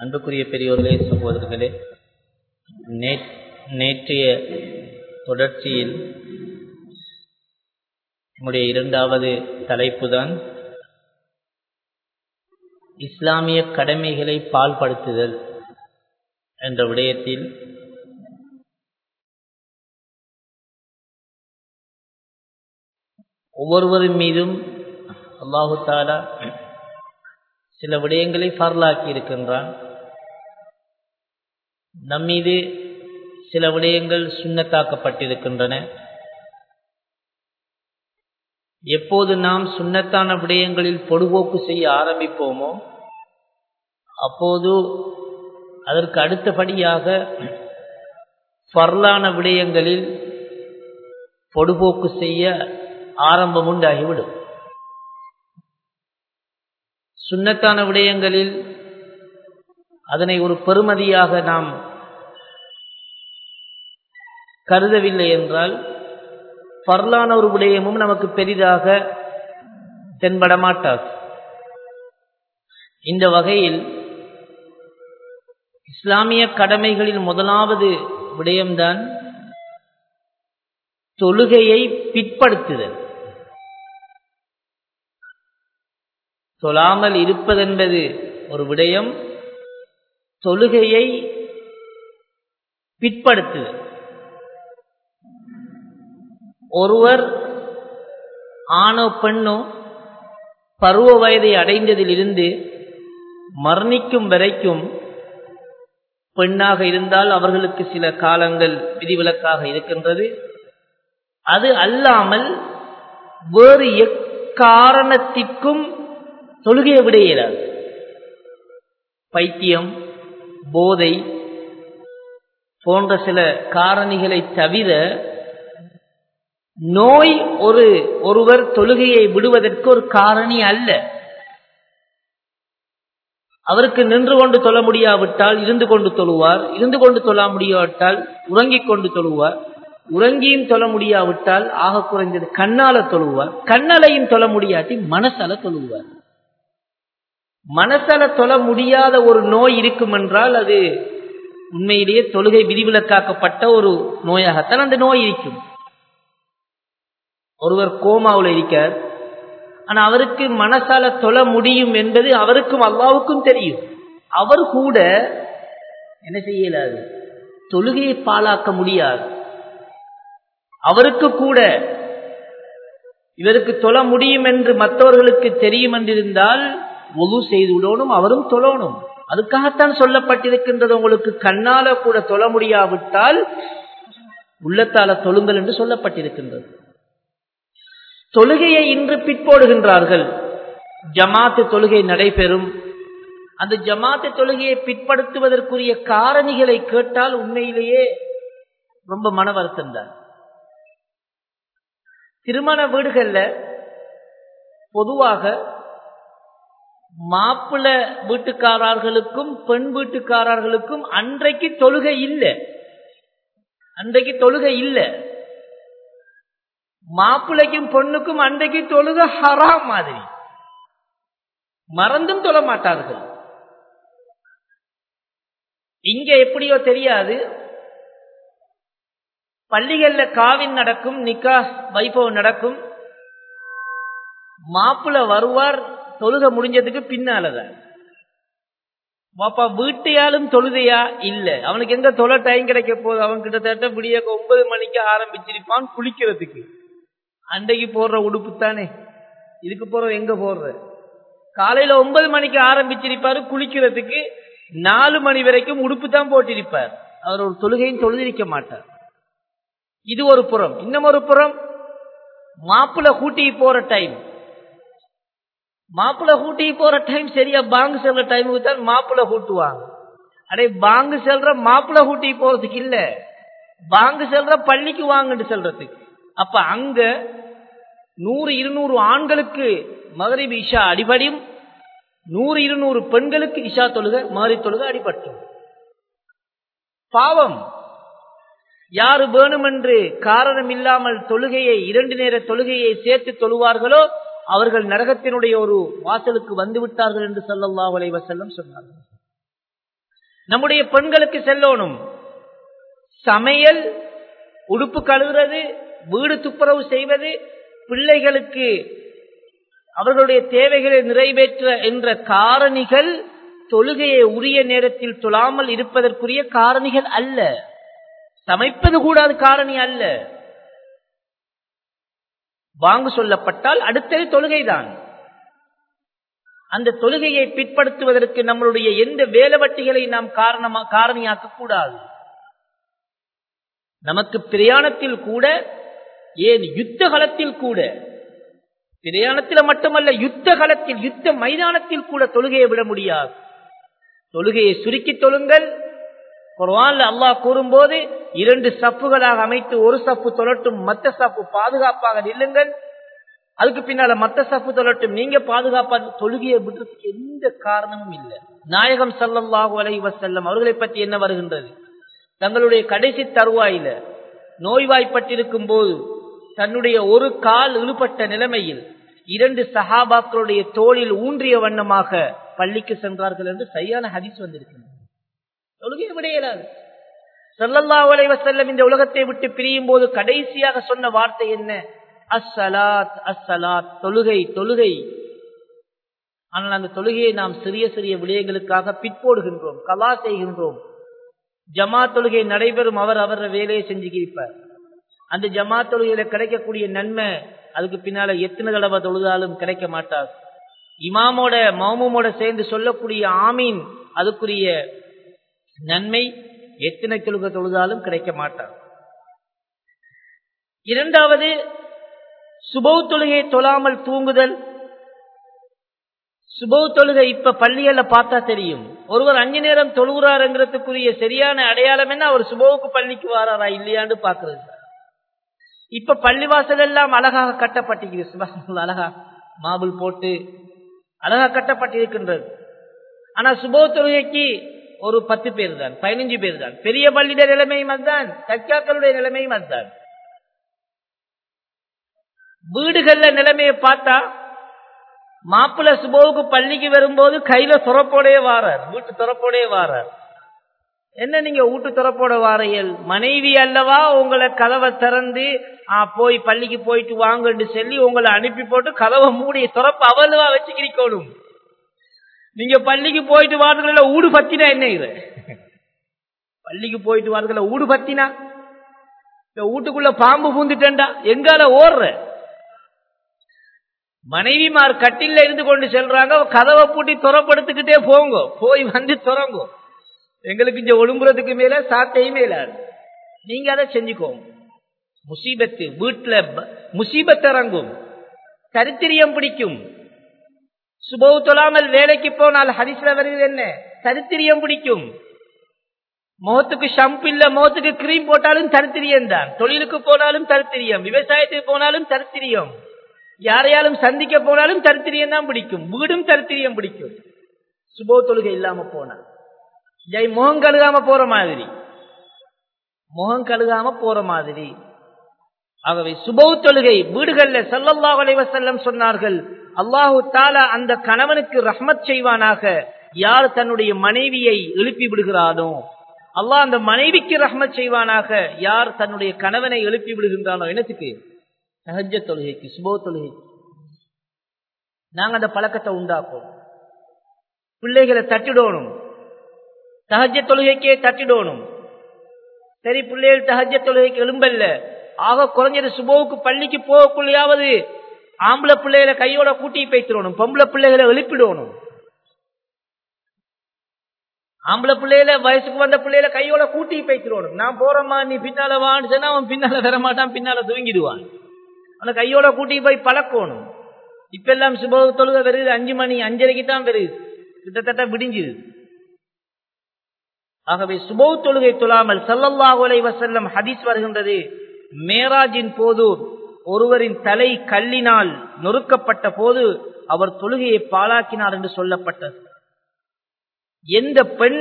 அன்புக்குரிய பெரியோர்களே சகோதரர்களே நே நேற்றைய தொடர்ச்சியில் நம்முடைய இரண்டாவது தலைப்புதான் இஸ்லாமிய கடமைகளை பால்படுத்துதல் என்ற விடயத்தில் ஒவ்வொருவரின் மீதும் அல்லாஹு தாலா சில விடயங்களை ஃபர்லாக்கி இருக்கின்றான். நம்மீது சில விடயங்கள் சுண்ணத்தாக்கப்பட்டிருக்கின்றன. எப்போது நாம் சுண்ணத்தான விடயங்களில் பொடுபோக்கு செய்ய ஆரம்பிப்போமோ அப்போது அதற்கு அடுத்தபடியாக ஃபர்லான விடயங்களில் பொடுபோக்கு செய்ய ஆரம்பம் உண்டாகிவிடும். சுண்ணத்தான விடயங்களில் அதனை ஒரு பெருமதியாக நாம் கருதவில்லை என்றால் பரலான ஒரு விடயமும் நமக்கு பெரிதாக தென்பட மாட்டாது. இந்த வகையில் இஸ்லாமிய கடமைகளில் முதலாவது விடயம்தான் தொழுகையை பிற்படுத்துதல். தொழாமல் இருப்பதென்பது ஒரு விடயம். தொழுகையை பிற்படுத்துதல். ஒருவர் ஆணோ பெண்ணோ பருவ வயதை அடைந்ததிலிருந்து மரணிக்கும் வரைக்கும் பெண்ணாக இருந்தால் அவர்களுக்கு சில காலங்கள் விதிவிலக்காக இருக்கின்றது. அது அல்லாமல் வேறு எக்காரணத்திற்கும் தொழுகையை விட இயலாது. பைத்தியம் போதை போன்ற சில காரணிகளை தவிர நோய் ஒரு ஒருவர் தொழுகையை விடுவதற்கு ஒரு காரணி அல்ல. அவருக்கு நின்று கொண்டு தொழ முடியாவிட்டால் இருந்து கொண்டு தொழுவார் இருந்து கொண்டு தொழ முடியாவிட்டால் உறங்கிக் கொண்டு தொழுவார் உறங்கியும் தொழ முடியாவிட்டால் ஆக குறைந்தது கண்ணால தொழுவார் கண்ணலையும் தொழ முடியாட்டி மனசால தொழுவார். மனசால தொழ முடியாத ஒரு நோய் இருக்கும் என்றால் அது உண்மையிலேயே தொழுகை விதிவிலக்காக்கப்பட்ட ஒரு நோயாகத்தான் அந்த நோய் இருக்கும். ஒருவர் கோமாவில் இருக்கார். ஆனா அவருக்கு மனசால தொழ முடியும் என்பது அவருக்கும் அல்லாவுக்கும் தெரியும். அவர் கூட என்ன செய்யலாது? தொழுகையை பாழாக்க முடியாது. அவருக்கு கூட இவருக்கு தொழ முடியும் என்று மற்றவர்களுக்கு தெரியும் என்றிருந்தால் ஒது செய்து விடணும் அவரும் தொழணும். அதுக்காகத்தான் சொல்லப்பட்டிருக்கின்றது உங்களுக்கு கண்ணால கூட தொழ முடியாவிட்டால் உள்ளத்தால தொழுங்கள் என்று சொல்லப்பட்டிருக்கின்றது. தொழுகையை இன்று பிற்போடுகின்றார்கள். ஜமாத்து தொழுகை நடைபெறும். அந்த ஜமாத்து தொழுகையை பிற்படுத்துவதற்குரிய காரணிகளை கேட்டால் உண்மையிலேயே ரொம்ப மன வருத்தம் தான். திருமண வீடுகள்ல பொதுவாக மாப்பிள்ளை வீட்டுக்காரர்களுக்கும் பெண் வீட்டுக்காரர்களுக்கும் அன்றைக்கு தொழுகை இல்லை. அன்றைக்கு தொழுகை இல்லை. மாப்பிள்ளைக்கும் பொண்ணுக்கும் அன்றைக்கு தொழுக ஹரா மாதிரி. மறந்தும் தொழ மாட்டார்கள். இங்க எப்படியோ தெரியாது. பள்ளிகள்ல காவின் நடக்கும் நிக்கா வைபவம் நடக்கும். மாப்பிள்ள வருவார் தொழுக முடிஞ்சதுக்கு பின்னாலதான். பாப்பா வீட்டையாலும் தொழுதையா இல்ல. அவனுக்கு எங்க தொலை டைம் கிடைக்க போகுது? அவன் கிட்டத்தட்ட விடிய ஒன்பது மணிக்கு ஆரம்பிச்சிருப்பான் குளிக்கிறதுக்கு. அன்றைக்கு போடுற உடுப்பு தானே இதுக்கு போற எங்க போடுற? காலையில ஒன்பது மணிக்கு ஆரம்பிச்சிருப்பாரு குளிக்கிறதுக்கு. நாலு மணி வரைக்கும் உடுப்பு தான் போட்டிருப்பார். அவர் ஒரு தொழுகையும் தொழுதிருக்க மாட்டார். இது ஒரு புறம். இன்னும் ஒரு புறம். மாப்பிள்ள கூட்டி போற டைம் மாப்பிள்ள கூட்டி போற டைம் சரியா பாங்கு செல்ற டைமுக்கு தான் மாப்பிள்ள கூட்டுவாங்க. அடே பாங்கு செல்ற மாப்பிள்ள கூட்டி போறதுக்கு இல்ல. பாங்கு செல்ற பள்ளிக்கு வாங்கன்னு செல்றதுக்கு. அப்ப அங்க நூறு இருநூறு ஆண்களுக்கு மகரிப் இஷா அடிபடியும் நூறு இருநூறு பெண்களுக்கு இஷா தொழுக மாறி தொழுக அடிபட்டும். பாவம். யாரு வேணுமென்று காரணம் இல்லாமல் தொழுகையை இரண்டு நேர தொழுகையை சேர்த்து தொழுவார்களோ அவர்கள் நரகத்தினுடைய ஒரு வாசலுக்கு வந்து விட்டார்கள் என்று சொல்லல்லா வலைவசல்லம் சொன்னார்கள். நம்முடைய பெண்களுக்கு செல்லணும் சமையல் உடுப்பு கழுவுறது வீடு துப்புரவு செய்வது பிள்ளைகளுக்கு அவர்களுடைய தேவைகளை நிறைவேற்ற என்ற காரணிகள் தொழுகையை உரிய நேரத்தில் தொழாமல் இருப்பதற்குரிய காரணிகள் அல்ல. சமைப்பது கூட அது காரணி அல்ல. வாங்கு சொல்லப்பட்டால் அடுத்தது தொழுகைதான். அந்த தொழுகையை பிற்படுத்துவதற்கு நம்மளுடைய எந்த வேலவட்டிகளை நாம் காரணமா காரணியாக்க கூடாது நமக்கு பிரயாணத்தில் கூட ஏன் யுத்த காலத்தில் கூட பிரயாணத்தில் மட்டுமல்ல யுத்த காலத்தில் யுத்த மைதானத்தில் கூட தொழுகையை விட முடியாது. தொழுகையை சுருக்கி தொழுங்கள் குர்வான்ல அல்லாஹ் கூறும்போது இரண்டு சப்புகளாக அமைத்து ஒரு சப்பு தொழட்டும் மற்ற சப்பு பாதுகாப்பாக நில்லுங்கள். அதுக்கு பின்னால மத்த சப்பு தொழட்டும் நீங்க பாதுகாப்பா தொழுகையை விடுறதுக்கு எந்த காரணமும் இல்லை. நாயகம் சல்லல்லாஹு அலைஹி வசல்லம் அவர்களை பற்றி என்ன வருகின்றது? தங்களுடைய கடைசி தருவாயில நோய்வாய்ப்பட்டிருக்கும் போது தன்னுடைய ஒரு கால் இழுபட்ட நிலைமையில் இரண்டு சஹாபாக்களுடைய தோளில் ஊன்றிய வண்ணமாக பள்ளிக்கு சென்றார்கள் என்று சரியான ஹதிஸ் வந்திருக்கிறது தொழுகையை விட இயலாது. சல்லல்லாஹு அலைஹி செல்லம் இந்த உலகத்தை விட்டு பிரியும் போது கடைசியாக சொன்ன வார்த்தை என்ன? அஸ்ஸலாத் அஸ்ஸலாத் தொழுகை தொழுகை. ஆனால் அந்த தொழுகையை நாம் சிறிய சிறிய விடயங்களுக்காக பிற்போடுகின்றோம் கலா செய்கின்றோம். ஜமா தொழுகை நடைபெறும் அவர் அவர் வேலையை செஞ்சுக்கிருப்பார். அந்த ஜமா தொழுகையில கிடைக்கக்கூடிய நன்மை அதுக்கு பின்னால எத்தனை தடவை தொழுதாலும் கிடைக்க மாட்டார் இமாமோட மௌமோட சேர்ந்து சொல்லக்கூடிய ஆமீன் அதுக்குரிய நன்மை எத்தனை தொழுகை தொழுதாலும் கிடைக்க மாட்டார். இரண்டாவது சுபவு தொழுகையை தொழாமல் தூங்குதல். சுபவு தொழுகை இப்ப பள்ளிகள்ல பார்த்தா தெரியும். ஒருவர் அஞ்சு நேரம் தொழுகிறாருங்கிறதுக்குரிய சரியான அடையாளம் என்ன? அவர் சுபவுக்கு பள்ளிக்கு வாராரா இல்லையான்னு பாக்குறது இப்ப பள்ளிவாசல் எல்லாம் அழகாக கட்டப்பட்டிருக்கிறது அழகா மாபிள் போட்டு அழகா கட்டப்பட்டிருக்கின்றது. ஆனா சுபவ தொழுகைக்கு ஒரு பத்து பேர் தான் பதினஞ்சு பேர் தான் பெரிய பள்ளியுடைய நிலைமையும் அதுதான். தக்காக்களுடைய நிலைமையும் அதுதான். வீடுகள்ல நிலைமையை பார்த்தா மாப்பிள்ள சுபோவுக்கு பள்ளிக்கு வரும்போது கையில துறப்போடைய வாரார் வீட்டு துறப்போடைய வாரார். என்ன நீங்க வீட்டு துறப்போட வாரையல் மனைவி அல்லவா உங்களை கதவை திறந்து போய் பள்ளிக்கு போயிட்டு வாங்கன்னு சொல்லி உங்களை அனுப்பி போட்டு கதவை மூடி துறப்பு அவ்வளவா வச்சு நீங்க பள்ளிக்கு போயிட்டு வாரதுல ஊடு பத்தினா என்ன இது? பள்ளிக்கு போயிட்டு வாரதுல ஊடு பத்தினா? வீட்டுக்குள்ள பாம்பு பூந்துட்டா எங்கால ஓடுற? மனைவிமார் கட்டில இருந்து கொண்டு செல்றாங்க. கதவை பூட்டி துறப்படுத்திக்கிட்டே போங்க. போய் வந்து துறங்கோ. எங்களுக்கு இங்க ஒழுங்குறதுக்கு மேல சாத்தையுமே இல்லாது நீங்க அதை செஞ்சுக்கோங்க. முசீபத்து வீட்டுல முசீபத் இறங்கும். தரித்திரியம் பிடிக்கும். சுபவு தொழாமல் வேலைக்கு போனால் ஹரிசில வருது என்ன? தரித்திரியம் பிடிக்கும். முகத்துக்கு ஷம்ப் இல்ல முகத்துக்கு கிரீம் போட்டாலும் தரித்திரியம் தான். தொழிலுக்கு போனாலும் தரித்திரியம். விவசாயத்துக்கு போனாலும் தரித்திரியம். யாரையாலும் சந்திக்க போனாலும் தரித்திரியம் தான் பிடிக்கும். வீடும் தரித்திரியம் பிடிக்கும். சுபோ தொழுகை இல்லாம போனா ஜெய் முகம் கழுகாம போற மாதிரி. முகம் கழுகாம போற மாதிரி. ஆகவே சுபவு தொழுகை வீடுகள்ல செல்லல்லாஹ் அலைவசல்லம் சொன்னார்கள் அல்லாஹு தாலா அந்த கணவனுக்கு ரஹ்மத் செய்வானாக. யார் தன்னுடைய மனைவியை எழுப்பி விடுகிறானோ அல்லாஹ் அந்த மனைவிக்கு ரஹ்மத் செய்வானாக. யார் தன்னுடைய கணவனை எழுப்பி விடுகின்றானோ என்னத்துக்கு? சஹஜ தொழுகைக்கு சுபோ தொழுகைக்கு. நாங்க அந்த பழக்கத்தை உண்டாக்குவோம். பிள்ளைகளை தட்டிடணும். சஹஜ தொழுகைக்கே தட்டிடணும். சரி பிள்ளைகள் சஹஜ தொழுகைக்கு எழும்பல்ல. ஆக குறைஞ்சது சுபோவுக்கு பள்ளிக்கு போகக்குள்ளையாவது ஆம்பளை பிள்ளைகளை கையோட கூட்டி பேசிடணும் பொம்பளை பிள்ளைகளை எழுப்பிடணும். ஆம்பளை பிள்ளையில வயசுக்கு வந்த பிள்ளையில கையோட கூட்டி பேசிடணும் நான் போறேம்மா நீ பின்னால வான்னு சொன்னா அவன் பின்னால வரமாட்டான் பின்னால தூங்கிடுவான். அவனை கையோட கூட்டி போய் பழக்கணும். இப்ப எல்லாம் சுப தொழுகை வருது அஞ்சு மணி அஞ்சரைக்கு தான் வருது. கிட்டத்தட்ட விடிஞ்சுது. ஆகவே சுபோ தொழுகை தொழாமல் சல்லல்லாஹு அலைஹி வஸல்லம் ஹதீஸ் வருகின்றது. மேராஜின் போது ஒருவரின் தலை கல்லினால் நொறுக்கப்பட்ட போது அவர் தொழுகையை பாழாக்கினார் என்று சொல்லப்பட்டது. எந்த பெண்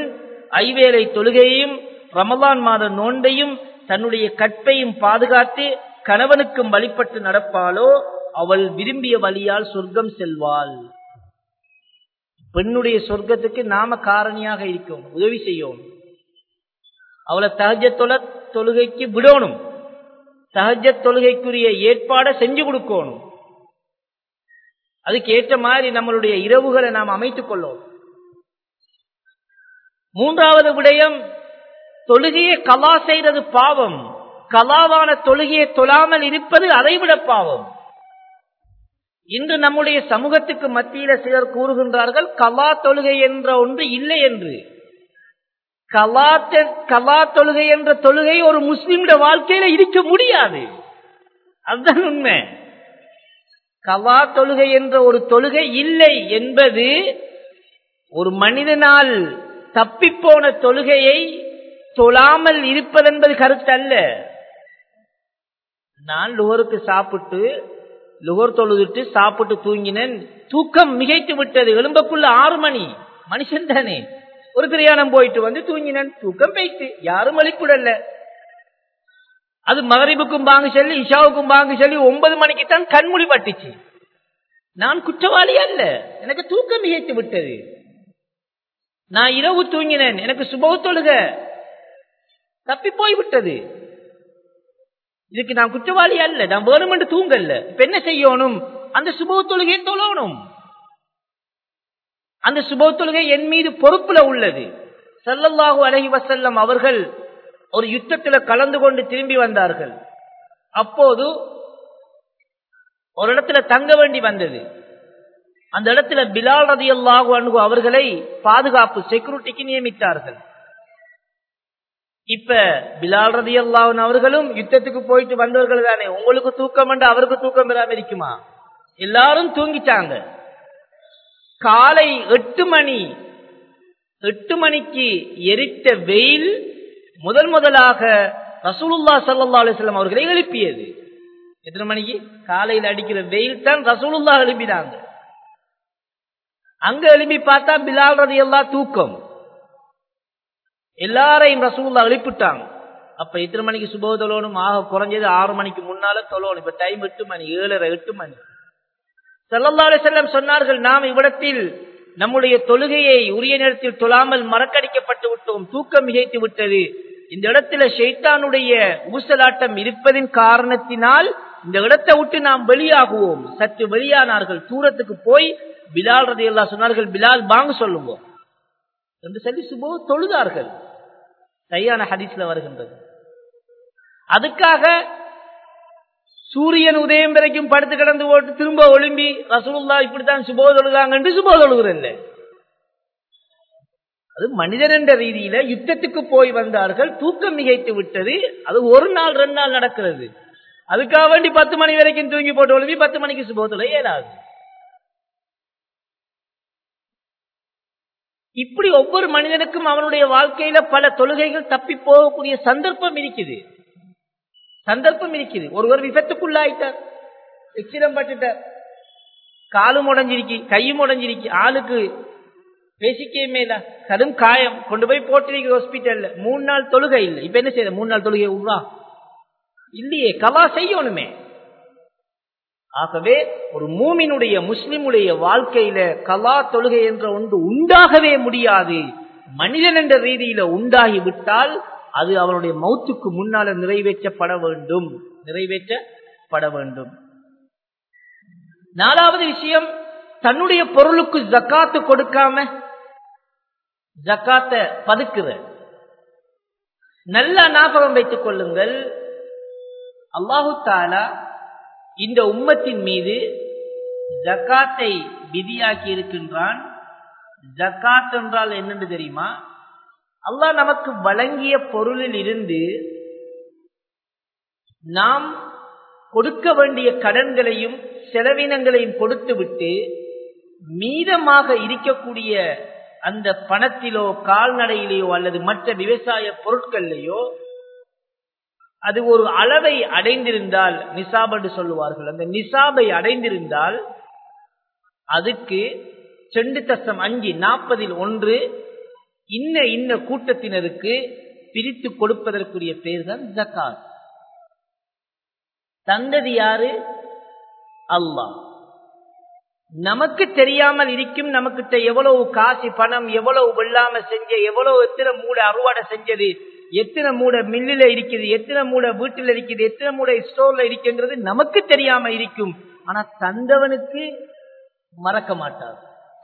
ஐவேளை தொழுகையையும் ரமலான் மாத நோன்பையும் தன்னுடைய கற்பையும் பாதுகாத்து கணவனுக்கும் வழிபட்டு நடப்பாளோ அவள் விரும்பிய வழியால் சொர்க்கம் செல்வாள். பெண்ணுடைய சொர்க்கத்துக்கு நாம காரணியாக இருக்கோம் உதவி செய்யும் அவளை தகஜ தொல தொழுகைக்கு விடணும். சகஜத் தொழுகைக்குரிய ஏற்பாடை செஞ்சு கொடுக்கணும். அதுக்கு ஏற்ற மாதிரி நம்மளுடைய இரவுகளை நாம் அமைத்துக் கொள்ளணும். மூன்றாவது விடயம் தொழுகையை கலா செய்தது பாவம். கலாவான தொழுகையை தொழாமல் இருப்பது அதைவிட பாவம். இன்று நம்முடைய சமூகத்துக்கு மத்தியில சிலர் கூறுகின்றார்கள் கலா தொழுகை என்ற ஒன்று இல்லை என்று. கலா கலா தொழுகை என்ற தொழுகை ஒரு முஸ்லிமுடைய வாழ்க்கையில இருக்க முடியாது. அதுதான் உண்மை. கலா தொழுகை என்ற ஒரு தொழுகை இல்லை என்பது ஒரு மனிதனால் தப்பிப்போன தொழுகையை தொழாமல் இருப்பதென்பது கருத்து அல்ல நான் லுகருக்கு சாப்பிட்டு லுகர் தொழுதுட்டு சாப்பிட்டு தூங்கினேன். தூக்கம் மிகைத்து விட்டது. எலும்பக்குள்ள ஆறு மணி. மனுஷன் தானே. ஒரு பிரயாணம் போயிட்டு வந்து தூங்கினேன். தூக்கம் பெய்த்து. யாரும் வழிபடல. அது மகரிபுக்கும் பாங்கு சொல்லி இஷாவுக்கும் பாங்கு சொல்லி ஒன்பது மணிக்கு தான் கண்மொழி பட்டுச்சு. நான் குற்றவாளி அல்ல. எனக்கு தூக்கம் மிகைத்து விட்டது. நான் இரவு தூங்கினேன். எனக்கு சுபவ தொழுக. தப்பி போய்விட்டது இதுக்கு நான் குற்றவாளி அல்ல. நான் வேணுமென்று தூங்கல்ல. இப்ப என்ன செய்யணும்? அந்த சுபவ தொழுகையை தொழணும். அந்த சுபவ தொழுகை என் மீது பொறுப்புல உள்ளது. சல்லல்லாஹு அலஹி வசல்லம் அவர்கள் ஒரு யுத்தத்தில் கலந்து கொண்டு திரும்பி வந்தார்கள். அப்போது ஒரு இடத்துல தங்க வேண்டி வந்தது. அந்த இடத்துல பிலால் ரதி அல்லாஹு அணுகு அவர்களை பாதுகாப்பு செக்யூரிட்டிக்கு நியமித்தார்கள். இப்ப பிலால் ரதி அல்லாஹன் அவர்களும் யுத்தத்துக்கு போயிட்டு வந்தவர்கள் தானே. உங்களுக்கு தூக்கம் என்று அவருக்கு தூக்கம் பெறாம இருக்குமா? எல்லாரும் தூங்கிட்டாங்க. காலை எட்டு மணி எட்டு மணிக்கு எரித்த வெயில் முதல் முதலாக ரசூலுல்லா சல்லா அலிஸ்லாம் அவர்களை எழுப்பியது. எத்தனை மணிக்கு? காலையில் அடிக்கிற வெயில் தான் ரசூலுல்லா எழுப்பினாங்க. அங்க எழுப்பி பார்த்தா பிலால் ரதி எல்லா தூக்கம். எல்லாரையும் ரசூலுல்லா எழுப்பிட்டாங்க. அப்ப எத்தனை மணிக்கு சுப தொழணும் ஆக குறைஞ்சது ஆறு மணிக்கு முன்னால தொழணும் இப்ப டைம் எட்டு மணி ஏழரை எட்டு மணி. செல்லல்லாலே செல்லம் சொன்னார்கள் நாம் இவ்விடத்தில் நம்முடைய தொழுகையை உரிய நேரத்தில் தொழாமல் மறக்கடிக்கப்பட்டு விட்டோம் தூக்கம் மிகைத்து விட்டது. இந்த இடத்துல ஷெய்தானுடைய ஊசலாட்டம் இருப்பதின் காரணத்தினால் இந்த இடத்தை விட்டு நாம் வெளியாகுவோம். சற்று வெளியானார்கள் தூரத்துக்கு போய் பிலால் ரதி எல்லாம் சொன்னார்கள் பிலால் பாங்கு சொல்லுவோம் என்று சொல்லி சுபோ தொழுதார்கள். சரியான ஹதீஸ்ல வருகின்றது. அதுக்காக சூரியன் உதயம் வரைக்கும் படுத்து கிடந்து போட்டு திரும்ப ஒளிம்பி ரசூல்லா இப்படித்தான் சுபோ தொழுதாங்க என்று சுபோ தொழுகிறல்ல அது மனிதன் என்ற ரீதியில யுத்தத்துக்கு போய் வந்தார்கள் தூக்கம் மிகைத்து விட்டது அது ஒரு நாள் ரெண்டு நாள் நடக்கிறது. அதுக்காக வேண்டி பத்து மணி வரைக்கும் தூங்கி போட்டு ஒழுங்கி பத்து மணிக்கு சுபோத்துல ஏதாவது இப்படி ஒவ்வொரு மனிதனுக்கும் அவனுடைய வாழ்க்கையில பல தொழுகைகள் தப்பி போகக்கூடிய சந்தர்ப்பம் இருக்குது. சந்தர்ப்பம் இருக்குது ஒருவர் விபத்துக்குள்ளாயிட்டார். எக்ஸிடம் பட்டுட்டார். காலும் உடஞ்சிருக்கு கையும் உடஞ்சிருக்கு. ஆளுக்கு பேசிக்கவே மேல. கடும் காயம். கொண்டு போய் போட்டிருக்க ஹாஸ்பிட்டல்ல மூணு நாள் தொழுகை இல்லை. இப்ப என்ன செய்ய மூணு நாள் தொழுகை உருவா இல்லையே. கவா செய்யணுமே. ஆகவே ஒரு மூமினுடைய முஸ்லிமுடைய வாழ்க்கையில கலா தொழுகை என்ற ஒன்று உண்டாகவே முடியாது. மனிதன் என்ற ரீதியில உண்டாகி விட்டால் அது அவனுடைய மௌத்துக்கு முன்னால நிறைவேற்றப்பட வேண்டும். நிறைவேற்றப்பட வேண்டும். நாலாவது விஷயம் தன்னுடைய பொருளுக்கு ஜக்காத்து கொடுக்காம ஜக்காத்த பதுக்குற நல்ல ஞாபகம் வைத்துக் கொள்ளுங்கள் அல்லாஹு தாலா இந்த உம்மத்தின் மீது ஜக்காத்தை விதியாக்கி இருக்கின்றான். ஜக்காத் என்றால் என்னென்று தெரியுமா? அல்லாஹ் நமக்கு வழங்கிய பொருளில் இருந்து நாம் கொடுக்க வேண்டிய கடன்களையும் செலவினங்களையும் கொடுத்துவிட்டு மீதமாக இருக்கக்கூடிய அந்த பணத்திலோ கால்நடையிலேயோ அல்லது மற்ற விவசாய பொருட்கள்லையோ அது ஒரு அளவை அடைந்திருந்தால் நிசாப் என்று சொல்லுவார்கள் அந்த நிசாபை அடைந்திருந்தால் அதுக்கு செண்டு தசம் அஞ்சு நாற்பதில் ஒன்று இன்ன இன்ன கூட்டத்தினருக்கு பிரித்து கொடுப்பதற்குரிய பேர் தான் ஜக்காத். தந்தது யாரு? அல்லாஹ். நமக்கு தெரியாமல் இருக்கும் நமக்கிட்ட எவ்வளவு காசு பணம் எவ்வளவு வெள்ளாம செஞ்ச எவ்வளவு எத்தனை மூட அறுவடை செஞ்சது எத்தனை மூட மில்லில் இருக்குது எத்தனை மூட வீட்டில் இருக்குது எத்தனை மூட ஸ்டோர்ல இருக்குங்கிறது நமக்கு தெரியாம இருக்கும். ஆனா தந்தவனுக்கு மறக்க மாட்டார்.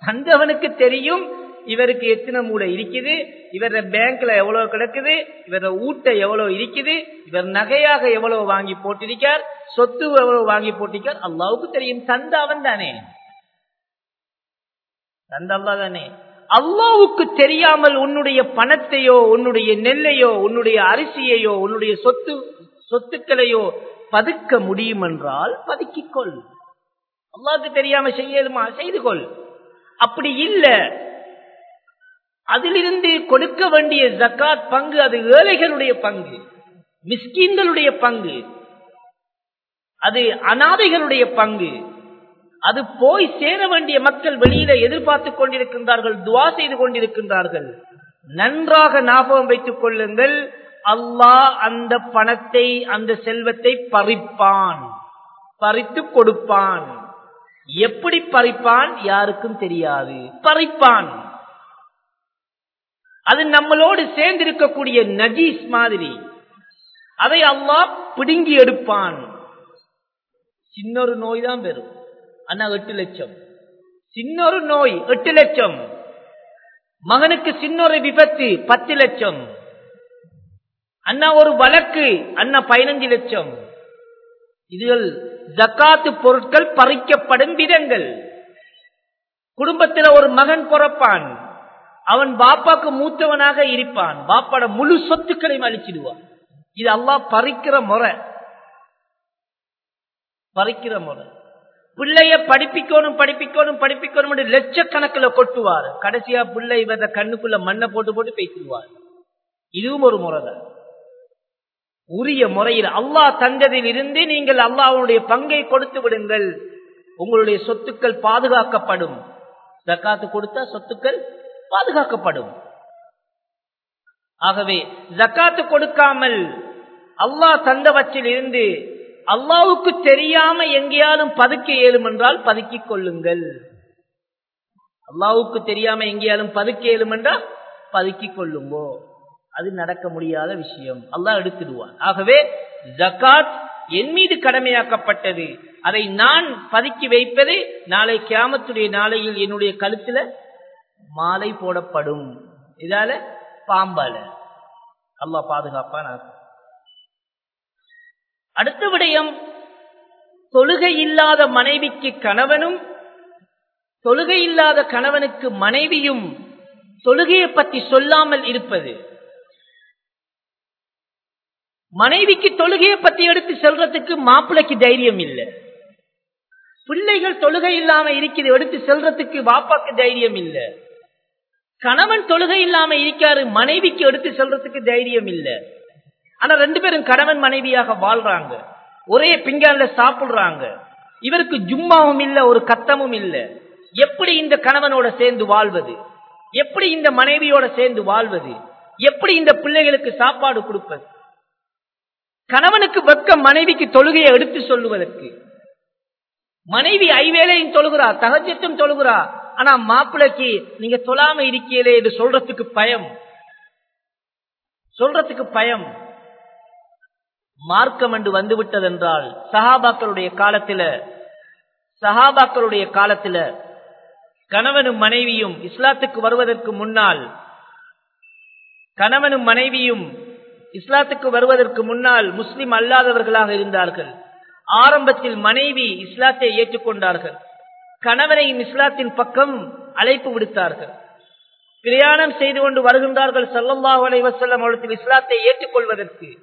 தந்தவனுக்கு தெரியும் இவருக்கு எத்தனை மூடை இருக்குது? இவர பேங்க்ல எவ்வளவு கிடக்குது? இவர ஊட்ட எவ்வளவு இருக்குது? இவர் நகையாக எவ்வளவு வாங்கி போட்டிருக்கார்? சொத்து எவ்வளவு வாங்கி போட்டிருக்கார்? அல்லாவுக்கு தெரியும். தந்த அவன் தானே. தந்த அல்லா தானே. அல்லாவுக்கு தெரியாமல் உன்னுடைய பணத்தையோ உன்னுடைய நெல்லையோ உன்னுடைய அரிசியையோ உன்னுடைய சொத்து சொத்துக்களையோ பதுக்க முடியும் என்றால் பதுக்கிக்கொள். அல்லாவுக்கு தெரியாம செய்யலுமா? செய்து கொள் அப்படி இல்லை. அதிலிருந்து கொடுக்க வேண்டிய ஜக்காத் பங்கு அது ஏழைகளுடைய பங்கு மிஸ்கீன்களுடைய பங்கு அது அனாதைகளுடைய பங்கு. அது போய் சேர வேண்டிய மக்கள் வெளியில எதிர்பார்த்து கொண்டிருக்கின்றார்கள் துவா செய்து கொண்டிருக்கின்றார்கள். நன்றாக ஞாபகம் வைத்துக் கொள்ளுங்கள் அல்லாஹ் அந்த பணத்தை அந்த செல்வத்தை பறிப்பான் பறித்து கொடுப்பான். எப்படி பறிப்பான்? யாருக்கும் தெரியாது. பறிப்பான். அது நம்மளோடு சேர்ந்திருக்கக்கூடிய நஜீஸ் மாதிரி. அதை அல்லாஹ் பிடுங்கி எடுப்பான். சின்னொரு நோய் தான் பெறும் அண்ணா எட்டு லட்சம். சின்னொரு நோய் எட்டு லட்சம். மகனுக்கு சின்னொரு விபத்து பத்து லட்சம். அண்ணா ஒரு வழக்கு அண்ணா பதினஞ்சு லட்சம். இதுகள் ஜக்காத்து பொருட்கள் பறிக்கப்படும் விதங்கள். குடும்பத்தில் ஒரு மகன் பிறப்பான். அவன் பாப்பாக்கு மூத்தவனாக இருப்பான். பாப்பாட முழு சொத்துக்களையும் அழிச்சிடுவான். இது அல்லா பறிக்கிற முறை. பறிக்கிற முறை. பிள்ளைய படிப்பிக்கணும் படிப்பிக்கணும் படிப்பிக்கணும் லட்சக்கணக்கில் கொட்டுவார். கடைசியா பிள்ளை இவர கண்ணுக்குள்ள மண்ணை போட்டு போட்டு பேசிடுவார். இதுவும் ஒரு முறைதான் உரிய முறையில் அல்லாஹ் தந்ததில் இருந்து நீங்கள் அல்லாஹனுடைய பங்கை கொடுத்து விடுங்கள். உங்களுடைய சொத்துக்கள் பாதுகாக்கப்படும். ஜக்காத்து கொடுத்தா சொத்துக்கள் பாதுகாக்கப்படும். ஆகவே ஜக்காத்து கொடுக்காமல் அல்லாஹ் தந்தவற்றில் இருந்து அல்லாவுக்கு தெரியாம எங்கேயாலும் பதுக்க இயலும் என்றால் பதுக்கிக் கொள்ளுங்கள். அல்லாவுக்கு தெரியாம எங்கேயாலும் பதுக்க இயலும் என்றால் பதுக்கிக் கொள்ளுங்கோ. அது நடக்க முடியாத விஷயம். அல்லாஹ் எடுத்துடுவான். ஆகவே ஜக்காத் என் மீது கடமையாக்கப்பட்டது. அதை நான் பதுக்கி வைப்பது நாளை கியாமத்துடைய நாளையில் என்னுடைய கழுத்துல மாலை போடப்படும். இதால பாம்பால. அல்லாஹ் பாதுகாப்பான் அடுத்த விடயம் தொழுகை இல்லாத மனைவிக்கு கணவனும் தொழுகை இல்லாத கணவனுக்கு மனைவியும் தொழுகையை பற்றி சொல்லாமல் இருப்பது. மனைவிக்கு தொழுகையை பத்தி எடுத்து செல்றதுக்கு மாப்பிளைக்கு தைரியம் இல்லை. பிள்ளைகள் தொழுகை இல்லாம இருக்குது எடுத்து செல்றதுக்கு பாப்பாக்கு தைரியம் இல்லை. கணவன் தொழுகை இல்லாம இருக்காரு மனைவிக்கு எடுத்து செல்றதுக்கு தைரியம் இல்லை. ஆனா ரெண்டு பேரும் கணவன் மனைவியாக வாழ்றாங்க. ஒரே பிங்கான்ல சாப்பிடுறாங்க. இவருக்கு ஜும்மாவும் இல்ல ஒரு கத்தமும் இல்ல. எப்படி இந்த கணவனோட சேர்ந்து வாழ்வது? எப்படி இந்த மனைவியோட சேர்ந்து வாழ்வது? எப்படி இந்த பிள்ளைகளுக்கு சாப்பாடு கொடுப்பது? கணவனுக்கு வெக்க மனைவிக்கு தொழுகையை எடுத்து சொல்லுவதற்கு. மனைவி ஐவேளையும் தொழுகிறா தகஜத்தும் தொழுகிறா. ஆனா மாப்பிளைக்கு நீங்க சொல்லாம இருக்கீங்களே இது சொல்றதுக்கு பயம். சொல்றதுக்கு பயம். மார்க்கம் என்று வந்துவிட்டது என்றால் சஹாபாக்களுடைய காலத்தில சஹாபாக்களுடைய காலத்தில கணவனும் மனைவியும் இஸ்லாத்துக்கு வருவதற்கு முன்னால் கணவனும் மனைவியும் இஸ்லாத்துக்கு வருவதற்கு முன்னால் முஸ்லிம் அல்லாதவர்களாக இருந்தார்கள். ஆரம்பத்தில் மனைவி இஸ்லாத்தை ஏற்றுக்கொண்டார்கள். கணவனையும் இஸ்லாத்தின் பக்கம் அழைப்பு விடுத்தார்கள். பிரயாணம் செய்து கொண்டு வருகின்றார்கள் சல்லல்லாஹு அலைவசல்லம் அவர்களுக்கு இஸ்லாத்தை ஏற்றுக்கொள்வதற்கு.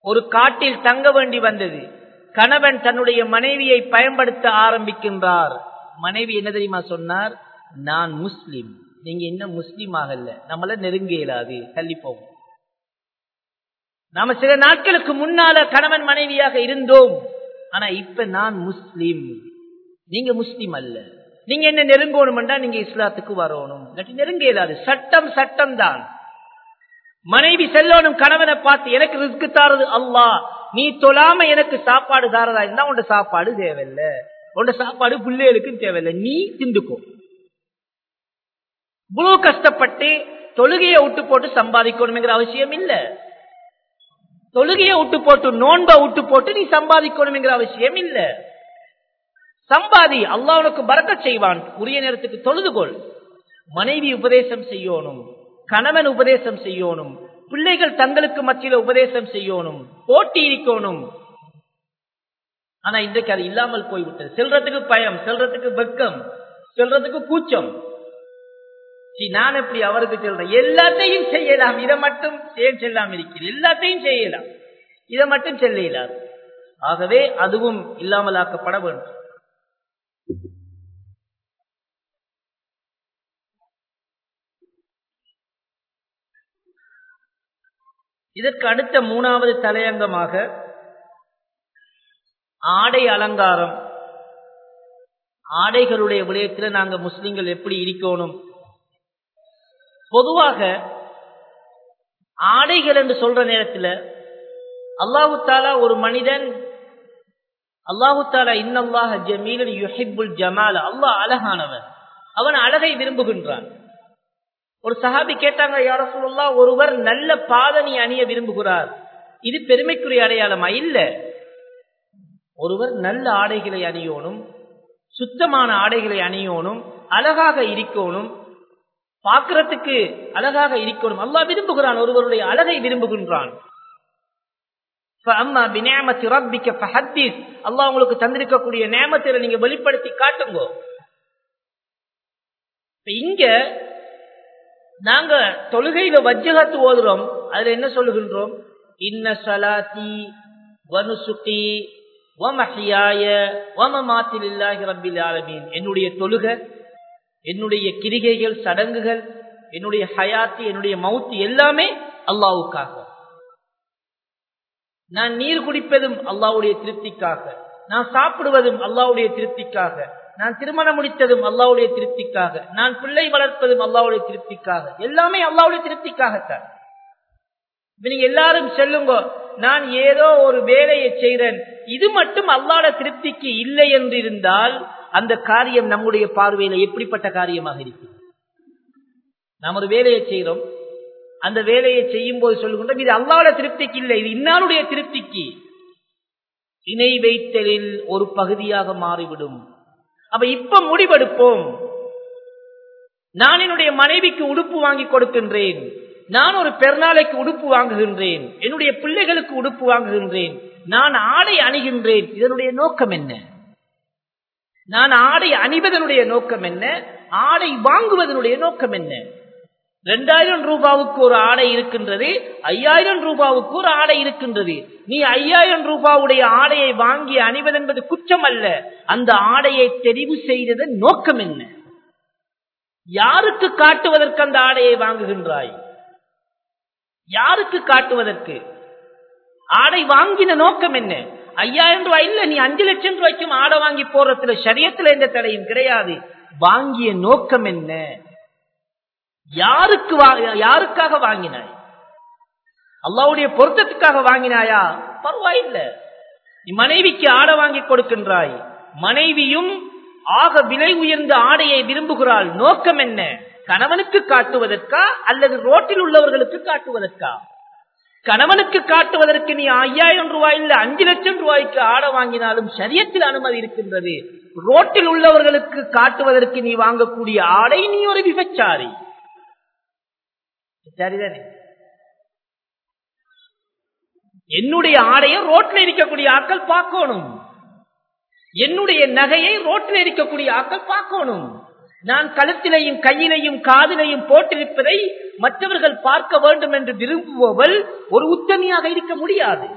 ஒரு காட்டில் தங்க வேண்டி வந்தது. கணவன் தன்னுடைய மனைவியை பயன்படுத்த ஆரம்பிக்கின்றார். மனைவி என்ன தெரியுமா சொன்னார்? நான் முஸ்லிம். நீங்க இன்னும் முஸ்லீம் ஆகல. நம்மள நெருங்க இயலாது. தள்ளிப்போம் நாம சில நாட்களுக்கு முன்னால கணவன் மனைவியாக இருந்தோம். ஆனா இப்ப நான் முஸ்லீம். நீங்க முஸ்லீம் அல்ல. நீங்க என்ன நெருங்கணும்டா நீங்க இஸ்லாத்துக்கு வரணும். இல்லாட்டி நெருங்க இயலாது சட்டம் சட்டம் தான் மனைவி செல்லணும் கணவனை பார்த்து எனக்கு ரிஸ்க் தாரது அல்லா நீ தொழாம எனக்கு சாப்பாடு தாரதா? இருந்தா உண்ட சாப்பாடு தேவையில்ல. உன்னோட சாப்பாடு பிள்ளைகளுக்கும் தேவையில்லை. நீ திண்டுக்கோ இவ்வளவு கஷ்டப்பட்டு தொழுகையை விட்டு போட்டு சம்பாதிக்கணுங்கிற அவசியம் இல்ல. தொழுகையை விட்டு போட்டு நோன்பை விட்டு போட்டு நீ சம்பாதிக்கணுங்கிற அவசியம் இல்ல. சம்பாதி அல்லாஹ் உனக்கு பறக்க செய்வான். உரிய நேரத்துக்கு தொழுதுகொள். மனைவி உபதேசம் செய்யணும். கணவன் உபதேசம் செய்யணும். பிள்ளைகள் தங்களுக்கு மத்தியில உபதேசம் செய்யணும். போட்டி இருக்கணும் ஆனா இன்றைக்கு அது இல்லாமல் போய்விட்டது. செல்றதுக்கு பயம் செல்றதுக்கு வெக்கம் செல்றதுக்கு கூச்சம். நான் எப்படி அவருக்கு சொல்றேன்? எல்லாத்தையும் செய்யலாம். இதை மட்டும் செல்லாம இருக்கிறேன் எல்லாத்தையும் செய்யலாம். இதை மட்டும் செல்ல இயலாது. ஆகவே அதுவும் இல்லாமலாக்கப்பட வேண்டும். இதற்கு அடுத்த மூணாவது தலையங்கமாக ஆடை அலங்காரம். ஆடைகளுடைய விடயத்தில் நாங்க முஸ்லிம்கள் எப்படி இருக்கணும்? பொதுவாக ஆடைகள் என்று சொல்ற நேரத்தில் அல்லாஹு தாலா ஒரு மனிதன் அல்லாஹு தாலா இன்னல்லாஹ ஜமீலன் யுஹிப்புல் ஜமால. அல்லாஹ் அழகானவன். அவன் அழகை விரும்புகின்றான். ஒரு சஹாபி கேட்டாங்க யார சொல்லலாம் ஒருவர் நல்ல பாதணி அணிய விரும்புகிறார். இது பெருமைக்குரிய அடையாளமா? இல்ல. ஒருவர் நல்ல ஆடைகளை அணியோனும் சுத்தமான ஆடைகளை அணியோனும் அழகாக இருக்கணும் பார்க்கறதுக்கு அழகாக இருக்கணும் அல்லாஹ் விரும்புகிறான் ஒருவருடைய அழகை விரும்புகின்றான். அம்மா பினேமத்தி ரப்பிக்க ஃபஹத்தீஸ் அல்லாஹ் உங்களுக்கு தந்திருக்கக்கூடிய நேமத்தை நீங்க வெளிப்படுத்தி காட்டுங்க. இங்க நாங்க தொழுகையில வஜ்ஜகத்து ஓதுறோம். அதுல என்ன சொல்லுகின்றோம்? இன்ன சலாத்தி வனுசுகி வமஹியாய வமமாத்திலில்லாஹி ரப்பில் ஆலமீன். என்னுடைய தொழுக என்னுடைய கிரிகைகள் சடங்குகள் என்னுடைய ஹயாத்தி என்னுடைய மவுத்து எல்லாமே அல்லாவுக்காக நான் நீர் குடிப்பதும் அல்லாவுடைய திருப்திக்காக. நான் சாப்பிடுவதும் அல்லாவுடைய திருப்திக்காக. நான் திருமணம் முடித்ததும் அல்லாவுடைய திருப்திக்காக. நான் பிள்ளை வளர்ப்பதும் அல்லாவுடைய திருப்திக்காக. எல்லாமே அல்லாவுடைய திருப்திக்காகத்தான். நீங்க எல்லாரும் சொல்லுங்க நான் ஏதோ ஒரு வேலையை செய்கிறேன் இது மட்டும் அல்லாட திருப்திக்கு இல்லை என்று இருந்தால் அந்த காரியம் நம்முடைய பார்வையில எப்படிப்பட்ட காரியமாக இருக்கு நாம் ஒரு வேலையை செய்கிறோம் அந்த வேலையை செய்யும் போது சொல்லுகின்றோம் இது அல்லாட திருப்திக்கு இல்லை இது இன்னாருடைய திருப்திக்கு. இணை வைத்தலில் ஒரு பகுதியாக மாறிவிடும். அப்ப இப்ப முடிவெடுப்போம். நான் என்னுடைய மனைவிக்கு உடுப்பு வாங்கி கொடுக்கின்றேன். நான் ஒரு பெருநாளைக்கு உடுப்பு வாங்குகின்றேன். என்னுடைய பிள்ளைகளுக்கு உடுப்பு வாங்குகின்றேன். நான் ஆடை அணிகின்றேன். இதனுடைய நோக்கம் என்ன? நான் ஆடை அணிவதனுடைய நோக்கம் என்ன? ஆடை வாங்குவதனுடைய நோக்கம் என்ன? ரெண்டாயிரம் ரூபாவுக்கு ஒரு ஆடை இருக்கின்றது ஐயாயிரம் ரூபாவுக்கு ஒரு ஆடை இருக்கின்றது. நீ ஐயாயிரம் ரூபாவுடைய ஆடையை வாங்கி அணிவது என்பது குற்றம் அல்ல. அந்த ஆடையை தெரிவு செய்ததன் நோக்கம் என்ன? யாருக்கு காட்டுவதற்கு அந்த ஆடையை வாங்குகின்றாய்? யாருக்கு காட்டுவதற்கு? ஆடை வாங்கின நோக்கம் என்ன? ஐயாயிரம் ரூபாய் இல்ல நீ அஞ்சு லட்சம் ரூபாய்க்கும் ஆடை வாங்கி போறதுல சரியத்துல எந்த தடையும் கிடையாது. வாங்கிய நோக்கம் என்ன? யாருக்கு யாருக்காக வாங்கினாய்? அல்லாவுடைய பொருத்தத்துக்காக வாங்கினாயா? பரவாயில்ல. நீ மனைவிக்கு ஆடை வாங்கி கொடுக்கின்றாய். மனைவியும் ஆக விலை உயர்ந்த ஆடையை விரும்புகிறாள். நோக்கம் என்ன? கணவனுக்கு காட்டுவதற்கா? அல்லது ரோட்டில் உள்ளவர்களுக்கு காட்டுவதற்கா? கணவனுக்கு காட்டுவதற்கு நீ ஐயாயிரம் ரூபாய் இல்ல அஞ்சு லட்சம் ரூபாய்க்கு ஆடை வாங்கினாலும் சரியத்தில் அனுமதி இருக்கின்றது. ரோட்டில் உள்ளவர்களுக்கு காட்டுவதற்கு நீ வாங்கக்கூடிய ஆடை நீ ஒரு விபச்சாரி. சரிதானே? என்னுடைய ஆடையை ரோட்ல இருக்கக்கூடிய ஆக்கள் பார்க்கணும். என்னுடைய நகையை ரோட்டில் இருக்கக்கூடிய ஆக்கள் பார்க்கணும். நான் கழுத்திலையும் கையிலையும் காதிலையும் போட்டிருப்பதை மற்றவர்கள் பார்க்க வேண்டும் என்று விரும்புபவள் ஒரு உத்தமியாக இருக்க முடியாது.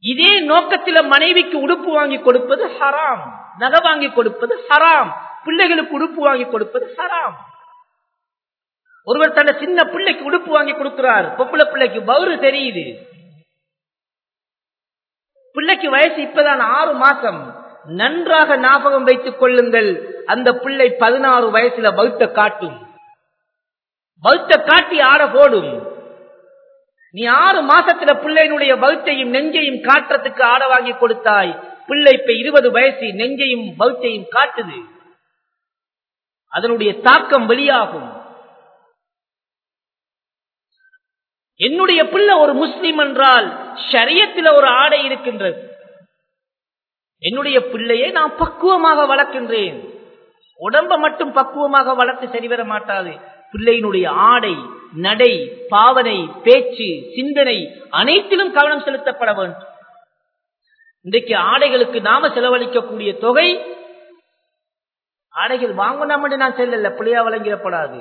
இதே நோக்கத்தில மனைவிக்கு உடுப்பு வாங்கி கொடுப்பது ஹராம். நகை வாங்கி கொடுப்பது ஹராம். பிள்ளைகளுக்கு உடுப்பு வாங்கி கொடுப்பது ஹராம். ஒருவர் தன்னை சின்ன பிள்ளைக்கு உடுப்பு வாங்கி கொடுக்கிறார். பொப்புள பிள்ளைக்கு பவுரு தெரியுது. பிள்ளைக்கு வயசு இப்பதான் ஆறு மாசம். நன்றாக ஞாபகம் வைத்துக் கொள்ளுங்கள். அந்த பிள்ளை பதினாறு வயசுல பௌத்த காட்டும். பௌத்த காட்டி ஆட போடும். நீ ஆறு மாசத்துல பிள்ளையினுடைய பௌத்தையும் நெஞ்சையும் காட்டுறதுக்கு ஆட வாங்கி கொடுத்தாய். பிள்ளை இப்ப இருபது வயசு நெஞ்சையும் பௌத்தையும் காட்டுது. அதனுடைய தாக்கம் வெளியாகும். என்னுடைய பிள்ளை ஒரு முஸ்லிம் என்றால் ஷரியத்தில் ஒரு ஆடை இருக்கின்றது. என்னுடைய பிள்ளையை நான் பக்குவமாக வளர்க்கின்றேன். உடம்ப மட்டும் பக்குவமாக வளர்த்து சரிவர மாட்டாது. பிள்ளையினுடைய ஆடை நடை பாவனை பேச்சு சிந்தனை அனைத்திலும் கவனம் செலுத்தப்பட வேண்டும். இன்றைக்கு ஆடைகளுக்கு நாம செலவழிக்கக்கூடிய தொகை ஆடைகள் வாங்கணும் மட்டும் நான் செல்லல பிள்ளையா வழங்கிடப்படாது.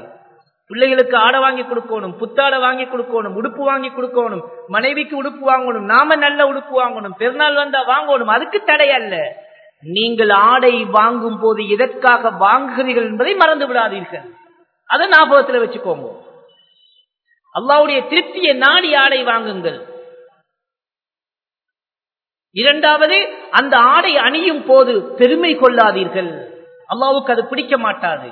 பிள்ளைகளுக்கு ஆடை வாங்கி கொடுக்கணும் புத்தாடை வாங்கி கொடுக்கணும் உடுப்பு வாங்கி கொடுக்கணும் மனைவிக்கு உடுப்பு வாங்கணும் நாம நல்ல உடுப்பு வாங்கணும் பெருநாள் வந்தா வாங்கணும் அதுக்கு தடை அல்ல. நீங்கள் ஆடை வாங்கும் போது எதற்காக வாங்குகிறீர்கள் என்பதை மறந்து விடாதீர்கள். அதை ஞாபகத்தில் வச்சுக்கோங்க. அல்லாவுடைய திருப்தியை நாடி ஆடை வாங்குங்கள். இரண்டாவது அந்த ஆடை அணியும் போது பெருமை கொள்ளாதீர்கள். அல்லாவுக்கு அது பிடிக்க மாட்டாது.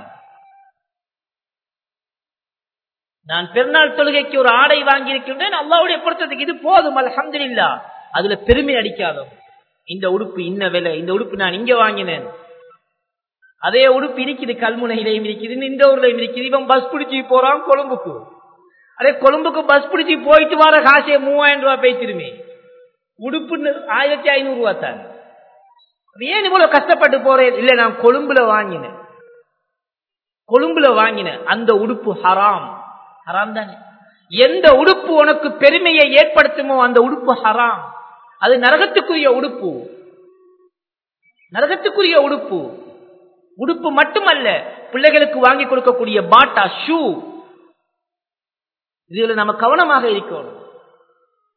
நான் பெருநாள் தொழுகைக்கு ஒரு ஆடை வாங்கி இருக்கின்றேன் அல்லாவுடைய பொருத்தத்துக்கு இது போதும் அலமதுல்லா அதுல பெருமை அடிக்காதோம் இந்த உடுப்பு இன்ன விலை இந்த உடுப்பு நான் இங்க வாங்கினேன். அதே உடுப்பு இருக்குது கல்முனையிலையும் இருக்குது இந்த ஊர்லயும் இருக்குது. இவன் பஸ் பிடிச்சி போறான் கொழும்புக்கு. அதே கொழும்புக்கு பஸ் பிடிச்சி போயிட்டு வர காசே மூவாயிரம் ரூபாய் பேசிருமே உடுப்பு ஆயிரத்தி ஐநூறு ரூபாய் தான். ஏன் இவ்வளவு கஷ்டப்பட்டு போறேன்? இல்ல நான் கொழும்புல வாங்கினேன். கொழும்புல வாங்கினேன். அந்த உடுப்பு ஹராம். ஹராம் தானே? எந்த உடுப்பு உனக்கு பெருமையை ஏற்படுத்துமோ அந்த உடுப்பு ஹராம். அது நரகத்துக்குரிய உடுப்பு. நரகத்துக்குரிய உடுப்பு. உடுப்பு மட்டுமல்ல பிள்ளைகளுக்கு வாங்கி கொடுக்கக்கூடிய பாட்டா ஷூ. இதுல நம்ம கவனமாக இருக்கணும்.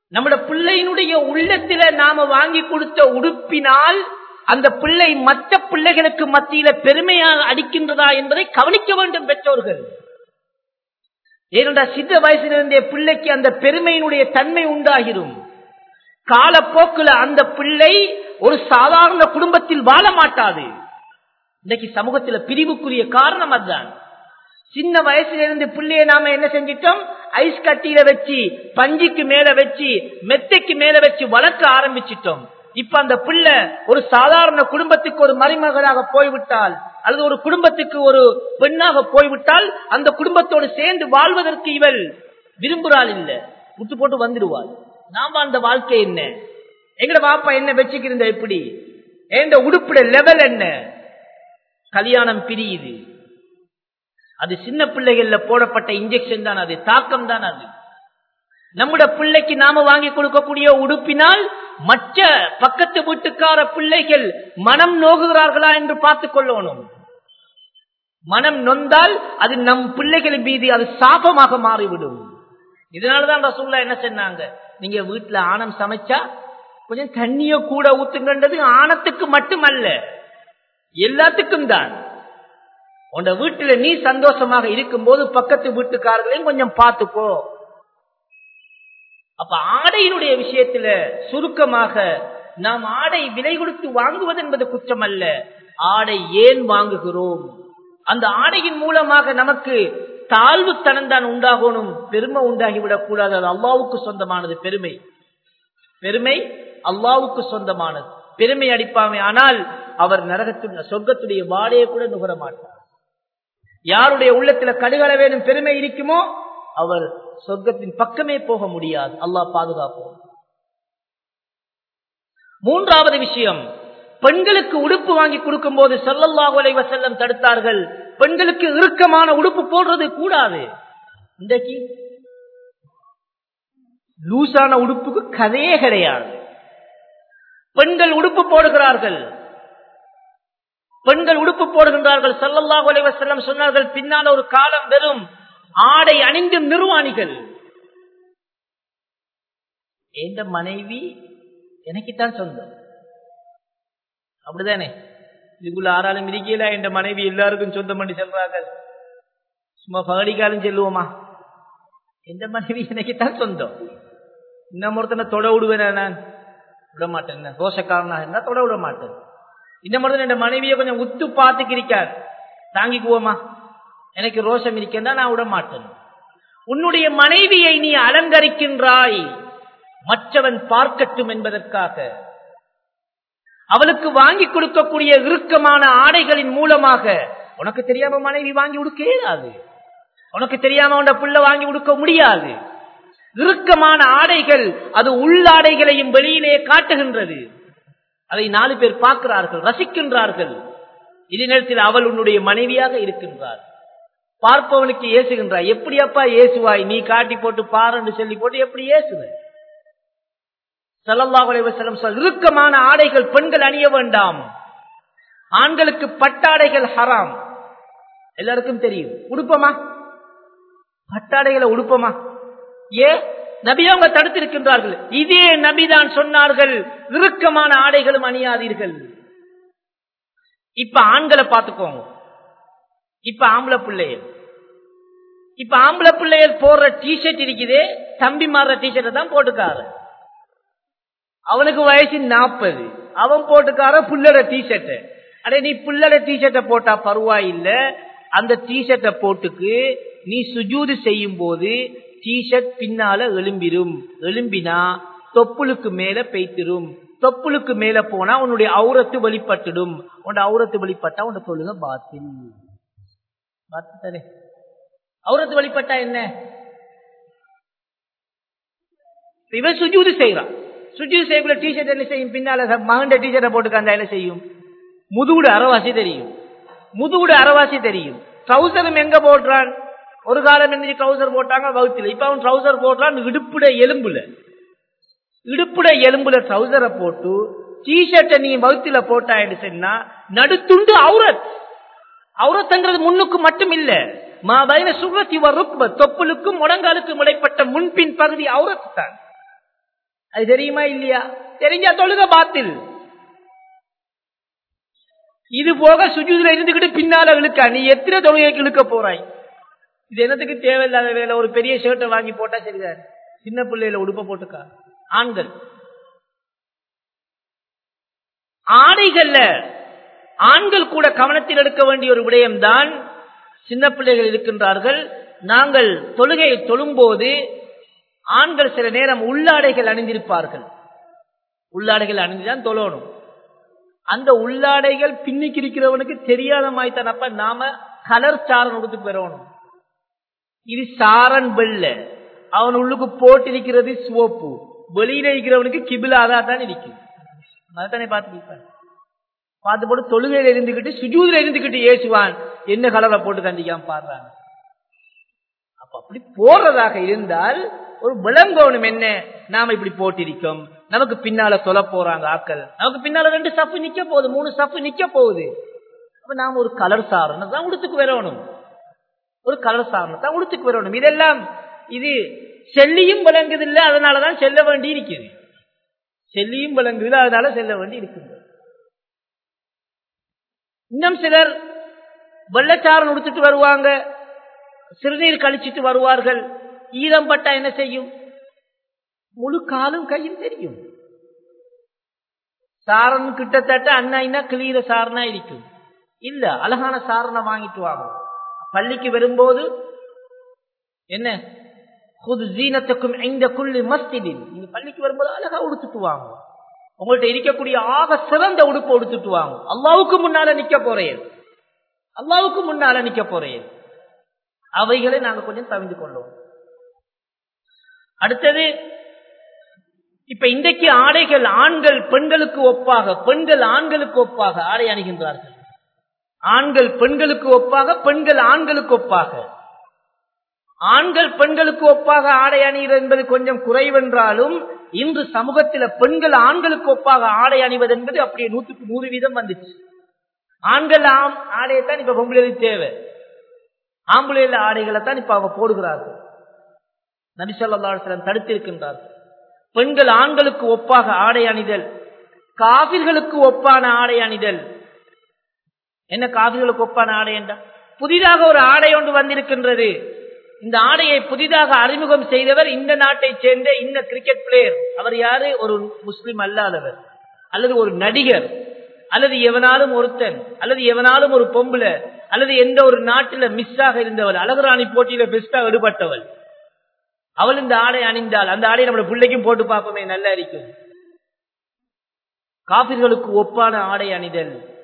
நம்முடைய பிள்ளையினுடைய உள்ளத்தில நாம வாங்கி கொடுத்த உடுப்பினால் அந்த பிள்ளை மற்ற பிள்ளைகளுக்கு மத்தியில பெருமையாக அடிக்கின்றதா என்பதை கவனிக்க வேண்டும் பெற்றோர்கள். ஏனென்றால் சித்த வயசிலிருந்தே பிள்ளைக்கு அந்த பெருமையினுடைய தன்மை உண்டாகிடும் காலப்போக்கில் அந்த பிள்ளை ஒரு சாதாரண குடும்பத்தில் வாழ மாட்டாது. இன்னைக்கு சமூகத்தில் பிரிவுக்குரிய காரணம் அதுதான். சின்ன வயசிலிருந்து பிள்ளைய நாம என்ன செஞ்சிட்டோம்? ஐஸ் கட்டியில வச்சு பஞ்சிக்கு மேல வச்சு மெத்தைக்கு மேல வச்சு வளர்க்க ஆரம்பிச்சிட்டோம். இப்ப அந்த பிள்ளை ஒரு சாதாரண குடும்பத்துக்கு ஒரு மருமகளாக போய்விட்டால் அல்லது ஒரு குடும்பத்துக்கு ஒரு பெண்ணாக போய்விட்டால் அந்த குடும்பத்தோடு சேர்ந்து வாழ்வதற்கு இவள் விரும்புகிறாள் இல்ல விட்டு போட்டு வந்துடுவாள். நாம அந்த வாழ்க்கை என்ன? எங்கட பாப்பா என்ன வச்சுக்கிருந்த எப்படி எந்த உடுப்பிட லெவல் என்ன? கல்யாணம் பிரியுது. அது சின்ன பிள்ளைகள்ல போடப்பட்ட இன்ஜெக்ஷன் தான் அது தாக்கம் தான் அது. நம்முடைய பிள்ளைக்கு நாம வாங்கி கொடுக்கக்கூடிய உடுப்பினால் மற்ற பக்கத்து வீட்டுக்கார பிள்ளைகள் மனம் நோகுகிறார்களா என்று பார்த்துக் கொள்ளணும். மனம் நொந்தால் அது நம் பிள்ளைகளின் மீது அது சாபமாக மாறிவிடும். இதனாலதான் ரசூல்லா என்ன சொன்னாங்க? நீங்க வீட்டுல ஆணம் சமைச்சா கொஞ்சம் தண்ணிய கூட ஊத்துங்கன்றது ஆணத்துக்கு மட்டுமல்ல எல்லாத்துக்கும் தான். உன் வீட்டுல நீ சந்தோஷமாக இருக்கும் போது பக்கத்து வீட்டுக்காரர்களையும் கொஞ்சம் பார்த்துக்கோ. அப்ப ஆடையினுடைய விஷயத்துல சுருக்கமாக நாம் ஆடை விலை கொடுத்து வாங்குவது என்பது குற்றம் அல்ல ஆடை ஏன் வாங்குகிறோம்? அந்த ஆடையின் மூலமாக நமக்கு தாழ்வு தனந்தான் உண்டாகணும் பெருமை உண்டாகிவிடக் கூடாது. அது அல்லாவுக்கு சொந்தமானது பெருமை. பெருமை அல்லாவுக்கு சொந்தமானது. பெருமை அடிப்பாமை ஆனால் அவர் நரகத்து சொர்க்கத்துடைய வாடையை கூட நுகர மாட்டார். யாருடைய உள்ளத்துல கடுகள வேணும் பெருமை இருக்குமோ அவர் சொர்க்கத்தின் பக்கமே போக முடியாது. அல்லாஹ் பாதுகாப்போம். மூன்றாவது விஷயம் பெண்களுக்கு உடுப்பு வாங்கி கொடுக்கும் போது சொல்லல்லாஹு அலைவ செல்லம் தடுத்தார்கள். பெண்களுக்கு இறுக்கமான உடுப்பு போடுறது கூடாது. இன்றைக்கு லூசான உடுப்புக்கு கதையே கிடையாது. பெண்கள் உடுப்பு போடுகிறார்கள். பெண்கள் உடுப்பு போடுகின்றார்கள். சல்லல்லாஹு அலைவ செல்லம் சொன்னார்கள் பின்னால் ஒரு காலம் வெறும் ஆடை அணிந்தும் நிர்வாணிகள். எந்த மனைவி எனக்குத்தான் சொந்தம். அப்படிதானே? இதுக்குள்ள ஆறாலும் இருக்கல என் மனைவி எல்லாருக்கும் சொந்தம் பண்ணி சொல்றாங்க சும்மா பகடிக்காலும் செல்லுவோமா? எந்த மனைவி எனக்குத்தான் சொந்தம். இன்னும் ஒருத்தனை தொட விடுவேனா நான்? விட மாட்டேன் ரோஷக்காரனா இருந்தா தொட விட மாட்டேன் இந்த ஒருத்தன் என் மனைவியை கொஞ்சம் உத்து பார்த்துக்கிருக்கார். தாங்கிக்குவோமா? எனக்கு ரோஷம் இருக்கா நான் விட மாட்டேன். உன்னுடைய மனைவியை நீ அலங்கரிக்கின்றாய். மற்றவன் பார்க்கட்டும் என்பதற்காக. அவளுக்கு வாங்கி கொடுக்கக்கூடிய இறுக்கமான ஆடைகளின் மூலமாக. உனக்கு தெரியாம மனைவி வாங்கி கொடுக்க இயலாது. உனக்கு தெரியாம உண்ட புள்ள வாங்கி கொடுக்க முடியாது. இறுக்கமான ஆடைகள் அது உள்ளாடைகளையும் வெளியிலே காட்டுகின்றது. அதை நாலு பேர் பார்க்கிறார்கள் ரசிக்கின்றார்கள். இதே நேரத்தில் அவள் உன்னுடைய மனைவியாக இருக்கின்றார். பார்ப்பவனுக்கு ஏசுகின்றாய். எப்படி அப்பா ஏசுவாய்? நீ காட்டி போட்டு பாருன்னு சொல்லி போட்டு எப்படி ஏசுவ? செல்லம் சொல் இறுக்கமான ஆடைகள் பெண்கள் அணிய வேண்டாம். ஆண்களுக்கு பட்டாடைகள் ஹராம். எல்லாருக்கும் தெரியும். உடுப்பமா? பட்டாடைகளை உடுப்பமா? ஏ நபி அவங்க தடுத்திருக்கின்றார்கள். இதே நபிதான் சொன்னார்கள் இறுக்கமான ஆடைகளும் அணியாதீர்கள். இப்ப ஆண்களை பார்த்துக்கோங்க. இப்ப ஆம்பளை பிள்ளைகள். இப்ப ஆம்பளை பிள்ளைகள் போடுற டிஷர்ட் இருக்குது தம்பி மாறுற டிஷர்ட்டை தான் போட்டுக்காரு. அவனுக்கு வயசு நாற்பது அவன் போட்டுக்கார புள்ளட டிஷர்ட் அடே நீ புள்ளட டிஷர்ட்டை போட்டா பரவாயில்ல. அந்த டிஷர்ட்டை போட்டுக்கு நீ சுஜூது செய்யும் போது டிஷர்ட் பின்னால எழும்பிரும். எழும்பினா தொப்புளுக்கு மேல பெய்த்திரும். தொப்புளுக்கு மேல போனா உன்னுடைய அவுரத்து வெளிப்பட்டுடும். உன்னோட அவுரத்து வெளிப்பட்டா உன் தொழுக பாத்தில் பாத்துத்தானே அவரது வழிபட்டா என்ன? இவன் சுஜூது செய்யறான் சுஜூது செய்யக்குள்ள டிஷர்ட் என்ன செய்யும்? பின்னால மகண்ட டிஷர்ட்டை போட்டுக்க அந்த என்ன செய்யும்? முதுகுடு அறவாசி தெரியும். முதுகுடு அறவாசி தெரியும். ட்ரௌசரும் எங்க போடுறான்? ஒரு காலம் என்ன ட்ரௌசர் போட்டாங்க வகுத்தில். இப்ப அவன் ட்ரௌசர் போடுறான் இடுப்புட எலும்புல. இடுப்புட எலும்புல ட்ரௌசரை போட்டு டிஷர்ட்டை நீ வகுத்தில போட்டாயிடுச்சுன்னா நடுத்துண்டு அவுரத். அவுரத்துங்கிறது முன்னுக்கு மட்டும் இல்ல. மாபைன சுகத்தி ருக்ப தொப்புளுக்கும் முடங்காலுக்கும் இடைப்பட்ட முன்பின் பகுதி அவுரத்து தான் அது தெரியுமா இல்லையா? தெரிஞ்சா தொழுக பாத்தில். இது போக சுஜூதுல இருந்துகிட்டு பின்னால இழுக்கா நீ எத்தனை தொழுகைக்கு இழுக்க போறாய்? இது என்னத்துக்கு தேவையில்லாத வேலை? ஒரு பெரிய ஷர்ட்டை வாங்கி போட்டா சரிதான்? சின்ன பிள்ளையில உடுப்ப போட்டுக்கா. ஆண்கள். ஆடைகள்ல ஆண்கள் கூட கவனத்தில் எடுக்க வேண்டிய ஒரு விடயம்தான் சின்ன பிள்ளைகள் இருக்கின்றார்கள். நாங்கள் தொழுகையை தொழும்போது ஆண்கள் சில நேரம் உள்ளாடைகள் அணிந்திருப்பார்கள். உள்ளாடைகள் அணிந்துதான் தொழணும். அந்த உள்ளாடைகள் பின்னிக்கு இருக்கிறவனுக்கு தெரியாத மாதிரி நாம கலர் சாரன் கொடுத்து பெறணும். இது சாரன் வெள்ள. அவன் உள்ளுக்கு போட்டிருக்கிறது சிவப்பு. வெளியில இருக்கிறவனுக்கு கிபிலாதான் தான் இருக்கும் அதுதானே பார்த்து பார்த்து போட்டு தொழுகையில இருந்துகிட்டு சுஜூதுல இருந்துகிட்டு ஏசுவான். என்ன கலரை போட்டு தண்டிக்காம பாடுறாங்க அப்ப அப்படி போடுறதாக இருந்தால் ஒரு விளங்கோணும் என்ன? நாம இப்படி போட்டிருக்கோம். நமக்கு பின்னால சொல்ல போறாங்க ஆக்கள் நமக்கு பின்னால ரெண்டு சப்பு நிக்க போகுது மூணு சப்பு நிக்க போகுது. அப்ப நாம ஒரு கலர் சாரணம் தான் உடுத்துக்கு வரணும். ஒரு கலர் சாரணம் தான் உடுத்துக்கு வரணும். இதெல்லாம் இது செல்லியும் விளங்குதில்லை அதனாலதான் செல்ல வேண்டி இருக்குது செல்லியும் விளங்குதில்லை அதனால செல்ல வேண்டி இருக்குது இன்னும் சிலர் வெள்ளச்சாரன் உடுத்துட்டு வருவாங்க சிறுநீர் கழிச்சிட்டு வருவார்கள். ஈரம் பட்டா என்ன செய்யும்? முழு காலும் கையும் தெரியும். சாரன் கிட்டத்தட்ட அண்ணா கிளீர சாரனா இருக்கும். இல்ல அழகான சாரனை வாங்கிட்டு வாங்க. பள்ளிக்கு வரும்போது என்ன? புது ஜீனத்துக்கும் எங்க குள்ளி மஸ்திடின் நீங்க பள்ளிக்கு வரும்போது அழகா உடுத்துட்டு வாங்க. உங்கள்ட்ட இருக்கக்கூடிய ஆக சிறந்த உடுப்பு உடுத்துட்டு வாங்க. அல்லாவுக்கு முன்னால நிக்க போறேன். அல்லாவுக்கு முன்னால நிக்க போறேன். அவைகளை நாங்க கொஞ்சம் தவிந்து கொள்வோம் அடுத்தது இப்ப இன்றைக்கு ஆடைகள் ஆண்கள் பெண்களுக்கு ஒப்பாக பெண்கள் ஆண்களுக்கு ஒப்பாக ஆடை அணிகின்றார்கள். ஆண்கள் பெண்களுக்கு ஒப்பாக பெண்கள் ஆண்களுக்கு ஒப்பாக. ஆண்கள் பெண்களுக்கு ஒப்பாக ஆடை அணிகிறது என்பது கொஞ்சம் குறைவென்றாலும் இன்று சமூகத்தில் பெண்கள் ஆண்களுக்கு ஒப்பாக ஆடை அணிவது என்பது அப்படியே நூற்றுக்கு நூறு வீதம் வந்துச்சு. ஆண்கள் ஆம் ஆடையைத்தான் இப்ப பொம்பளைகளுக்கு தேவை. ஆம்புலையில ஆடைகளை தான் இப்ப அவங்க போடுகிறார்கள். நபிசல்லாஸ்லம் தடுத்திருக்கின்றார்கள். பெண்கள் ஆண்களுக்கு ஒப்பாக ஆடை அணிதல் காவிர்களுக்கு ஒப்பான ஆடை அணிதல். என்ன காவிர்களுக்கு ஒப்பான ஆடை என்றால் புதிதாக ஒரு ஆடை ஒன்று வந்திருக்கின்றது. இந்த ஆடையை புதிதாக அறிமுகம் செய்தவர் இந்த நாட்டை சேர்ந்த இந்த கிரிக்கெட் பிளேயர் அவர் யாரு? ஒரு முஸ்லிம் அல்லாதவர். அல்லது ஒரு நடிகர். அல்லது எவனாலும் ஒருத்தன். அல்லது எவனாலும் ஒரு பொம்புல அல்லது எந்த ஒரு நாட்டில மிஸ் ஆக இருந்தவள். அழகுராணி போட்டியில பெஸ்டா ஈடுபட்டவள். அவள் இந்த ஆடை அணிந்தால் அந்த ஆடையை நம்மளோட பிள்ளைக்கும் போட்டு பார்ப்போமே நல்லா இருக்கும். காபிர்களுக்கு ஒப்பான ஆடை அணிதல்.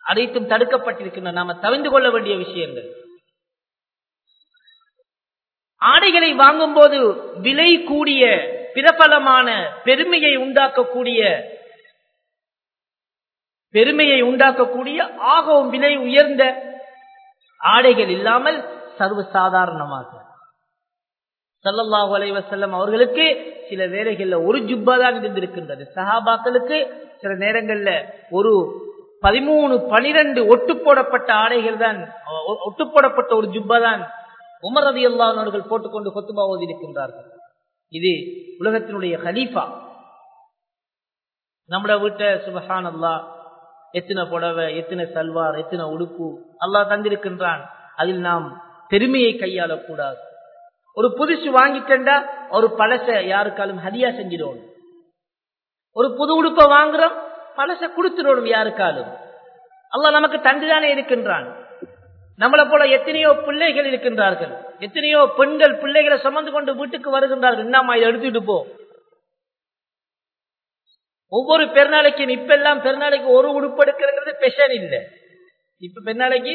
அனைத்தும் தடுக்கப்பட்டிருக்கின்றன. நாம தவிர்ந்து கொள்ள வேண்டிய விஷயங்கள். ஆடைகளை வாங்கும் போது விலை கூடிய பிரபலமான பெருமையை உண்டாக்கக்கூடிய பெருமையை உண்டாக்கக்கூடிய ஆகவும் விலை உயர்ந்த ஆடைகள் இல்லாமல் சர்வசாதாரணமாக. சல்லல்லாஹு அலைவசல்லம் அவர்களுக்கு சில வேலைகள்ல ஒரு ஜுப்பா தான் இருந்திருக்கின்றது. சஹாபாக்களுக்கு சில நேரங்கள்ல ஒரு பதிமூணு பனிரெண்டு ஒட்டு போடப்பட்ட ஆடைகள் தான் ஒட்டு போடப்பட்ட ஒரு ஜுப்பா தான் உமர் ரதி அல்லானவர்கள் போட்டுக்கொண்டு கொத்துபா ஓதி இருக்கின்றார்கள் இது உலகத்தினுடைய ஹலீஃபா நம்மள வீட்டை சுபஹான் அல்லா எத்தனை புடவை எத்தனை சல்வார் எத்தனை உடுப்பு அல்லாஹ் தந்திருக்கின்றான். அதில் நாம் பெருமையை கையாளக்கூடாது. ஒரு புதுசு வாங்கிட்டா ஒரு பழச யாருக்காலும் ஹதியா செஞ்சிடணும் ஒரு புது உடுப்பை வாங்குறோம் பழச கொடுத்துடணும் யாருக்காலும். அல்லாஹ் நமக்கு தந்துதானே இருக்கின்றான். நம்மளை போல எத்தனையோ பிள்ளைகள் இருக்கின்றார்கள். எத்தனையோ பெண்கள் பிள்ளைகளை சுமந்து கொண்டு வீட்டுக்கு வருகின்றார்கள். என்னம்மா இதை எடுத்துட்டு போ. ஒவ்வொரு பெருநாளைக்கும் இப்ப எல்லாம் பெருநாளைக்கு ஒரு உடுப்பு எடுக்கிறது பெஷன் இல்லை. இப்ப பெருநாளைக்கு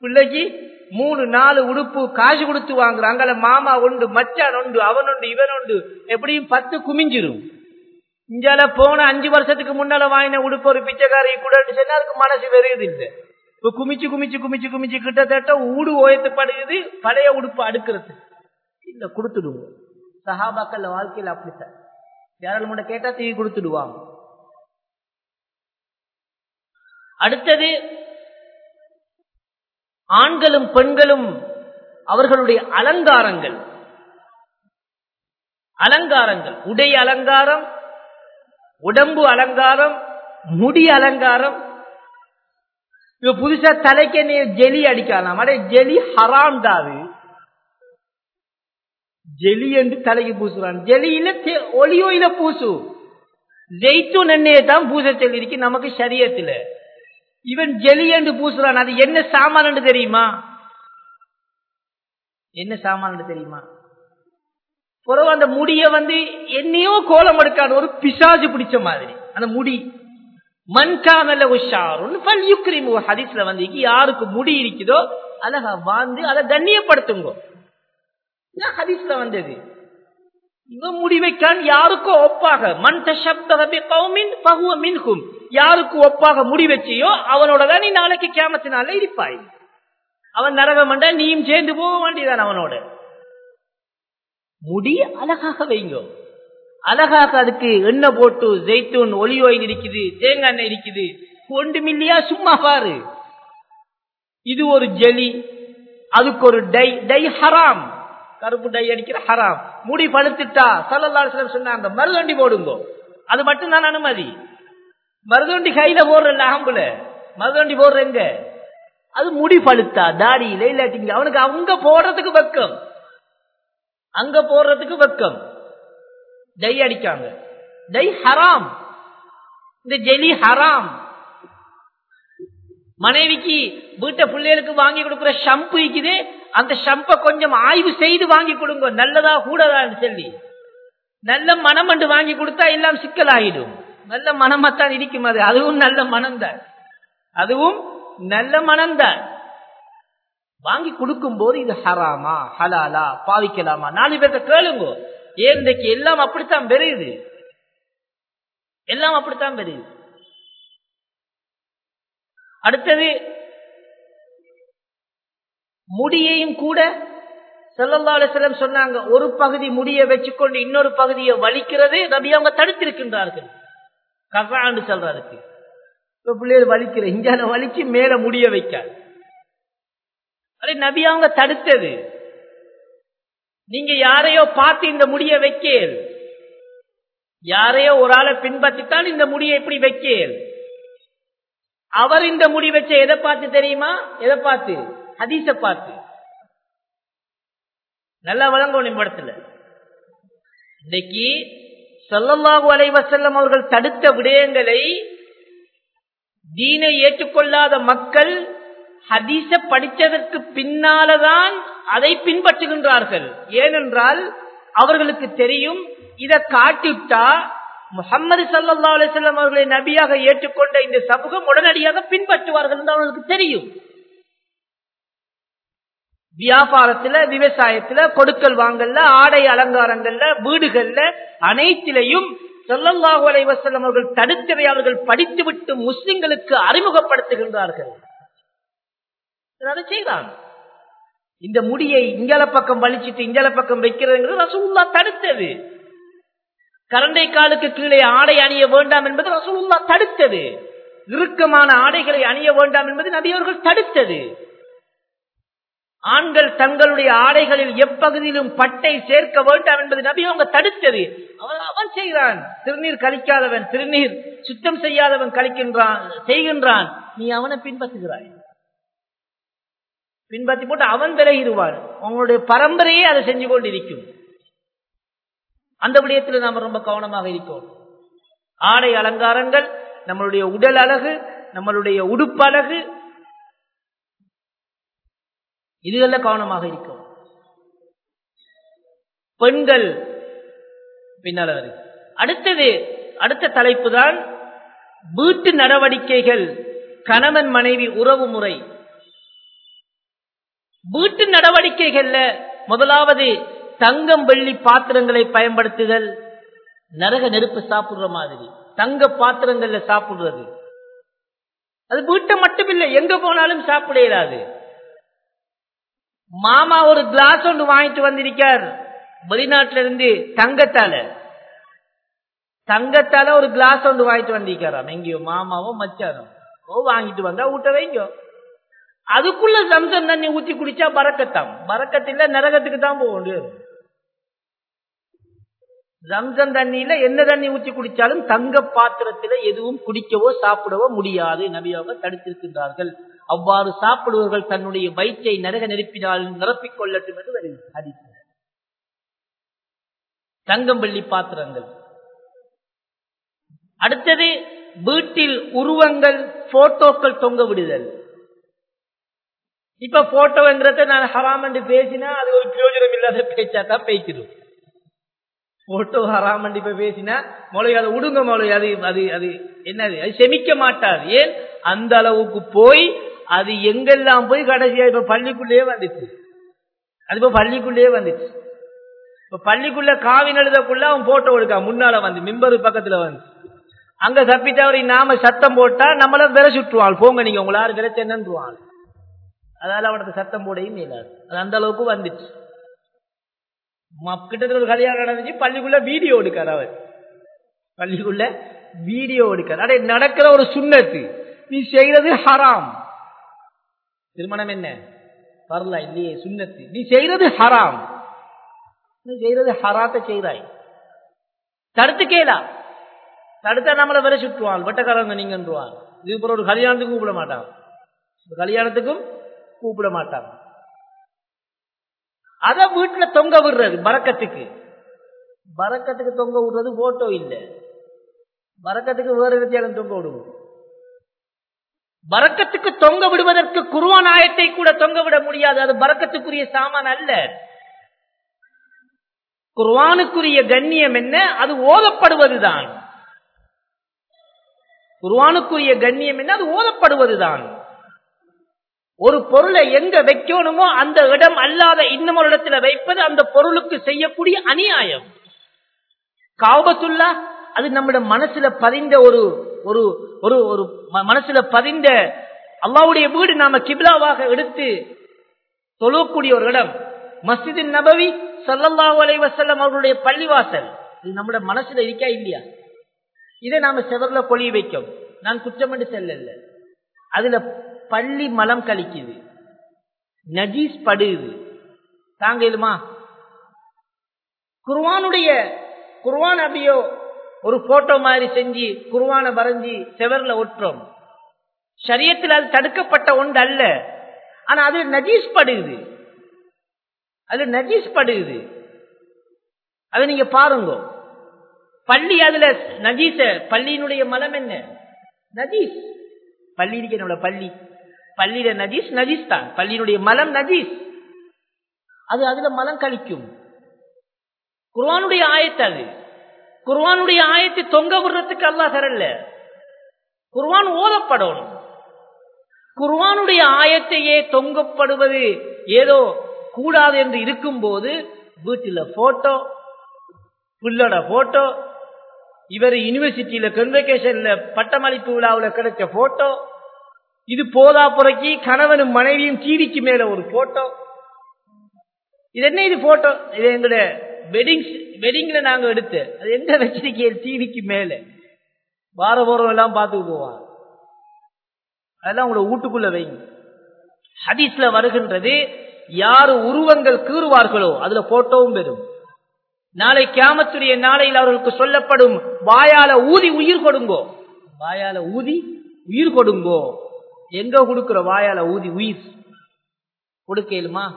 பிள்ளைக்கு மூணு நாலு உடுப்பு காசு கொடுத்து வாங்குறாங்க. மாமா உண்டு மச்சான் உண்டு அவன் உண்டு இவன் உண்டு. எப்படியும் பத்து குமிஞ்சிரும். இஞ்சால போன அஞ்சு வருஷத்துக்கு முன்னால வாங்கின உடுப்பு ஒரு பிச்சைக்காரி கூட சொன்னா அதுக்கு மனசு வெறியது இல்லை இப்ப குமிச்சு குமிச்சு குமிச்சு குமிச்சு கிட்டத்தட்ட ஊடு ஓயத்துப்படுகிறது பழைய உடுப்பு அடுக்கிறது. இல்ல கொடுத்துடுவோம். சஹாபாக்கள் வாழ்க்கையில் அப்படித்தான். யாராலும் கேட்டா தீ கொடுத்துடுவாங்க. அடுத்தது ஆண்களும் பெண்களும் அவர்களுடைய அலங்காரங்கள். அலங்காரங்கள். உடை அலங்காரம் உடம்பு அலங்காரம் முடி அலங்காரம். இப்ப புதுசா தலைக்கு நீ ஜெலி அடிக்கலாம். அடே ஜெலி ஹராம் தாது ஜெலி என்று தலைக்கு பூசுறான். ஜெலியில ஒளியோயில பூசு. ஜெய்த்தூன் எண்ணெயை தான் பூச சொல்லிருக்கு நமக்கு சரியத்துல இவன் ஜெலி என்று பூசுறான். அது என்ன சாமான் தெரியுமா? என்ன சாமான் தெரியுமா? பிறகு அந்த முடிய வந்து என்னையோ கோலம் எடுக்காது ஒரு பிசாஜு பிடிச்ச மாதிரி. அந்த முடி. மண்காமல உஷாருன்னு ஹதீஸ்ல வந்து யாருக்கு முடி இருக்குதோ அழகா வாழ்ந்து அதை கண்ணியப்படுத்துங்க. ஹதீஸ்ல வந்தது? இவன் முடிவைக்கான் யாருக்கோ ஒப்பாக? மண் தஷப்தமின் பகுவ யாருக்கு ஒப்பாக முடி வச்சியோ அவனோட தான் நீ நாளைக்கு கேமத்தினால இருப்பாய். அவன் நரகம் நீயும் சேர்ந்து போக வேண்டியதான் அவனோட. முடி அழகாக வைங்க. அழகாக அதுக்கு எண்ணெய் போட்டு ஜெய்த்தூன் ஒலி ஓயில் இருக்குது தேங்காய் எண்ணெய் இருக்குது ஒன்று மில்லியா சும்மா பாரு. இது ஒரு ஜெலி. அதுக்கு ஒரு டை டை ஹராம். கருப்பு டை அடிக்கிற ஹராம். முடி பழுத்துட்டா சல்லல்லாஹு சொன்னாங்க மருதண்டி போடுங்க. அது மட்டும் தான் அனுமதி. மருதண்டி கையில போடுற அகம்புல. மருதண்டி போடுற எங்க? அது முடி பழுத்தா தாடியில இல்லாட்டிங்க அவனுக்கு அவங்க போடுறதுக்கு பக்கம் அங்க போடுறதுக்கு வெக்கம். டை அடிக்காங்க டை ஹராம். இந்த ஜெலி ஹராம். மனைவிக்கு வீட்டை பிள்ளைகளுக்கு வாங்கி கொடுக்குற ஷம்பு இருக்குது. அந்த ஷம்பை கொஞ்சம் ஆய்வு செய்து வாங்கி கொடுங்க. நல்லதா கூடதான்னு சொல்லி. நல்ல மனம் என்று வாங்கி கொடுத்தா எல்லாம் சிக்கலாகிடும் நல்ல மனமாத்தான் இருக்கும் அது. அதுவும் நல்ல மனம்தான். அதுவும் நல்ல மனம்தான். வாங்கி கொடுக்கும் போது இது ஹராமா ஹலாலா பாவிக்கலாமா? நாலு பேர்த்த கேளுங்க. ஏன் இன்றைக்கு எல்லாம் அப்படித்தான் பெரியுது? எல்லாம் அப்படித்தான் பெரியுது. அடுத்தது முடியையும் கூட செல்லல்லாசிலம் சொன்னாங்க ஒரு பகுதி முடிய வச்சுக்கொண்டு இன்னொரு பகுதியை வலிக்கிறது நபி அவங்க தடுத்திருக்கின்றார்கள். கசாண்டு சொல்றதுக்கு. இப்ப பிள்ளைகள் வலிக்கிற இஞ்சான வலிச்சு மேல முடிய வைக்காது நபி அவங்க தடுத்தது. நீங்க யாரையோ பார்த்து இந்த முடிய வைக்கேல். யாரையோ ஒரு ஆளை பின்பற்றித்தான் இந்த முடியை இப்படி வைக்கேல். அவர் இந்த முடி வச்ச எதை பார்த்து தெரியுமா? எதை பார்த்து? ஹதீச பார்த்து. நல்லா வழங்கும் படத்துல இன்னைக்கு சொல்லல்லாஹு அலைவசல்லம் அவர்கள் தடுத்த விடயங்களை தீனை ஏற்றுக்கொள்ளாத மக்கள் ஹதீஸ படித்ததற்கு பின்னாலதான் அதை பின்பற்றுகின்றார்கள். ஏனென்றால் அவர்களுக்கு தெரியும் இதை காட்டிவிட்டா முகமது சல்லா அலிசல்லாம் அவர்களை நபியாக ஏற்றுக்கொண்ட இந்த சமூகம் உடனடியாக பின்பற்றுவார்கள் என்று அவர்களுக்கு தெரியும். வியாபாரத்துல விவசாயத்துல கொடுக்கல் வாங்கல்ல ஆடை அலங்காரங்கள்ல வீடுகள்ல அனைத்திலையும் சொல்லல்லாஹு அலைவசல்லம் அவர்கள் தடுத்ததை அவர்கள் படித்துவிட்டு முஸ்லிம்களுக்கு அறிமுகப்படுத்துகின்றார்கள். அதை செய்தான் இந்த முடியை இங்கல பக்கம் வலிச்சிட்டு இங்கல பக்கம் வைக்கிறதுங்கிறது ரசூல்லா தடுத்தது. கரண்டை காலுக்கு கீழே ஆடை அணிய வேண்டாம் என்பது ரசூல்லா தடுத்தது. இறுக்கமான ஆடைகளை அணிய வேண்டாம் என்பது நபியவர்கள் தடுத்தது. ஆண்கள் தங்களுடைய ஆடைகளில் எப்பகுதியிலும் பட்டை சேர்க்க வேண்டாம் என்பது நபி அவங்க தடுத்தது. அவன் அவன் செய்கிறான். திருநீர் கழிக்காதவன் திருநீர் சுத்தம் செய்யாதவன் கழிக்கின்றான் செய்கின்றான். நீ அவனை பின்பற்றுகிறாய். பின்பற்றி போட்டு அவன் விலகிடுவான் அவங்களுடைய பரம்பரையே அதை செஞ்சு கொண்டிருக்கும். அந்த விடயத்தில் நாம் ரொம்ப கவனமாக இருக்கோம். ஆடை அலங்காரங்கள் நம்மளுடைய உடல் அழகு நம்மளுடைய உடுப்பு அழகு. இதுகள்ல கவனமாக இருக்கும். பெண்கள் பின்னால் வருது. அடுத்தது அடுத்த தலைப்பு தான் வீட்டு நடவடிக்கைகள் கணவன் மனைவி உறவு முறை. வீட்டு நடவடிக்கைகள்ல முதலாவது தங்கம் வெள்ளி பாத்திரங்களை பயன்படுத்துதல். நரக நெருப்பு சாப்பிடுற மாதிரி. தங்க பாத்திரங்கள்ல சாப்பிடுறது. அது வீட்டை மட்டுமில்லை எங்க போனாலும் சாப்பிட இயலாது. மாமா ஒரு கிளாஸ் ஒன்று வாங்கிட்டு வந்திருக்கார். வெளிநாட்டில இருந்து தங்கத்தால. தங்கத்தால ஒரு கிளாஸ் ஒன்று வாங்கிட்டு வந்திருக்காராம். எங்கேயோ மாமாவோ மச்சாரும் ஓ வாங்கிட்டு வந்தா ஊட்ட வைங்கோ. அதுக்குள்ள சம்சம் தண்ணி ஊத்தி குடிச்சா பறக்கத்தான் பறக்கத்தில் நரகத்துக்கு தான் போக முடியும் ரம்சம் தண்ணியில என்ன தண்ணி ஊற்றி குடிச்சாலும் தங்க பாத்திரத்தில எதுவும் குடிக்கவோ சாப்பிடவோ முடியாது. நபியாக தடுத்திருக்கின்றார்கள். அவ்வாறு சாப்பிடுவர்கள் தன்னுடைய வயிற்றை நரக நெருப்பினால் நிரப்பிக் கொள்ளட்டும் என்று வருகிறது ஹதீஸ். தங்கம் வெள்ளி பாத்திரங்கள். அடுத்தது வீட்டில் உருவங்கள் போட்டோக்கள் தொங்க விடுதல். இப்ப போட்டோங்கிறத நான் ஹராம் என்று பேசினா அது ஒரு பிரயோஜனம் இல்லாத பேச்சா தான் பேசிடும் போட்டோ ஹராம் என்று இப்ப பேசினா மொழி அதை உடுங்க மொழி அது அது அது என்னது? அது செமிக்க மாட்டாது. ஏன்? அந்த அளவுக்கு போய் அது எங்கெல்லாம் போய் கடைசியா இப்ப பள்ளிக்குள்ளேயே வந்துச்சு. அது இப்ப பள்ளிக்குள்ளேயே வந்துச்சு. இப்ப பள்ளிக்குள்ள காவின் எழுதக்குள்ள அவன் போட்டோ எடுக்கா முன்னால வந்து மிம்பரு பக்கத்துல வந்து. அங்க தப்பித்தவரை நாம சத்தம் போட்டா நம்மள விரை சுற்றுவாள் போங்க நீங்க உங்களாரு விரைச்சு என்னன்றுவாள் அதனால அவனுக்கு சத்தம் போடையும் இயலாது அது அந்த அளவுக்கு வந்துச்சு. கிட்டத்தட்ட ஒரு கல்யாணம் நடந்துச்சு பள்ளிக்குள்ள வீடியோ எடுக்கார் அவர். பள்ளிக்குள்ள வீடியோ எடுக்கார். அடே நடக்கிற ஒரு சுண்ணத்து. நீ செய்யறது ஹராம். திருமணம் என்ன? வரல இல்லையே சுண்ணத்து. நீ செய்யறது ஹராம். நீ செய்யறது ஹராத்த செய்கிறாய் தடுத்து கேளா. தடுத்தா நம்மளை வரை சுற்றுவான் வெட்டக்காரங்க நீங்கன்றுவான். இதுக்கு ஒரு கல்யாணத்துக்கும் கூப்பிட மாட்டான். கல்யாணத்துக்கும் கூப்பிட மாட்டாங்க. அத வீட்டுல தொங்க விடுறது பறக்கத்துக்கு. பறக்கத்துக்கு தொங்க விடுறது போட்டோ இல்லை. பறக்கத்துக்கு வேற வித்தியாசம் தொங்க விடுவோம்? பறக்கத்துக்கு தொங்க விடுவதற்கு குருவான் ஆயத்தை கூட தொங்க விட முடியாது. அது பறக்கத்துக்குரிய சாமான் அல்ல. குர்வானுக்குரிய கண்ணியம் என்ன? அது ஓதப்படுவதுதான். குர்வானுக்குரிய கண்ணியம் என்ன? அது ஓதப்படுவதுதான். ஒரு பொருளை எங்க வைக்கணுமோ அந்த இடம் அல்லாத இன்னும் ஒரு இடத்துல வைப்பது அந்த பொருளுக்கு செய்யக்கூடிய அநியாயம். காபத்துல்லா அது நம்முடைய மனசுல பதிந்த ஒரு ஒரு ஒரு ஒரு மனசுல பதிந்த அல்லாவுடைய வீடு நாம கிபிலாவாக எடுத்து தொழக்கூடிய ஒரு இடம். மஸ்ஜிதின் நபவி சல்லல்லாஹு அலை வசல்லம் அவர்களுடைய பள்ளிவாசல். இது நம்முடைய மனசுல இருக்கா இல்லையா? இதை நாம செவர்ல கொழி வைக்கும் நான் குற்றம் என்று செல்ல அதுல பள்ளி மலம் கழிக்குது. நஜீஸ் படுது தாங்கலுமா குர்வானுடைய குர்வான் அபியோ ஒரு போட்டோ மாதிரி செஞ்சு குர்வானை வரைஞ்சி செவர்ல ஒட்டுறோம். சரியத்தில் அது தடுக்கப்பட்ட ஒன்று அல்ல. ஆனா அது நஜீஸ் படுகுது. அது நஜீஸ் படுகுது. அதை நீங்க பாருங்க. பள்ளி அதுல நஜீச பள்ளியினுடைய மலம் என்ன? நஜீஸ். பள்ளி இருக்கு என்னோட பள்ளி. பள்ளியில நஜீஸ் நஜீஸ் தான். பள்ளியினுடைய மலம் நஜீஸ் அது அதுல மலம் கழிக்கும். குர்வானுடைய ஆயத்து அது. குர்வானுடைய ஆயத்தை தொங்க விடுறதுக்கு அல்லா தரல. குர்வான் ஓதப்படணும். குர்வானுடைய ஆயத்தையே தொங்கப்படுவது ஏதோ கூடாது என்று இருக்கும் போது வீட்டில் போட்டோ புள்ளோட போட்டோ இவர் யூனிவர்சிட்டியில கன்வெகேஷன்ல பட்டமளிப்பு விழாவில் கிடைச்ச போட்டோ இது போதா புறக்கி கணவனும் மனைவியும் டிவிக்கு மேல ஒரு போட்டோ இது என்ன இது போட்டோ இது எங்களோட வெட்டிங் வெட்டிங்ல நாங்க எடுத்து அது எந்த வச்சிருக்கீங்க? டிவிக்கு மேல. வார போறோம் எல்லாம் பார்த்துட்டு போவாங்க. அதெல்லாம் உங்களை வீட்டுக்குள்ள வைங்க. ஹதீஸ்ல வருகின்றது யாரு உருவங்கள் கீறுவார்களோ அதுல போட்டோவும் பெறும். நாளை கியாமத்துடைய நாளையில் அவர்களுக்கு சொல்லப்படும் வாயால ஊதி உயிர் கொடுங்கோ. வாயால ஊதி உயிர் கொடுங்கோ. எங்க கொடுக்குற வாயால ஊதி உயிர்? கொடுக்கலுமா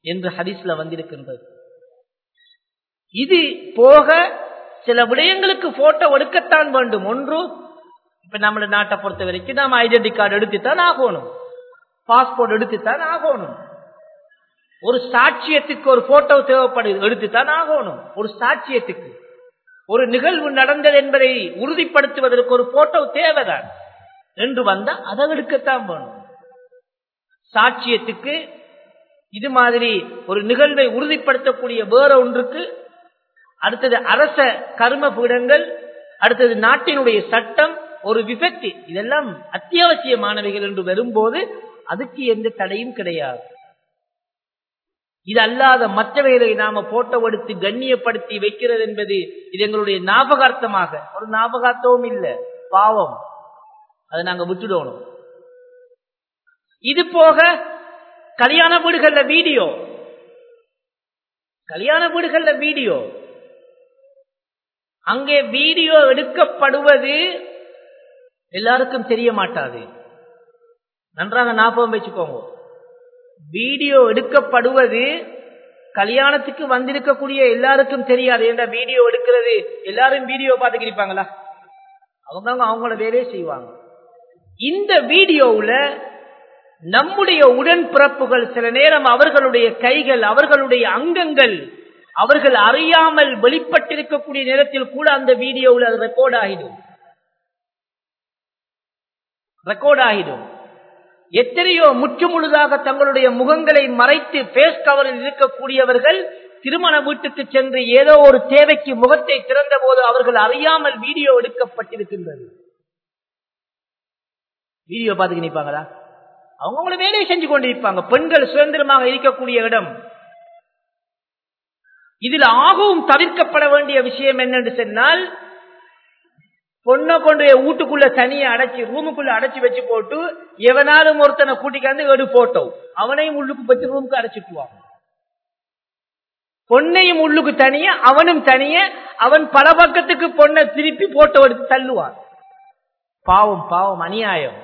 என்று ஹரிஸ்ல வந்திருக்கின்றது. இது போக சில விடயங்களுக்கு போட்டோ எடுக்கத்தான் வேண்டும். ஒன்று இப்ப நம்ம நாட்டை பொறுத்த வரைக்கும் நாம ஐடென்டி கார்டு எடுத்துத்தான் ஆகணும். பாஸ்போர்ட் எடுத்துத்தான் ஆகணும். ஒரு சாட்சியத்துக்கு ஒரு போட்டோ தேவைப்படுது எடுத்துத்தான் ஆகணும். ஒரு சாட்சியத்துக்கு. ஒரு நிகழ்வு நடந்தது என்பதை உறுதிப்படுத்துவதற்கு ஒரு போட்டோ தேவைதான். என்று வந்தா அதை எடுக்கத்தான் வேணும். சாட்சியத்துக்கு இது மாதிரி ஒரு நிகழ்வை உறுதிப்படுத்தக்கூடிய வேற ஒன்றுக்கு அடுத்தது அரச கர்ம பீடங்கள் அடுத்தது நாட்டினுடைய சட்டம் ஒரு விபத்து இதெல்லாம் அத்தியாவசியமானவைகள் என்று வரும்போது அதுக்கு எந்த தடையும் கிடையாது. இது அல்லாத மற்றவைகளை நாம போட்டோ எடுத்து கண்ணியப்படுத்தி வைக்கிறது என்பது இது எங்களுடைய ஞாபகார்த்தமாக. ஒரு ஞாபகார்த்தமும் இல்லை. பாவம். அதை நாங்க விட்டுடணும். இது போக கல்யாண வீடுகள்ல வீடியோ. கல்யாண வீடுகள்ல வீடியோ. அங்கே வீடியோ எடுக்கப்படுவது எல்லாருக்கும் தெரிய மாட்டாது. நன்றாக ஞாபகம் வச்சுக்கோங்க. வீடியோ எடுக்கப்படுவது கல்யாணத்துக்கு வந்திருக்கக்கூடிய எல்லாருக்கும் தெரியாது. என்ற வீடியோ எடுக்கிறது? எல்லாரும் வீடியோ பார்த்துக்கிருப்பாங்களா அவங்க அவங்களோட வேலையே செய்வாங்க. இந்த வீடியோவில் நம்முடைய உடன்பிறப்புகள் சில நேரம் அவர்களுடைய கைகள் அவர்களுடைய அங்கங்கள் அவர்கள் அறியாமல் வெளிப்பட்டிருக்கக்கூடிய நேரத்தில் கூட அந்த வீடியோவில் அது ரெக்கார்ட் ஆகிடும். ரெக்கார்ட் ஆகிடும். எத்தனையோ முற்றுமுழுதாக தங்களுடைய முகங்களை மறைத்து பேஸ் கவரில் இருக்கக்கூடியவர்கள் திருமண வீட்டுக்கு சென்று ஏதோ ஒரு தேவைக்கு முகத்தை திறந்த போது அவர்கள் அறியாமல் வீடியோ எடுக்கப்பட்டிருக்கின்றது. வீடியோ பார்த்துக்கு நிற்பாங்களா? அவங்கள வேலையை செஞ்சு கொண்டிருப்பாங்க. பெண்கள் சுதந்திரமாக இருக்கக்கூடிய இடம். இதில் ஆகவும் தவிர்க்கப்பட வேண்டிய விஷயம் என்னென்று சொன்னால் பொண்ணை கொண்டு வீட்டுக்குள்ள தனியை அடைச்சு ரூமுக்குள்ள அடைச்சு வச்சு போட்டு எவனாலும் ஒருத்தனை கூட்டிக்காந்து எடு போட்டோம். அவனையும் உள்ளுக்கு பத்து ரூமுக்கு அடைச்சிட்டுவாங்க பொண்ணையும் உள்ளுக்கு தனிய அவனும் தனிய அவன் பல பக்கத்துக்கு பொண்ணை திருப்பி போட்டோ எடுத்து தள்ளுவான். பாவம் பாவம் அநியாயம்.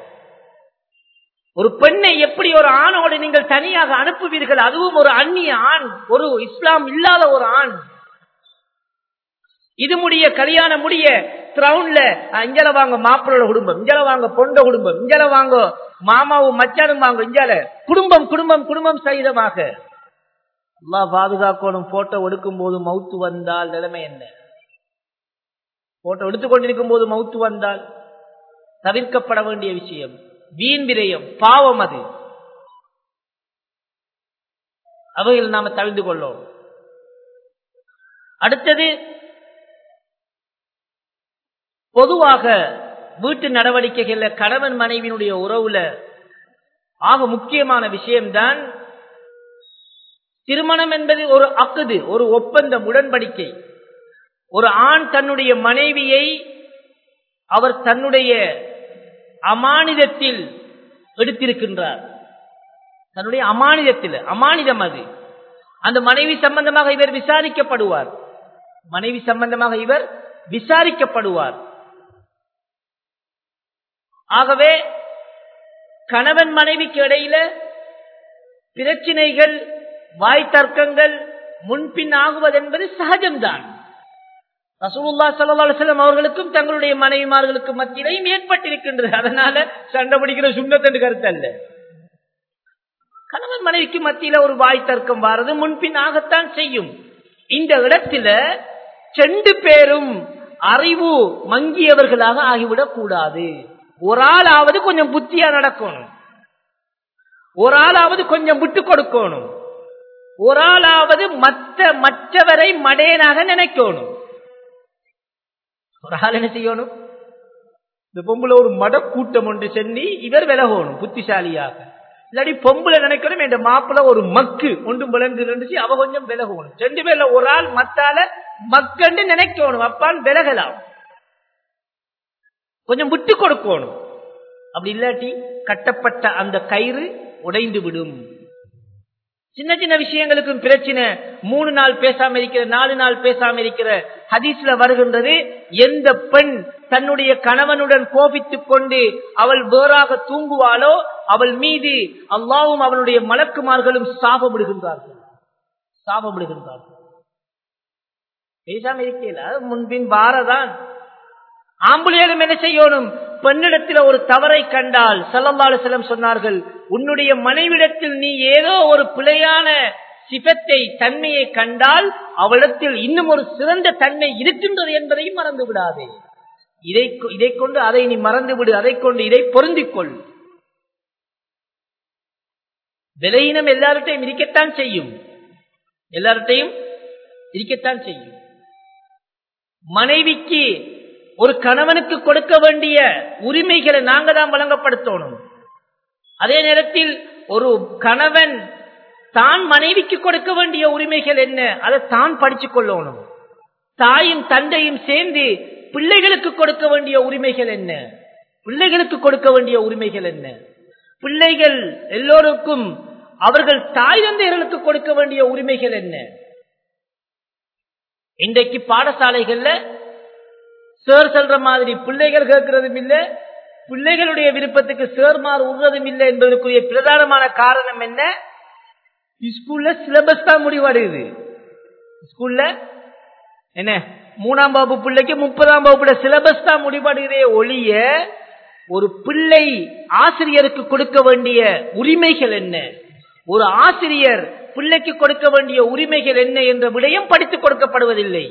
ஒரு பெண்ணை எப்படி ஒரு ஆணோடு நீங்கள் தனியாக அனுப்புவீர்கள்? அதுவும் ஒரு அந்நிய ஆண் ஒரு இஸ்லாம் இல்லாத ஒரு ஆண். இது முடிய கல்யாணம் முடிய கிரவுண்ட்ல இஞ்சல வாங்க மாப்பிள்ளோட குடும்பம் இஞ்சல வாங்க பொண்ட குடும்பம் இஞ்சல வாங்க மாமாவும் மச்சானும் வாங்க இஞ்சல. குடும்பம் குடும்பம் குடும்பம் சகிதமாக. எல்லா பாதுகாக்கணும். போட்டோ எடுக்கும் போது மவுத்து வந்தால் நிலைமை என்ன? போட்டோ எடுத்துக்கொண்டிருக்கும் போது மவுத்து வந்தால் தவிர்க்கப்பட வேண்டிய விஷயம். வீண் விரயம் பாவம் அது. அவையில் நாம தவிழ்ந்து கொள்ளோம். அடுத்தது பொதுவாக வீட்டு நடவடிக்கைகள்ல கணவன் மனைவியினுடைய உறவுல ஆக முக்கியமான விஷயம்தான் திருமணம் என்பது ஒரு அக்குது ஒரு ஒப்பந்தம் உடன்படிக்கை. ஒரு ஆண் தன்னுடைய மனைவியை அவர் தன்னுடைய அமானிதத்தில் எடுத்திருக்கின்றார். தன்னுடைய அமானிதத்தில் அமானிதம் அது. அந்த மனைவி சம்பந்தமாக இவர் விசாரிக்கப்படுவார். மனைவி சம்பந்தமாக இவர் விசாரிக்கப்படுவார். ஆகவே கணவன் மனைவிக்கு இடையில பிரச்சினைகள் வாய் தர்க்கங்கள் முன்பின் ஆகுவதென்பது சகஜம்தான். ரசூலுல்லா சல்லாஹம் அவர்களுக்கும் தங்களுடைய மனைவிமார்களுக்கும் மத்தியிலையும் ஏற்பட்டிருக்கின்றது. அதனால சண்டை பிடிக்கிற சுண்ணத்தண்டு கருத்து அல்ல கணவன் மனைவிக்கு மத்தியில ஒரு வாய் தர்க்கம் வாரது முன்பின் ஆகத்தான் செய்யும். இந்த இடத்துல செண்டு பேரும் அறிவு மங்கியவர்களாக ஆகிவிடக் கூடாது. ஒரு ஆளாவது கொஞ்சம் புத்தியா நடக்கணும். ஒரு ஆளாவது கொஞ்சம் விட்டு கொடுக்கணும். ஒரு ஆளாவது மற்ற மற்றவரை மடையனாக நினைக்கணும். ஒரு ஆள் என்ன செய்யணும் இந்த பொம்புல ஒரு மட கூட்டம் ஒன்று சென்னி இவர் விலகணும் புத்திசாலியாக இல்லாடி பொம்புல நினைக்கணும் என் மாப்பிள்ள ஒரு மக்கு ஒன்றும் விளங்கு இருந்துச்சு அவ கொஞ்சம் விலகணும் ரெண்டு பேர்ல ஒரு ஆள் மத்தால மக்கண்டு நினைக்கணும் அப்பான் விலகலாம் கொஞ்சம் விட்டு கொடுக்கணும் அப்படி இல்லாட்டி கட்டப்பட்ட அந்த கயிறு உடைந்து விடும் சின்ன சின்ன விஷயங்களுக்கும் பிரச்சனை. மூணு நாள் பேசாம இருக்கிற நாலு நாள் பேசாம இருக்கிற ஹதீஸ்ல வருகின்றது எந்த பெண் தன்னுடைய கணவனுடன் கோபித்துக் கொண்டு அவள் வேறாக தூங்குவாளோ அவள் மீது அல்லாவும் அவனுடைய மலக்குமார்களும் சாபமிடுகின்றார்கள். சாபமிடுகின்றார்கள். பேசாம இருக்கல முன்பின் வாரதான். ஆம்புலியலும் என்ன செய்யணும்? பெண்ணிடத்தில் ஒரு தவறை கண்டால் செல்லம்பாலு செல்லம் சொன்னார்கள் உன்னுடைய மனைவிடத்தில் நீ ஏதோ ஒரு பிழையான சிபத்தை தன்மையை கண்டால் அவளிடத்தில் இன்னும் ஒரு சிறந்த தன்மை இருக்கின்றது என்பதையும் மறந்து விடாதே. இதை இதை கொண்டு அதை நீ மறந்து விடு அதை கொண்டு இதை பொருந்திக் கொள். விலையினம் எல்லார்ட்டையும் இருக்கத்தான் செய்யும். எல்லார்ட்டையும் இருக்கத்தான் செய்யும். மனைவிக்கு ஒரு கணவனுக்கு கொடுக்க வேண்டிய உரிமைகளை நாங்க தான் வழங்கப்படுத்தணும். அதே நேரத்தில் ஒரு கணவன் தான் மனைவிக்கு கொடுக்க வேண்டிய உரிமைகள் என்ன? அதை தான் படிச்சு கொள்ளணும். தாயும் தந்தையும் சேர்ந்து பிள்ளைகளுக்கு கொடுக்க வேண்டிய உரிமைகள் என்ன? பிள்ளைகளுக்கு கொடுக்க வேண்டிய உரிமைகள் என்ன? பிள்ளைகள் எல்லோருக்கும் அவர்கள் தாய் தந்தையர்களுக்கு கொடுக்க வேண்டிய உரிமைகள் என்ன? இன்றைக்கு பாடசாலைகள்ல சேர் சொல்ற மாதிரி பிள்ளைகள் கேட்கறதும் இல்லை பிள்ளைகளுடைய விருப்பத்துக்கு சேர்மாறு உடுறதும் இல்லை என்பதற்குரிய பிரதானமான காரணம் என்ன? ஸ்கூல்ல சிலபஸ் தான் முடிவடையுது. ஸ்கூல்ல என்ன? மூணாம் வகுப்பு பிள்ளைக்கு முப்பதாம் வகுப்புல சிலபஸ் தான் முடிவடையுதே ஒழிய ஒரு பிள்ளை ஆசிரியருக்கு கொடுக்க வேண்டிய உரிமைகள் என்ன? ஒரு ஆசிரியர் பிள்ளைக்கு கொடுக்க வேண்டிய உரிமைகள் என்ன என்ற விடயம் படித்துக் கொடுக்கப்படுவதில்லை.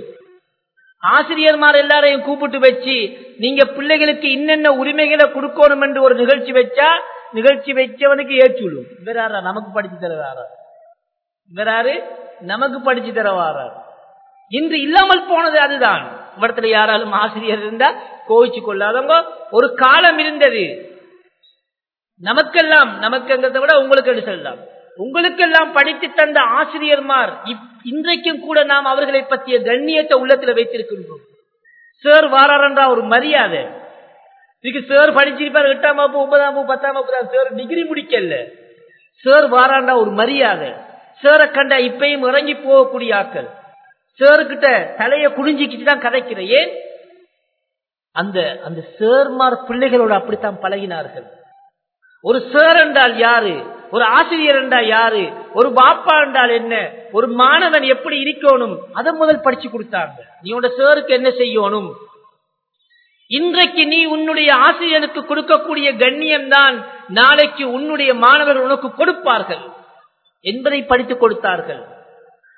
ஆசிரியர்மார் எல்லாரையும் கூப்பிட்டு வச்சு நீங்க பிள்ளைகளுக்கு இன்னென்ன உரிமைகளை கொடுக்கணும் என்று ஒரு நிகழ்ச்சி வச்சா நிகழ்ச்சி வச்சவனுக்கு ஏற்றுள்ளும் இவராரா நமக்கு படிச்சு தருவாரா? இவராரு நமக்கு படிச்சு தரவாரா இன்று இல்லாமல் போனது அதுதான். இவரத்துல யாராலும் ஆசிரியர் இருந்தா கோவிச்சு கொள்ளாதவங்க ஒரு காலம் இருந்தது. நமக்கெல்லாம் நமக்குங்கிறத விட உங்களுக்கு சொல்லலாம். உங்களுக்கெல்லாம் படித்து தந்த ஆசிரியர்மார் இன்றைக்கும் கூட நாம் அவர்களை பற்றிய கண்ணியத்தை உள்ளத்துல வைத்திருக்கின்றோம். சேர் வாராரன்றா ஒரு மரியாதை. இதுக்கு சேர் படிச்சிருப்பார் எட்டாம் வகுப்பு ஒன்பதாம் வகுப்பு பத்தாம் வகுப்பு சேர் டிகிரி முடிக்கல. சேர் வாராண்டா ஒரு மரியாதை. சேரை கண்டா இப்பயும் இறங்கி போகக்கூடிய ஆக்கள் சேருக்கிட்ட தலைய குடிஞ்சிக்கிட்டு தான் கதைக்கிற. ஏன்? அந்த அந்த சேர்மார் பிள்ளைகளோட அப்படித்தான் பழகினார்கள். ஒரு சேர் என்றால் யாரு? ஒரு ஆசிரியர் என்றால் யாரு? ஒரு பாப்பா என்றால் என்ன? ஒரு மாணவன் எப்படி இருக்கணும்? அதை முதல் படிச்சு கொடுத்தாங்க. நீ உட சேருக்கு என்ன செய்யணும்? இன்றைக்கு நீ உன்னுடைய ஆசிரியனுக்கு கொடுக்கக்கூடிய கண்ணியம் தான் நாளைக்கு உன்னுடைய மாணவர்கள் உனக்கு கொடுப்பார்கள். என்பதை படித்துக் கொடுத்தார்கள்.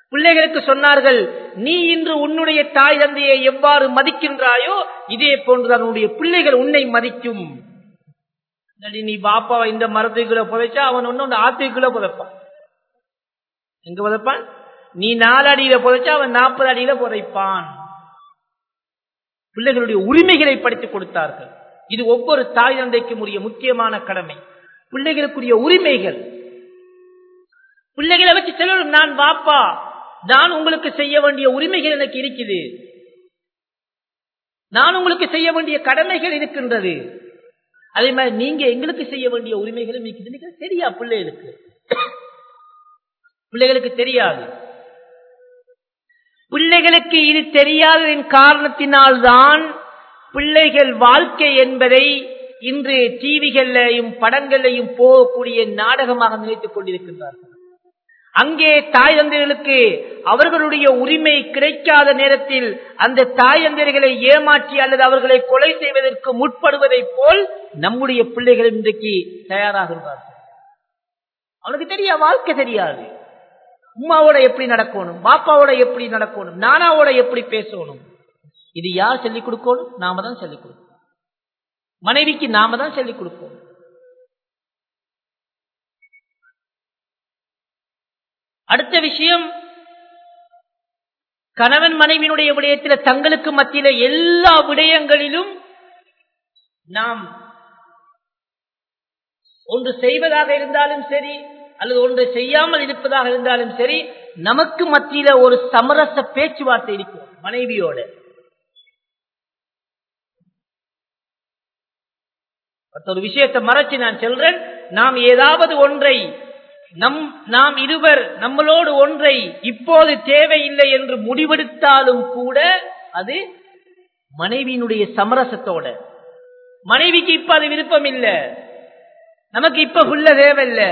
பிள்ளைகளுக்கு சொன்னார்கள் நீ இன்று உன்னுடைய தாய் தந்தையை எவ்வாறு மதிக்கின்றாயோ இதே போன்றுதான் உன்னுடைய பிள்ளைகள் உன்னை மதிக்கும். நீ பாப்பாவை இந்த மரத்துக்குள்ள புதைச்சா அவன் ஒன்னு ஆத்துக்குள்ள புதைப்பான். எங்க புதைப்பான்? நீ நாலு அடியில புதைச்சா அவன் நாற்பது அடியில புதைப்பான். பிள்ளைகளுடைய உரிமைகளை படித்துக் கொடுத்தார்கள். இது ஒவ்வொரு தாய் தந்தைக்கும் உரிய முக்கியமான கடமை. பிள்ளைகளுக்குரிய உரிமைகள் பிள்ளைகளை வச்சு செல்லும் நான் பாப்பா நான் உங்களுக்கு செய்ய வேண்டிய உரிமைகள் எனக்கு இருக்குது. நான் உங்களுக்கு செய்ய வேண்டிய கடமைகள் இருக்கின்றது. அதே மாதிரி நீங்க எங்களுக்கு செய்ய வேண்டிய உரிமைகளும் இருக்குது. தெரியா பிள்ளைகளுக்கு? பிள்ளைகளுக்கு தெரியாது. பிள்ளைகளுக்கு இது தெரியாததின் காரணத்தினால்தான் பிள்ளைகள் வாழ்க்கை என்பதை இன்று டிவிகளையும் படங்களையும் போகக்கூடிய நாடகமாக நினைத்துக் கொண்டிருக்கின்றார்கள். அங்கே தாய் தந்தைகளுக்கு அவர்களுடைய உரிமை கிடைக்காத நேரத்தில் அந்த தாய் தந்தைகளை ஏமாற்றி அல்லது அவர்களை கொலை செய்வதற்கு முற்படுவதைப் போல் நம்முடைய பிள்ளைகள் இன்றைக்கு தயாராகின்றார்கள் அவனுக்கு தெரிய? வாழ்க்கை தெரியாது. உமாவோட எப்படி நடக்கணும்? பாப்பாவோட எப்படி நடக்கணும்? நானாவோட எப்படி பேசணும்? இது யார் சொல்லிக் கொடுக்கணும்? நாம தான் சொல்லிக் கொடுக்கணும். மனைவிக்கு நாம தான் சொல்லிக் கொடுப்போம். அடுத்த விஷயம் கணவன் மனைவியினுடைய விடயத்தில் தங்களுக்கு மத்தியில எல்லா விடயங்களிலும் நாம் ஒன்று செய்வதாக இருந்தாலும் சரி அல்லது ஒன்று செய்யாமல் இருப்பதாக இருந்தாலும் சரி நமக்கு மத்தியில ஒரு சமரச பேச்சுவார்த்தை இருக்கும் மனைவியோட. ஒரு விஷயத்தை மறைச்சு நான் சொல்றேன். நாம் ஏதாவது ஒன்றை நம் நாம் இருவர் நம்மளோடு ஒன்றை இப்போது தேவையில்லை என்று முடிவெடுத்தாலும் கூட அது மனைவியினுடைய சமரசத்தோட. மனைவிக்கு இப்ப அது விருப்பம் இல்லை நமக்கு இப்ப உள்ள தேவையில்லை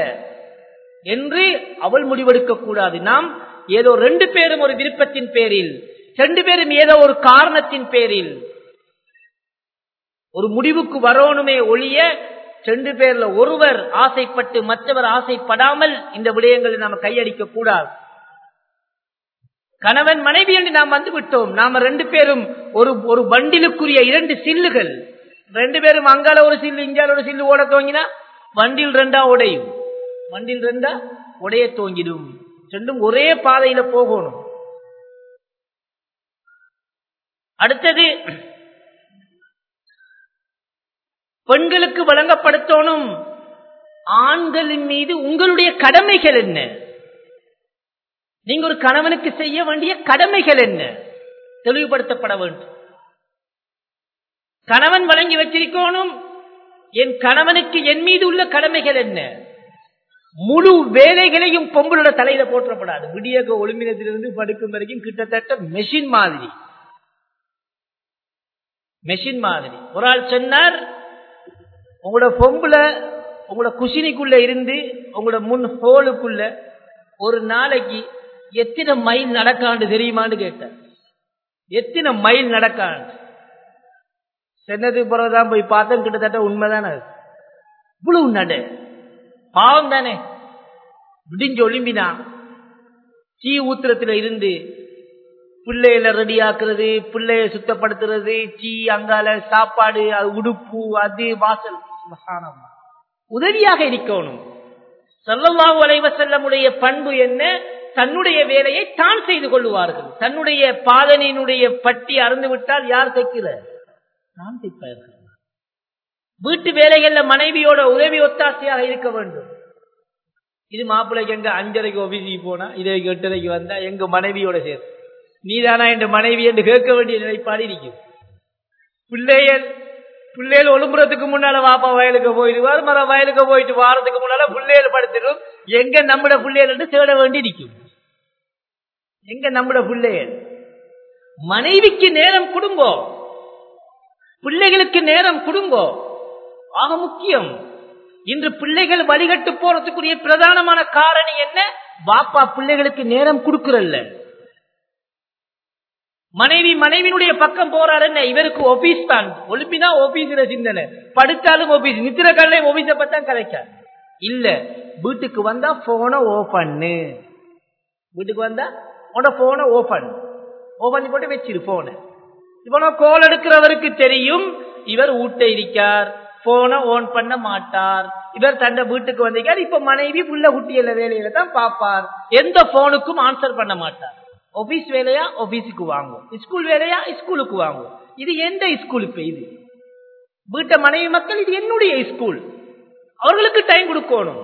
என்று அவள் முடிவெடுக்க கூடாது. நாம் ஏதோ ரெண்டு பேரும் ஒரு விருப்பத்தின் பேரில் ரெண்டு பேரும் ஏதோ ஒரு காரணத்தின் பேரில் ஒரு முடிவுக்கு வரணுமே ஒழிய ரெண்டு பேர்ல ஒருவர் ஆசைப்பட்டு மற்றவர் ஆசைப்படாமல் இந்த விடயங்களை நாம கையடிக்க கூடாது. கணவன் மனைவி என்று நாம் வந்து விட்டோம். நாம ரெண்டு பேரும் ஒரு ஒரு வண்டிலுக்குரிய இரண்டு சில்லுகள். ரெண்டு பேரும் அங்கால ஒரு சில்லு இங்கால ஒரு சில்லு ஓட துவங்கினா வண்டில் ரெண்டா உடையும். வண்டில் ரெண்டா உடைய துவங்கிடும். ரெண்டும் ஒரே பாதையில போகணும். அடுத்தது பெண்களுக்கு வழங்கப்படுத்தணும். ஆண்களின் மீது உங்களுடைய கடமைகள் என்ன? நீங்க ஒரு கணவனுக்கு செய்ய வேண்டிய கடமைகள் என்ன? தெளிவுபடுத்தப்பட வேண்டும். கணவன் வழங்கி வச்சிருக்கணும். என் கணவனுக்கு என் மீது உள்ள கடமைகள் என்ன? முழு வேலைகளையும் பொம்பளோட தலையில போற்றப்படாது. விடியக ஒளிமினத்திலிருந்து படுக்கும் வரைக்கும் கிட்டத்தட்ட மெஷின் மாதிரி. மெஷின் மாதிரி. ஒரு ஆள் சொன்னார் உங்களோட பொம்புல உங்களோட குஷினிக்குள்ள இருந்து உங்களோட முன் ஹோலுக்குள்ள ஒரு நாளைக்கு எத்தனை மைல் நடக்காண்டு தெரியுமான்னு கேட்டார் எத்தனை மைல் நடக்காண்டு? சென்னதுக்கு பிறகுதான் போய் பார்த்தேன் கிட்டத்தட்ட உண்மைதானே அது. இவ்வளவு நட. பாவம் தானே விடிஞ்சு ஒளிம்பினா தீ ஊத்திரத்துல இருந்து பிள்ளையில ரெடி ஆக்குறது பிள்ளைய சுத்தப்படுத்துறது தீ அங்கால சாப்பாடு அது உடுப்பு அது வாசல். உதவியாக இருக்கணும். சொல்லவாவு அலைவ செல்லமுடைய பண்பு என்ன? தன்னுடைய வேலையை தான் செய்து கொள்ளுவார்கள். தன்னுடைய பாதனையினுடைய பட்டி அறந்து விட்டால் யார் தைக்கல நான் தைப்பார்கள் வீட்டு வேலைகள்ல மனைவியோட உதவி ஒத்தாசையாக இருக்க வேண்டும். இது மாப்பிள்ளைக்கு எங்க அஞ்சரைக்கு ஆபீஸுக்கு போனா இதை எட்டரைக்கு வந்தா எங்க மனைவியோட சேர்த்து. நீதானா என்ற மனைவி என்று கேட்க வேண்டிய நிலைப்பாடு இருக்கும் பிள்ளைகள் பிள்ளைகள் ஒழும்புறதுக்கு முன்னால வாப்பா வயலுக்கு போயிடுவார் மர வயலுக்கு போயிட்டு வாரத்துக்கு முன்னால பிள்ளைகள் படுத்துடும். எங்க நம்மட பிள்ளைகள் என்று தேட வேண்டி நிற்கும் எங்க நம்மட பிள்ளைகள்? மனைவிக்கு நேரம் குடும்பம் பிள்ளைகளுக்கு நேரம் குடும்பம் ஆக முக்கியம். இன்று பிள்ளைகள் வழிகட்டு போறதுக்குரிய பிரதானமான காரணி என்ன? பாப்பா பிள்ளைகளுக்கு நேரம் கொடுக்கறல்ல. மனைவி மனைவினுடைய பக்கம் போறாரு என்ன? இவருக்கு ஆபீஸ் தான். ஒலிம்பினா ஆபீஸ்ல சிந்தனை. படுத்தாலும் ஆபீஸ் நித்திர கல்லை ஆபீஸ பத்தான் கதைக்க. இல்ல. வீட்டுக்கு வந்தா போன ஓபன்னு வீட்டுக்கு வந்தா உன்னோட போன ஓபன் ஓபன் போட்டு வச்சிரு போன இவனோ கோல் எடுக்கிறவருக்கு தெரியும். இவர் ஊட்ட இருக்கார். போன ஓன் பண்ண மாட்டார். இவர் தந்த வீட்டுக்கு வந்திருக்கார். இப்ப மனைவி புள்ள குட்டியில வேலையில தான் பார்ப்பார். எந்த போனுக்கும் ஆன்சர் பண்ண மாட்டார். ஆபீஸ் வேலையா ஆபீஸுக்கு வாங்கும் ஸ்கூல் வேலையா ஸ்கூலுக்கு வாங்கும் இது எந்த ஸ்கூல் இப்ப இது? வீட்டை மனைவி மக்கள் இது என்னுடைய ஸ்கூல் அவர்களுக்கு டைம் கொடுக்கணும்.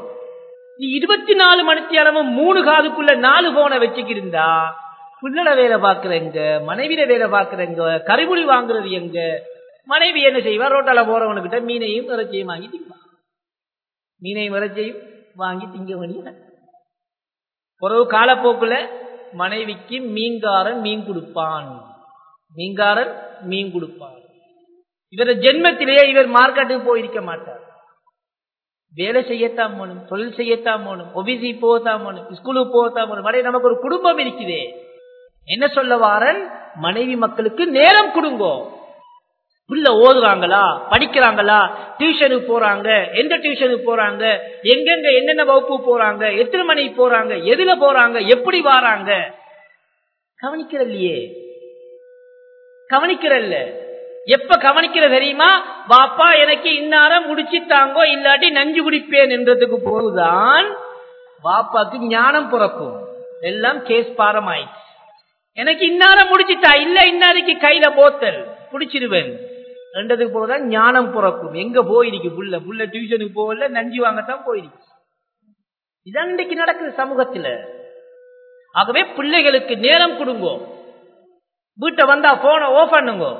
நீ இருபத்தி நாலு மணித்தியாலமும் மூணு காதுக்குள்ள நாலு போனை வச்சுக்கிருந்தா பிள்ளை வேலை பாக்குறங்க மனைவியில வேலை பாக்குறங்க கறிமொழி வாங்குறது எங்க? மனைவி என்ன செய்வா? ரோட்டால போறவனுக்கிட்ட மீனையும் இறைச்சியும் வாங்கி திங்குவா மீனையும் இறைச்சியும் வாங்கி திங்க வேண்டிய ஒரு காலப்போக்குல மனைவிக்கு மீன்காரன் மீன் கொடுப்பான். மீன்காரன் மீன் கொடுப்பான். இவர் ஜென்மத்திலேயே இவர் மார்க்கெட்டுக்கு போயிருக்க மாட்டார். வேலை செய்யத்தான் போகணும் தொழில் செய்யத்தான் போகணும் ஒபிசி போகத்தான் போகணும் ஸ்கூலுக்கு போகத்தான் போகணும். மனைவி நமக்கு ஒரு குடும்பம் இருக்குதே. என்ன சொல்ல வாரன்? மனைவி மக்களுக்கு நேரம் கொடுங்கோ. புள்ள ஓதுறாங்களா படிக்கிறாங்களா? டியூஷனுக்கு போறாங்க? எந்த டியூஷனுக்கு போறாங்க? எங்கெங்க என்னென்ன வகுப்பு போறாங்க? எத்தனை மணிக்கு போறாங்க? எதுல போறாங்க? எப்படி வாராங்க? கவனிக்கிறல்லையே கவனிக்கிறல்ல எப்ப கவனிக்கிற தெரியுமா? பாப்பா எனக்கு இன்னாரம் முடிச்சுட்டாங்கோ இல்லாட்டி நஞ்சு குடிப்பேன் என்றதுக்கு போதுதான் பாப்பாக்கு ஞானம் பிறக்கும். எல்லாம் கேஸ் பாரம் ஆயிடுச்சு எனக்கு இன்னாரம் முடிச்சிட்டா இல்ல இன்னாருக்கு கையில போத்தல் குடிச்சிருவேன். ரெண்டதுக்கு போதுதான் ஞானம் பிறக்கும். எங்க போயிருக்கு புள்ள? புள்ள டியூஷனுக்கு போகல நஞ்சு வாங்கத்தான் போயிருக்கு. இதான் இன்றைக்கு நடக்குது சமூகத்துல. ஆகவே பிள்ளைகளுக்கு நேரம் கொடுங்க. வீட்டை வந்தா போன ஓஃப் பண்ணுங்க.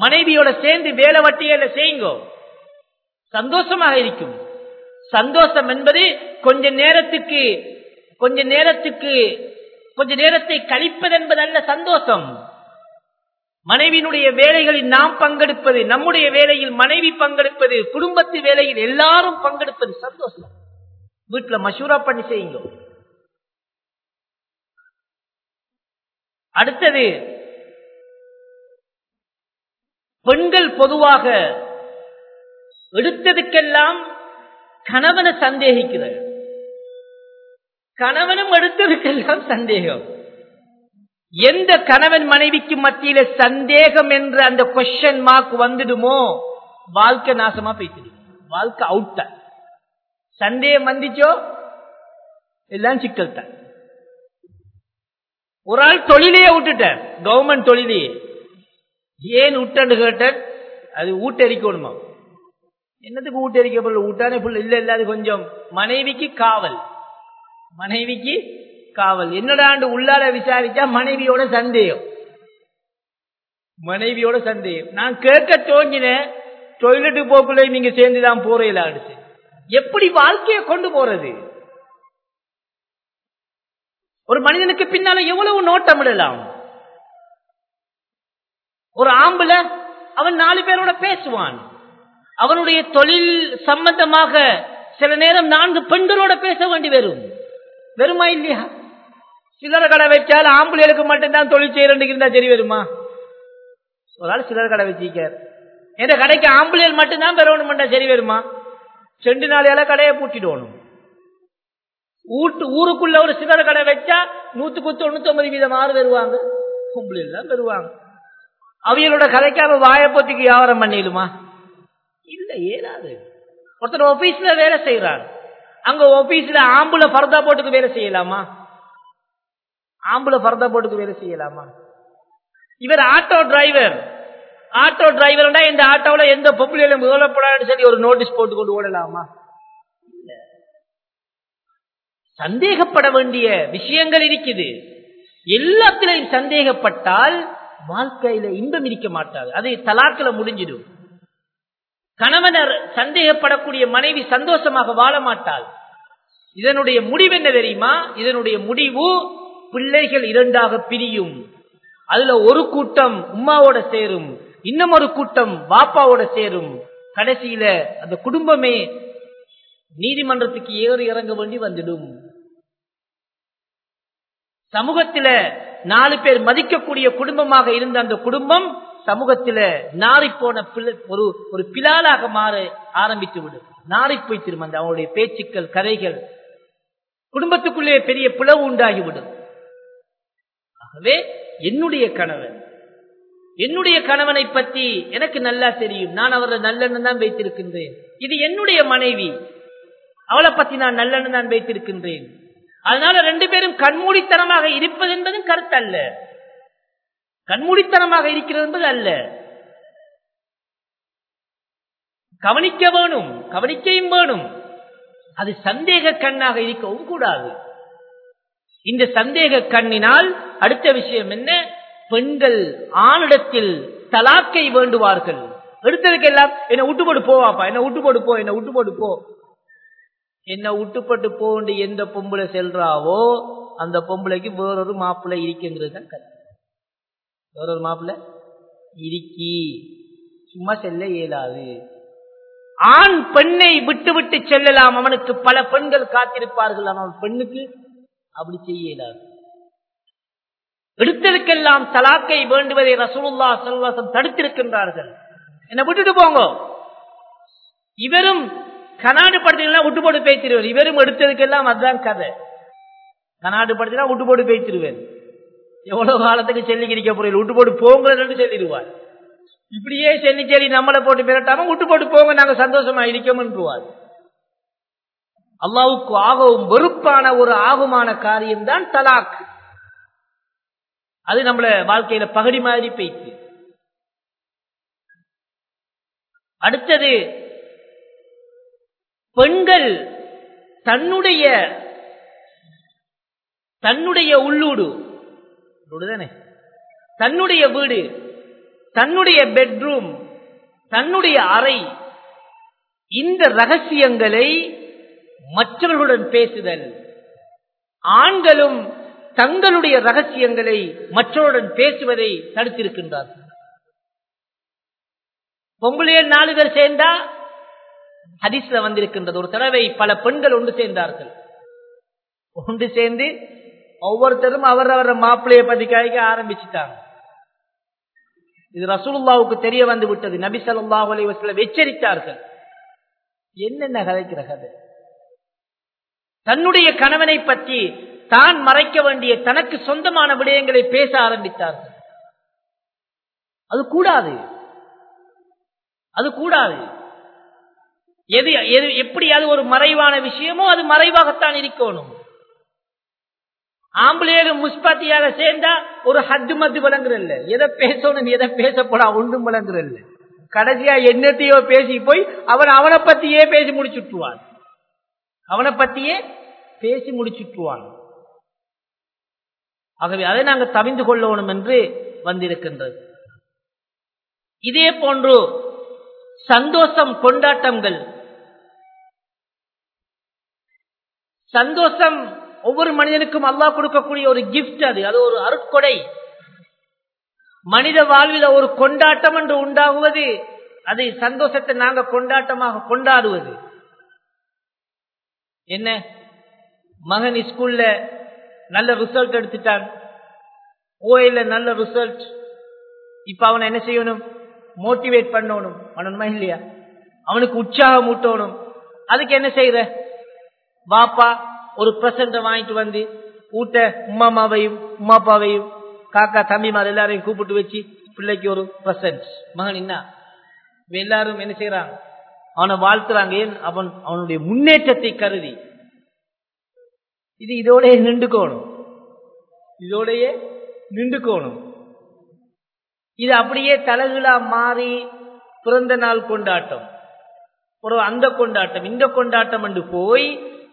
மனைவியோட சேர்ந்து வேலை வட்டியில செய்யுங்க. சந்தோஷமாக இருக்கும். சந்தோஷம் என்பது கொஞ்ச நேரத்துக்கு கொஞ்ச நேரத்துக்கு கொஞ்ச நேரத்தை கழிப்பது என்பது அல்ல சந்தோஷம். மனைவியினுடைய வேலைகளில் நாம் பங்கெடுப்பது நம்முடைய வேலையில் மனைவி பங்கெடுப்பது குடும்பத்து வேலையில் எல்லாரும் பங்கெடுப்பது சந்தோஷம். வீட்டுல மசூரா பண்ணி செய்யுங்க. அடுத்தது பெண்கள் பொதுவாக எடுத்ததுக்கெல்லாம் கணவனை சந்தேகிக்கிறார் கணவனும் எடுத்ததுக்கெல்லாம் சந்தேகம். எந்த கணவன் மனைவிக்கு மத்தியில சந்தேகம் என்ற அந்த கொஸ்டின் மார்க் வந்துடுமோ வாழ்க்கை நாசமா போய்த்து வாழ்க்கை அவுட் சந்தேகம் வந்துச்சோ எல்லாம் சிக்கல் தான். ஒரு ஆள் தொழிலையே விட்டுட்டேன் கவர்மெண்ட் தொழிலையே. ஏன் விட்டேன்னு கேட்டேன் அது ஊட்டரிக்கணுமா? என்னத்துக்கு ஊட்டரிக்க பொருள் ஊட்டானே புள்ள இல்ல இல்ல அது கொஞ்சம். மனைவிக்கு காவல். மனைவிக்கு காவல். என்னடாண்டு உள்ளார விசாரிச்சா மனைவியோட சந்தேகம். மனைவியோட சந்தேகம். நான் கேட்க தோங்கினேன் டொய்லெட்டு போக்குள்ள நீங்க சேர்ந்துதான் போறீங்களான்னு எப்படி வாழ்க்கையை கொண்டு போறது? ஒரு மனிதனுக்கு பின்னால எவ்வளவு நோட்டமிடலாம் ஒரு ஆம்புல அவன் நாலு பேரோட பேசுவான். அவனுடைய தொழில் சம்பந்தமாக சில நேரம் நான்கு பெண்களோட பேச வேண்டி வரும். வெறுமா இல்லையா? சில்லறை கடை வச்சால் ஆம்புலைகளுக்கு மட்டும்தான் தொழில் செய்யறதுக்கு இருந்தா சரி வருமா? ஒரு சிலர் கடை வச்சிருக்கார் எந்த கடைக்கு ஆம்புலைகள் மட்டும்தான் பெறணும் சரி வருமா? செண்டு நாளையால கடையை பூட்டிடணும். ஊட்டு ஊருக்குள்ள ஒரு சில்லறை கடை வச்சா நூத்துக்கு தொண்ணூத்தி ஒன்பது வீதம் ஆறு வருவாங்க. பொம்பளைகள் தான் வருவாங்க அவியலோட கதைக்காம வாயப்போத்திக்கு வியாபாரம் பண்ணிடுமா? இல்ல ஏறாது. ஒருத்தர் ஆபீஸ்ல வேலை செய்யறாரு அங்க ஆபீஸ்ல ஆம்புல பரதா போட்டுக்கு வேலை செய்யலாமா? ஆம்புல பரதா போட்டுக்கு வேலை செய்யலாமா? இவர் ஆட்டோ டிரைவர் ஆட்டோ டிரைவர்னா இந்த ஆட்டோல எந்த பொம்பளையிலும் முதலப்படாது சரி ஒரு நோட்டீஸ் போட்டு கொண்டு ஓடலாமா? சந்தேகப்பட வேண்டிய விஷயங்கள் இருக்குது. எல்லாத்திலையும் சந்தேகப்பட்டால் வாழ்க்கையில இன்பம் இருக்க மாட்டாது. அது தலாக்கில முடிஞ்சிடும். கணவனர் சந்தேகப்படக்கூடிய மனைவி சந்தோஷமாக வாழ மாட்டாள். இதனுடைய முடிவு என்ன தெரியுமா? இதனுடைய முடிவு பிள்ளைகள் இரண்டாக பிரியும். அதுல ஒரு கூட்டம் உமாவோட சேரும் இன்னும் ஒரு கூட்டம் பாப்பாவோட சேரும். கடைசியில அந்த குடும்பமே நீதிமன்றத்துக்கு ஏறி இறங்க வேண்டி வந்துடும். சமூகத்தில நாலு பேர் மதிக்கக்கூடிய குடும்பமாக இருந்த அந்த குடும்பம் சமூகத்தில நாரி போன ஒரு ஒரு பிலாலாக மாற ஆரம்பித்து விடும். நாரி போய் திரும்ப அவனுடைய பேச்சுக்கள் கதைகள் குடும்பத்துக்குள்ளே பெரிய பிளவு உண்டாகிவிடும் ஆகவே என்னுடைய கணவன். என்னுடைய கணவனை பற்றி எனக்கு நல்லா தெரியும். நான் அவரை நல்லெண்ணம் தான் வைத்திருக்கின்றேன். இது என்னுடைய மனைவி. அவளை பத்தி நான் நல்லெண்ணம் தான் வைத்திருக்கின்றேன். அதனால ரெண்டு பேரும் கண்மூடித்தனமாக இருப்பது என்பதும் கருத்து அல்ல கண்மூடித்தனமாக இருக்கிறது என்பது அல்ல. கவனிக்க வேணும். கவனிக்கையும் வேணும். அது சந்தேக கண்ணாக இருக்கவும் கூடாது. இந்த சந்தேக கண்ணினால் அடுத்த விஷயம் என்ன? பெண்கள் ஆணிடத்தில் தலாக்கை வேண்டுவார்கள். எடுத்ததுக்கெல்லாம் என்ன போட்டு போவாப்பா என்ன போட்டு போ என்ன போட்டு போ. என்ன விட்டுப்பட்டு போண்டு எந்த பொம்பளை செல்றாவோ அந்த பொம்பளைக்கு வேறொரு மாப்பிள்ளை இருக்குங்கிறது தான் கதை. வேறொரு மாப்பிள்ளை? இருக்கி. சும்மா செல்ல இயலாது. ஆண் பெண்ணை விட்டு விட்டு செல்லலாம். அவனுக்கு பல பெண்கள் காத்திருப்பார்கள். ஆனால் பெண்ணுக்கு அப்படி செய்ய இயலாது எடுத்ததுக்கெல்லாம் தலாக்கை வேண்டுவதை ரசூலுல்லா செல்வாசம் தடுத்திருக்கின்றார்கள். என்ன விட்டுட்டு போங்க. இவரும் கனாடு படுத்தினா விட்டு போட்டு பேசிடுவார் இவரும் எடுத்ததுக்கெல்லாம் அதுதான் கதை. கனாடு படுத்தினா விட்டு போட்டு பேசிடுவேன். எவ்வளவு காலத்துக்கு செல்லி கிடைக்க போறீங்க? விட்டு போட்டு போங்கன்னு சொல்லிடுவார். இப்படியே செல்லி செல்லி நம்மளை போட்டு மிரட்டாம விட்டு போட்டு போங்க நாங்க சந்தோஷமா இருக்கோம்ன்றுவார் அல்லாவுக்கு ஆகவும் வெறுப்பான ஒரு ஆகுமான காரியம் தான் தலாக். அது நம்மள வாழ்க்கையில பகடி மாதிரி பேச்சு அடுத்தது பெண்கள் தன்னுடைய தன்னுடைய உள்ளூடு தானே தன்னுடைய வீடு தன்னுடைய பெட்ரூம் தன்னுடைய அறை இந்த ரகசியங்களை மற்றவர்களுடன் பேசுதல். ஆண்களும் தங்களுடைய ரகசியங்களை மற்றவருடன் பேசுவதை தடுத்திருக்கின்றார்கள். பொங்கலையே நாலு பேர் சேர்ந்தா ஹதீஸ்ல வந்திருக்கின்றது. ஒரு தடவை பல பெண்கள் ஒன்று சேர்ந்தார்கள். ஒன்று சேர்ந்து ஒவ்வொருத்தரும் அவர் அவர மாப்பிள்ளைய பத்தி காய்க்க ஆரம்பிச்சுட்டாங்க. இது ரசூலுல்லாவுக்கு தெரிய வந்து விட்டது. நபி சல்லாஹ் அலைவசில எச்சரித்தார்கள். என்னென்ன கதைக்கிற கதை தன்னுடைய கணவனை பற்றி தான் மறைக்க வேண்டிய தனக்கு சொந்தமான விடயங்களை பேச ஆரம்பித்தார்கள். அது கூடாது. அது கூடாது. எது எது எப்படி அது ஒரு மறைவான விஷயமோ அது மறைவாகத்தான் இருக்கணும். ஆம்பளையரும் முஸ்பாத்தியாக சேர்ந்தா ஒரு ஹத்து மத்து விளங்குறல்ல. எதை பேசணும் எதை பேசப்படா ஒன்றும் விளங்குறல்ல. கடைசியா என்னத்தையோ பேசி போய் அவன் அவனை பத்தியே பேசி முடிச்சுட்டுவான் அவனை பத்தியே பேசி முடிச்சுட்டுவான். ஆகவே அதை நாங்கள் தவிந்து கொள்ளணும் என்று வந்திருக்கின்றது. இதே போன்று சந்தோஷம் கொண்டாட்டங்கள். சந்தோஷம் ஒவ்வொரு மனிதனுக்கும் அல்லாஹ் கொடுக்கக்கூடிய ஒரு கிஃப்ட் அது. அது ஒரு அருட்கொடை. மனித வாழ்வில் ஒரு கொண்டாட்டம் என்று உண்டாகுவது அது சந்தோஷத்தை நாங்கள் கொண்டாட்டமாக கொண்டாடுவது. என்ன? மகன் ஸ்கூல்ல நல்ல ரிசல்ட் எடுத்துட்டான். ஓயில நல்ல ரிசல்ட் இப்ப அவனை என்ன செய்யணும்? மோட்டிவேட் பண்ணணும். பண்ணணுமா இல்லையா? அவனுக்கு உற்சாகம் ஊட்டணும். அதுக்கு என்ன செய்யற வாப்பா ஒரு பிரசண்ட வாங்கிட்டு வந்து ஊட்ட உமா அம்மாவையும் உமா அப்பாவையும் காக்கா தம்பிமார் எல்லாரையும் கூப்பிட்டு வச்சு பிள்ளைக்கு ஒரு பிரசன்ட் மகன் என்ன? எல்லாரும் என்ன செய்யறாங்க அவனை வாழ்த்துறாங்க. ஏன்? அவன் அவனுடைய முன்னேற்றத்தை கருதி. இது இதோடைய நின்றுக்கோணும். இதோடைய நின்றுக்கோணும். இது அப்படியே தலகுலா மாறி பிறந்த நாள் கொண்டாட்டம். ஒரு அந்த கொண்டாட்டம் இந்த கொண்டாட்டம் என்று போய்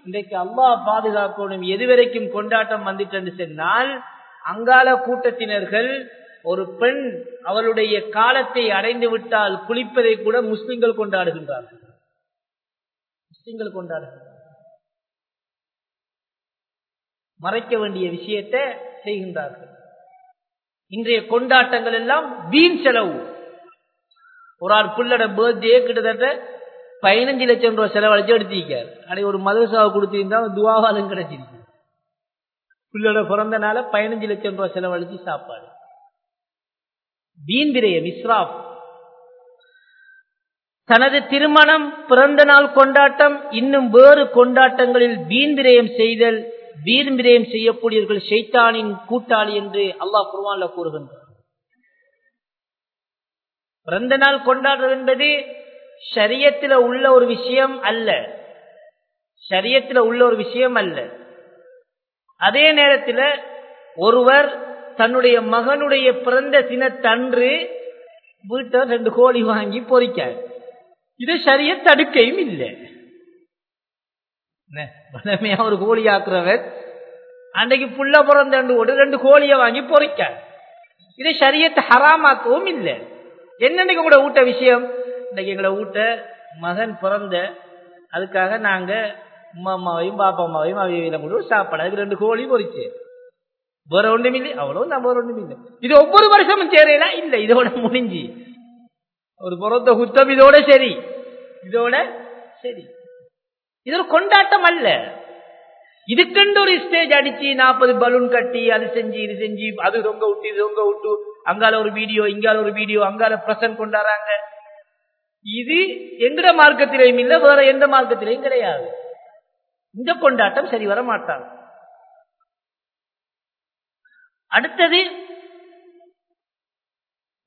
இன்றைக்கு அல்லா பாதுகாக்கணும். எதுவரைக்கும் கொண்டாட்டம் வந்துட்டு சொன்னால் அங்கால கூட்டத்தினர்கள் ஒரு பெண் அவளுடைய காலத்தை அடைந்து விட்டால் குளிப்பதை கூட முஸ்லிம்கள் கொண்டாடுகின்றார்கள். முஸ்லிம்கள் கொண்டாடுகின்றார்கள். மறைக்க வேண்டிய விஷயத்தை செய்கின்றார்கள். இன்றைய கொண்டாட்டங்கள் எல்லாம் வீண் செலவு. ஒரு ஆள் பிள்ளட பர்த்டே கிட்டத்தட்ட பதினஞ்சு லட்சம் ரூபாய் செலவழிச்சு எடுத்திருக்கார். அடைய ஒரு மதரசாவை கொடுத்திருந்தா துவாவாலும் கிடைச்சிருக்கு. புள்ளோட பிறந்த பதினஞ்சு லட்சம் ரூபாய் செலவழிச்சு சாப்பாடு. பீந்திரைய மிஸ்ராப். தனது திருமணம் பிறந்த நாள் கொண்டாட்டம் இன்னும் வேறு கொண்டாட்டங்களில் வீந்திரயம் செய்தல் வீர்மிரயம் செய்யக்கூடியவர்கள் ஷைத்தானின் கூட்டாளி என்று அல்லாஹ் குர்வான்ல கூறுகின்றார் பிறந்த நாள் கொண்டாடுறது என்பது சரியத்தில் உள்ள ஒரு விஷயம் அல்ல. சரியத்தில் உள்ள ஒரு விஷயம் அல்ல. அதே நேரத்தில் ஒருவர் தன்னுடைய மகனுடைய பிறந்த தினத்தன்று வீட்டை ரெண்டு கோழி வாங்கி பொறிக்கார். இது சரிய தடுக்கையும் இல்லை. வளமையா ஒரு கோழி ஆக்குறவர் அன்றைக்கு புள்ள பிறந்த ஒரு ரெண்டு கோழியை வாங்கி பொறிக்கார். இது சரியத்தை ஹராமாக்கவும் இல்லை. என்னன்னைக்கு உங்களோட ஊட்ட விஷயம்? இன்னைக்கு எங்களை ஊட்ட மகன் பிறந்த அதுக்காக நாங்க உமா அம்மாவையும் பாப்பா அம்மாவையும் அவையில கூட சாப்பாடு அதுக்கு ரெண்டு கோழி பொறிச்சேன் வேற ஒன்றும் இல்லை அவ்வளவு நம்ம வேற ஒன்றும் இல்லை இது ஒவ்வொரு வருஷமும் சேரையில இல்ல இதோட முடிஞ்சு. ஒரு புறத்த குத்தம் இதோட சரி. இதோட சரி. இது ஒரு கொண்டாட்டம் அல்ல. இதுக்கெண்டு ஒரு ஸ்டேஜ் அடிச்சு நாற்பது பலூன் கட்டி அது செஞ்சு இது செஞ்சு அது தொங்க விட்டு இது தொங்க விட்டு அங்கால ஒரு வீடியோ இங்கால ஒரு வீடியோ அங்கால பிரசன்ட் கொண்டாடுறாங்க. இது எங்கட மார்க்கத்திலையும் இல்லை வேற எந்த மார்க்கத்திலையும் கிடையாது. இந்த கொண்டாட்டம் சரி வர மாட்டாங்க அடுத்தது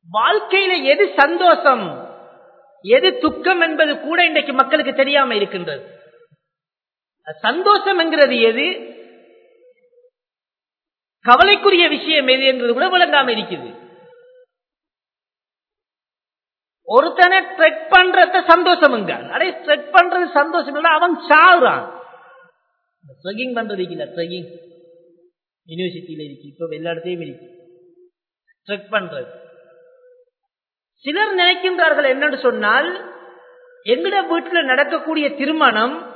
வாழ்க்கையில எது சந்தோஷம் எது துக்கம் என்பது கூட இன்றைக்கு மக்களுக்கு தெரியாம இருக்கின்றது. சந்தோஷம் என்கிறது எது? கவலைக்குரிய விஷயம் எது என்பது கூட விளங்காம இருக்குது. ஒருத்தனை ட்ரெக் பண்றத சந்தோஷம் அடைய ட்ரெக் பண்றது சந்தோஷம் அவன் சாகுறான் ட்ரெக்கிங் பண்றது இல்ல ட்ரெக்கிங் யூனிவர்சிட்டியில் இருக்கு. இப்போ எல்லா இடத்தையும் இருக்கு. ட்ரெக் பண்றது. சிலர் நினைக்கின்றார்கள் என்னன்னு சொன்னால் எங்கட வீட்டில் நடக்கக்கூடிய திருமணம்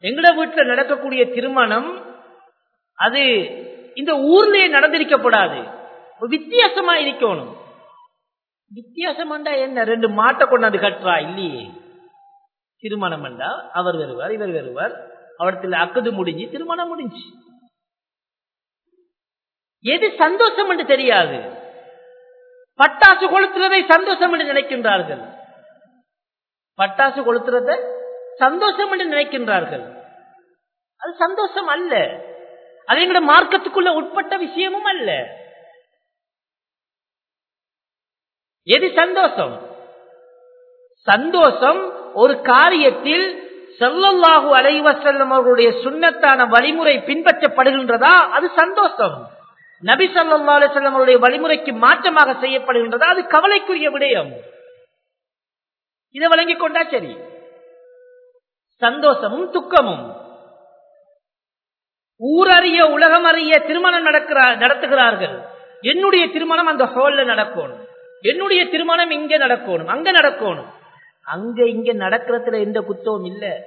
எங்கட வீட்டில் நடக்கக்கூடிய திருமணம் அது இந்த ஊர்லயே நடந்திருக்கப்படாது. வித்தியாசமா இருக்கணும். வித்தியாசமாண்டா என்ன? ரெண்டு மாட்டை கொண்டாந்து கட்டுறா? இல்லையே. திருமணம் என்றா அவர் வருவார் இவர் வருவார். அவரத்தில் அக்கது முடிஞ்சு திருமணம் முடிஞ்சு. எது சந்தோஷம் என்று தெரியாது. பட்டாசு கொளுத்துறதை சந்தோஷம் என்று நினைக்கின்றார்கள். பட்டாசு கொளுத்துறத சந்தோஷம் என்று நினைக்கின்றார்கள். அது சந்தோஷம் அல்ல. அது எங்களோட மார்க்கத்துக்குள்ள உட்பட்ட விஷயமும் அல்ல. எது சந்தோஷம்? சந்தோஷம் ஒரு காரியத்தில் செல்லல்லாஹு அலைவசல்லம் அவர்களுடைய சுண்ணத்தான வழிமுறை பின்பற்றப்படுகின்றதா? அது சந்தோஷம். நபி சல்லா அலிசல்லம் அவருடைய வழிமுறைக்கு மாற்றமாக செய்யப்படுகின்றதா. அது கவலைக்குரிய விடயம். இதை வழங்கிக் கொண்டா சரி. சந்தோஷமும் துக்கமும். ஊரறிய உலகம் அறிய திருமணம் நடக்கிறார் நடத்துகிறார்கள். என்னுடைய திருமணம் அந்த ஹோல்ல நடக்கணும். என்னுடைய திருமணம் இங்க நடக்கணும். அங்க நடக்கணும். அங்க இங்க நடக்கிறதுல எந்த குத்தமும் இல்ல.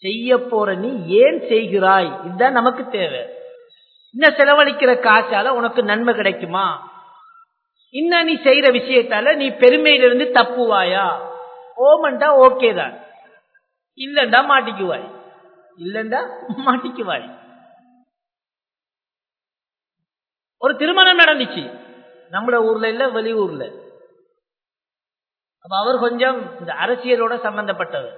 செய்ய போற நீ ஏன் செய்கிறாய்? இதுதான் நமக்கு தேவை. இன்னும் செலவழிக்கிற காசால உனக்கு நன்மை கிடைக்குமா? இன்னும் நீ செய்யற விஷயத்தால நீ பெருமையிலிருந்து தப்புவாயா? ஓமன்டா ஓகே தான் இல்லண்டா மாட்டிக்குவாய். இல்லண்டா மாட்டிக்குவாய். ஒரு திருமணம் நடந்துச்சு. நம்மள ஊர்ல இல்ல வெளியூர்ல அப்ப அவர் கொஞ்சம் இந்த அரசியலோட சம்பந்தப்பட்டவர்.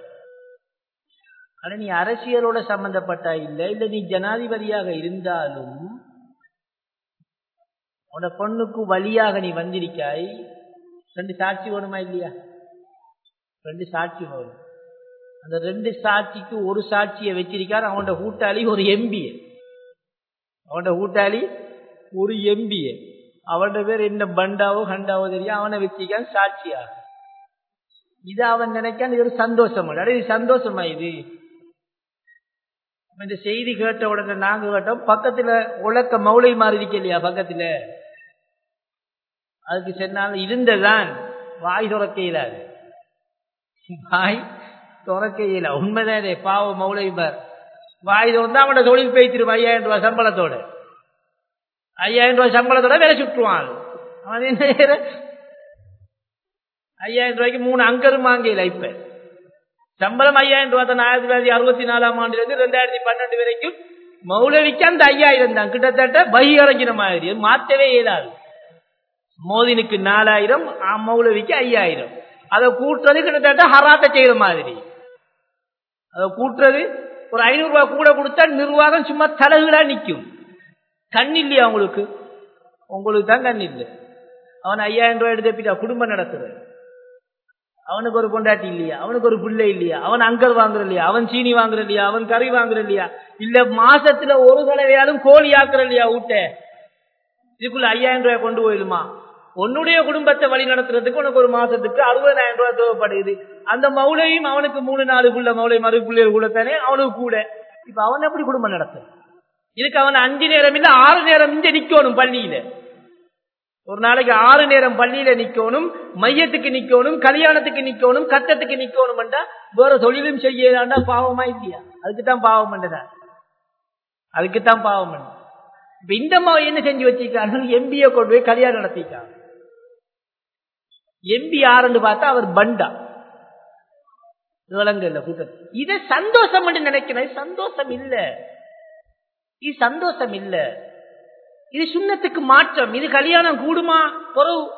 ஆனால் நீ அரசியலோட சம்பந்தப்பட்டா இல்லை இல்லை நீ ஜனாதிபதியாக இருந்தாலும் உன பொண்ணுக்கு வழியாக நீ வந்திருக்காய். ரெண்டு சாட்சி வேணுமா இல்லையா? ரெண்டு சாட்சி வேணும். அந்த ரெண்டு சாட்சிக்கு ஒரு சாட்சியை வச்சிருக்கார் அவனோட கூட்டாளி ஒரு எம்பிஏ அவனோட கூட்டாளி ஒரு எம்பிஏ அவனோட பேர் என்ன பண்டாவோ ஹண்டாவோ தெரியும் அவனை வச்சிருக்கான் சாட்சியா இது அவன் நினைக்கான் இது ஒரு சந்தோஷம். இது சந்தோஷமா இது? இந்த செய்தி கேட்ட உடனே நாங்க கேட்டோம் பக்கத்துல உலக்க மௌளை மாறிக்க இருக்க இல்லையா பக்கத்துல? அதுக்கு சென்னால் இருந்ததான் வாய் துறக்க இயலாது வாய் துறக்க இயல உண்மைதான் பாவ மௌளை பார். வாய் திறந்தா அவனோட தொழில் பேய்த்திருவான் ஐயாயிரம் ரூபாய் சம்பளத்தோட. ஐயாயிரம் ரூபாய் சம்பளத்தோட வேலை சுற்றுவான். அவன் என்ன ஐயாயிரம் ரூபாய்க்கு மூணு அங்கரும் வாங்கல இப்ப. சம்பளம் ஐயாயிரம் ரூபாய் தான் ஆயிரத்தி தொள்ளாயிரத்தி அறுபத்தி நாலாம் ஆண்டுலேருந்து ரெண்டாயிரத்தி பன்னெண்டு வரைக்கும் மௌலவிக்கு அந்த ஐயாயிரம் தான். கிட்டத்தட்ட பை இறங்கின மாதிரி மாற்றவே இயலாது. மோதினுக்கு நாலாயிரம் மௌலவிக்கு ஐயாயிரம். அதை கூட்டுறது கிட்டத்தட்ட ஹராத்த செய்யற மாதிரி. அதை கூட்டுறது ஒரு ஐநூறு ரூபாய் கூட கொடுத்தா நிர்வாகம் சும்மா தலகுடா நிற்கும். கண் இல்லையா உங்களுக்கு? உங்களுக்கு தான் கண் இல்லை. அவன் ஐயாயிரம் ரூபாய் எடுத்து குடும்பம் நடத்துறது. அவனுக்கு ஒரு பொண்டாட்டி இல்லையா? அவனுக்கு ஒரு பிள்ளை இல்லையா? அவன் அங்கல் வாங்குற இல்லையா? அவன் சீனி வாங்குற இல்லையா? அவன் கறி வாங்குற இல்லையா? இல்ல மாசத்துல ஒரு தடவையாலும் கோழி ஆக்குற இல்லையா ஊட்ட இதுக்குள்ள ஐயாயிரம் ரூபாய் கொண்டு போயிடுமா? உன்னுடைய குடும்பத்தை வழி நடத்துறதுக்கு உனக்கு ஒரு மாசத்துக்கு அறுபதாயிரம் ரூபாய் தேவைப்படுது. அந்த மௌளையும் அவனுக்கு மூணு நாலு புள்ள மௌளை மறு பிள்ளைகள் கூட தானே அவனுக்கு கூட. இப்ப அவன் எப்படி குடும்பம் நடத்த இதுக்கு அவன் அஞ்சு நேரம் இல்ல ஆறு நேரம் இங்க நிக்கணும் பள்ளியில. ஒரு நாளைக்கு ஆறு நேரம் பள்ளியில நிக்கணும் மையத்துக்கு நிக்கணும் கல்யாணத்துக்கு நிக்கணும் கட்டத்துக்கு நிக்கணும் வேற தொழிலும் செய்யலாண்டா பாவமா இல்லையா? அதுக்குத்தான் பாவம் பண்ணதா அதுக்குத்தான் பாவம் பண்ண இப்ப இந்த மாதிரி என்ன செஞ்சு வச்சிருக்காங்க? எம்பியை கொண்டு போய் கல்யாணம் நடத்திருக்காங்க எம்பி யாருன்னு பார்த்தா அவர் பண்டா. விலங்கு இல்ல கூட்டம் சந்தோஷம் நினைக்கிறேன். சந்தோஷம் இல்ல. இது சந்தோஷம் இல்லை. இது சுண்ணத்துக்கு மாற்றம். இது கல்யாணம் கூடுமா? குறவு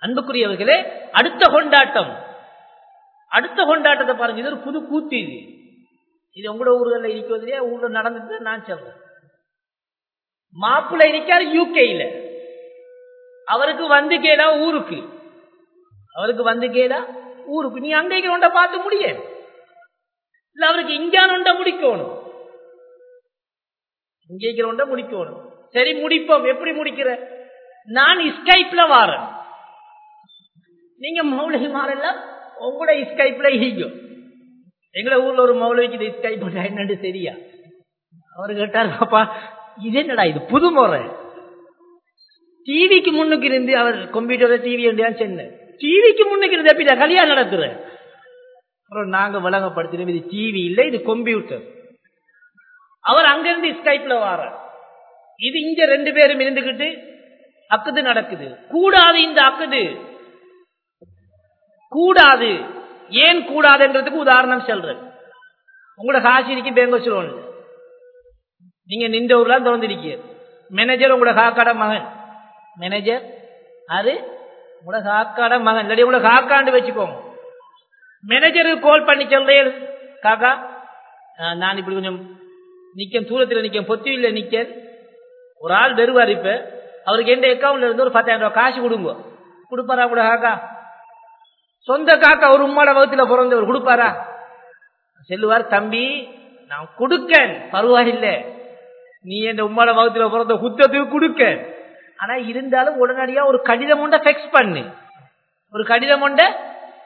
அன்புக்குரியவர்களே அடுத்த கொண்டாட்டம். அடுத்த கொண்டாட்டத்தை பாருங்க. இது ஒரு புது கூத்து இது. இது உங்களோட ஊர்களில் இல்லையா ஊர்ல நடந்துட்டு நான் சொல்றேன். மாப்பிள்ளை நிற்காரு யூகேல அவருக்கு வந்து கேடா ஊருக்கு. அவருக்கு வந்து கேடா ஊருக்கு. நீ அங்கே ஒன்றை பார்த்து முடியும் இல்ல அவருக்கு இங்கான ஒன்றை முடிக்கணும். இங்கே ஒன்றை முடிக்கணும் சரி முடிப்போம். எப்படி முடிக்கிற? நான் ஸ்கைப்ல வாரேன். நீங்க மௌலகி மாறலாம் உங்களோட ஸ்கைப்ல ஈகும் எங்களை ஊர்ல ஒரு மௌலவிக்கு இது ஸ்கைப் என்னன்னு சரியா அவர் கேட்டார் பாப்பா இது என்னடா இது? புது முறை. டிவிக்கு முன்னுக்கு இருந்து அவர் கம்ப்யூட்டர் டிவி சென்னை. டிவிக்கு முன்னுக்கு இருந்து எப்படி கல்யாணம் நடத்துறேன் அப்புறம் நாங்க விளங்கப்படுத்தினோம் இது டிவி இல்லை இது கம்ப்யூட்டர் அவர் அங்கிருந்து ஸ்கைப்ல வாரார். இது இங்க ரெண்டு பேரும் இருந்துகிட்டு அக்குது நடக்குது. கூடாது இந்த அக்குது. கூடாது. ஏன் கூடாதுன்றதுக்கு உதாரணம் சொல்றேன். உங்களோட காசினிக்கு பேங்க சொல்லுவோம் நீங்க நின்ற ஊர்ல திறந்திருக்கீர் மேனேஜர் உங்களோட காக்காட மகன். மேனேஜர் அது உங்களோட காக்காட மகன். இல்லாட்டி உங்களோட காக்காண்டு வச்சுக்கோங்க. மேனேஜருக்கு கால் பண்ணி சொல்றேன். காக்கா நான் இப்படி கொஞ்சம் நிக்க தூரத்தில் நிக்க பொத்தியில நிக்க ஒரு ஆள் வருவார் இப்ப. அவருக்கு எந்த அக்கௌண்ட்ல இருந்து ஒரு பத்தாயிரம் ரூபாய் காசு கொடுங்க. கொடுப்பாரா கூட காக்கா? சொந்த காக்கா ஒரு உம்மாட வகுத்துல பிறந்தவர் கொடுப்பாரா? செல்லுவார் தம்பி நான் கொடுக்கேன். பரவாயில்லை. நீ என் உம்மாட வகுத்துல பிறந்த குத்தத்துக்கு கொடுக்க ஆனா இருந்தாலும் உடனடியா ஒரு கடிதம் ஒண்ட ஃபெக்ஸ் பண்ணு. ஒரு கடிதம் ஒண்ட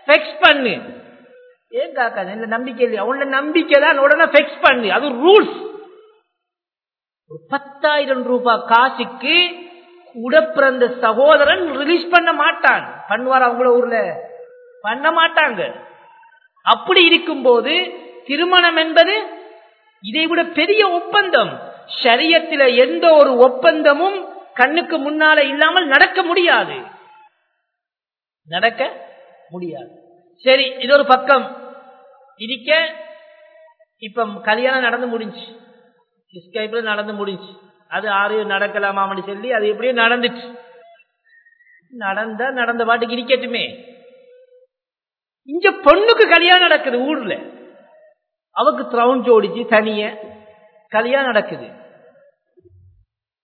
ஃபெக்ஸ் பண்ணு. ஏன் காக்கா? இந்த நம்பிக்கை இல்லையா? உன்ன நம்பிக்கை தான் உடனே ஃபெக்ஸ் பண்ணு. அது ரூல்ஸ் ஒரு பத்தாயிரம் ரூபாய் காசுக்கு உடப்பிறந்த சகோதரன் ரிலீஸ் பண்ண மாட்டான். பண்ணுவார் அவங்கள ஊர்ல? பண்ண மாட்டாங்க. அப்படி இருக்கும்போது திருமணம் என்பது இதை விட பெரிய ஒப்பந்தம். சரியத்தில எந்த ஒரு ஒப்பந்தமும் கண்ணுக்கு முன்னால இல்லாமல் நடக்க முடியாது. நடக்க முடியாது. சரி இது ஒரு பக்கம். இருக்க இப்ப கல்யாணம் நடந்து முடிஞ்சு. ஸ்கைப்ல நடந்து முடிஞ்சு அது ஆறு நடக்கலாமான்னு சொல்லி அது எப்படியோ நடந்துச்சு. நடந்தா நடந்த பாட்டுக்கு இருக்கட்டுமே. இங்க பொண்ணுக்கு கல்யாணம் நடக்குது ஊர்ல. அவக்கு த்ரௌன் ஜோடிச்சு தனிய. கல்யாணம் நடக்குது.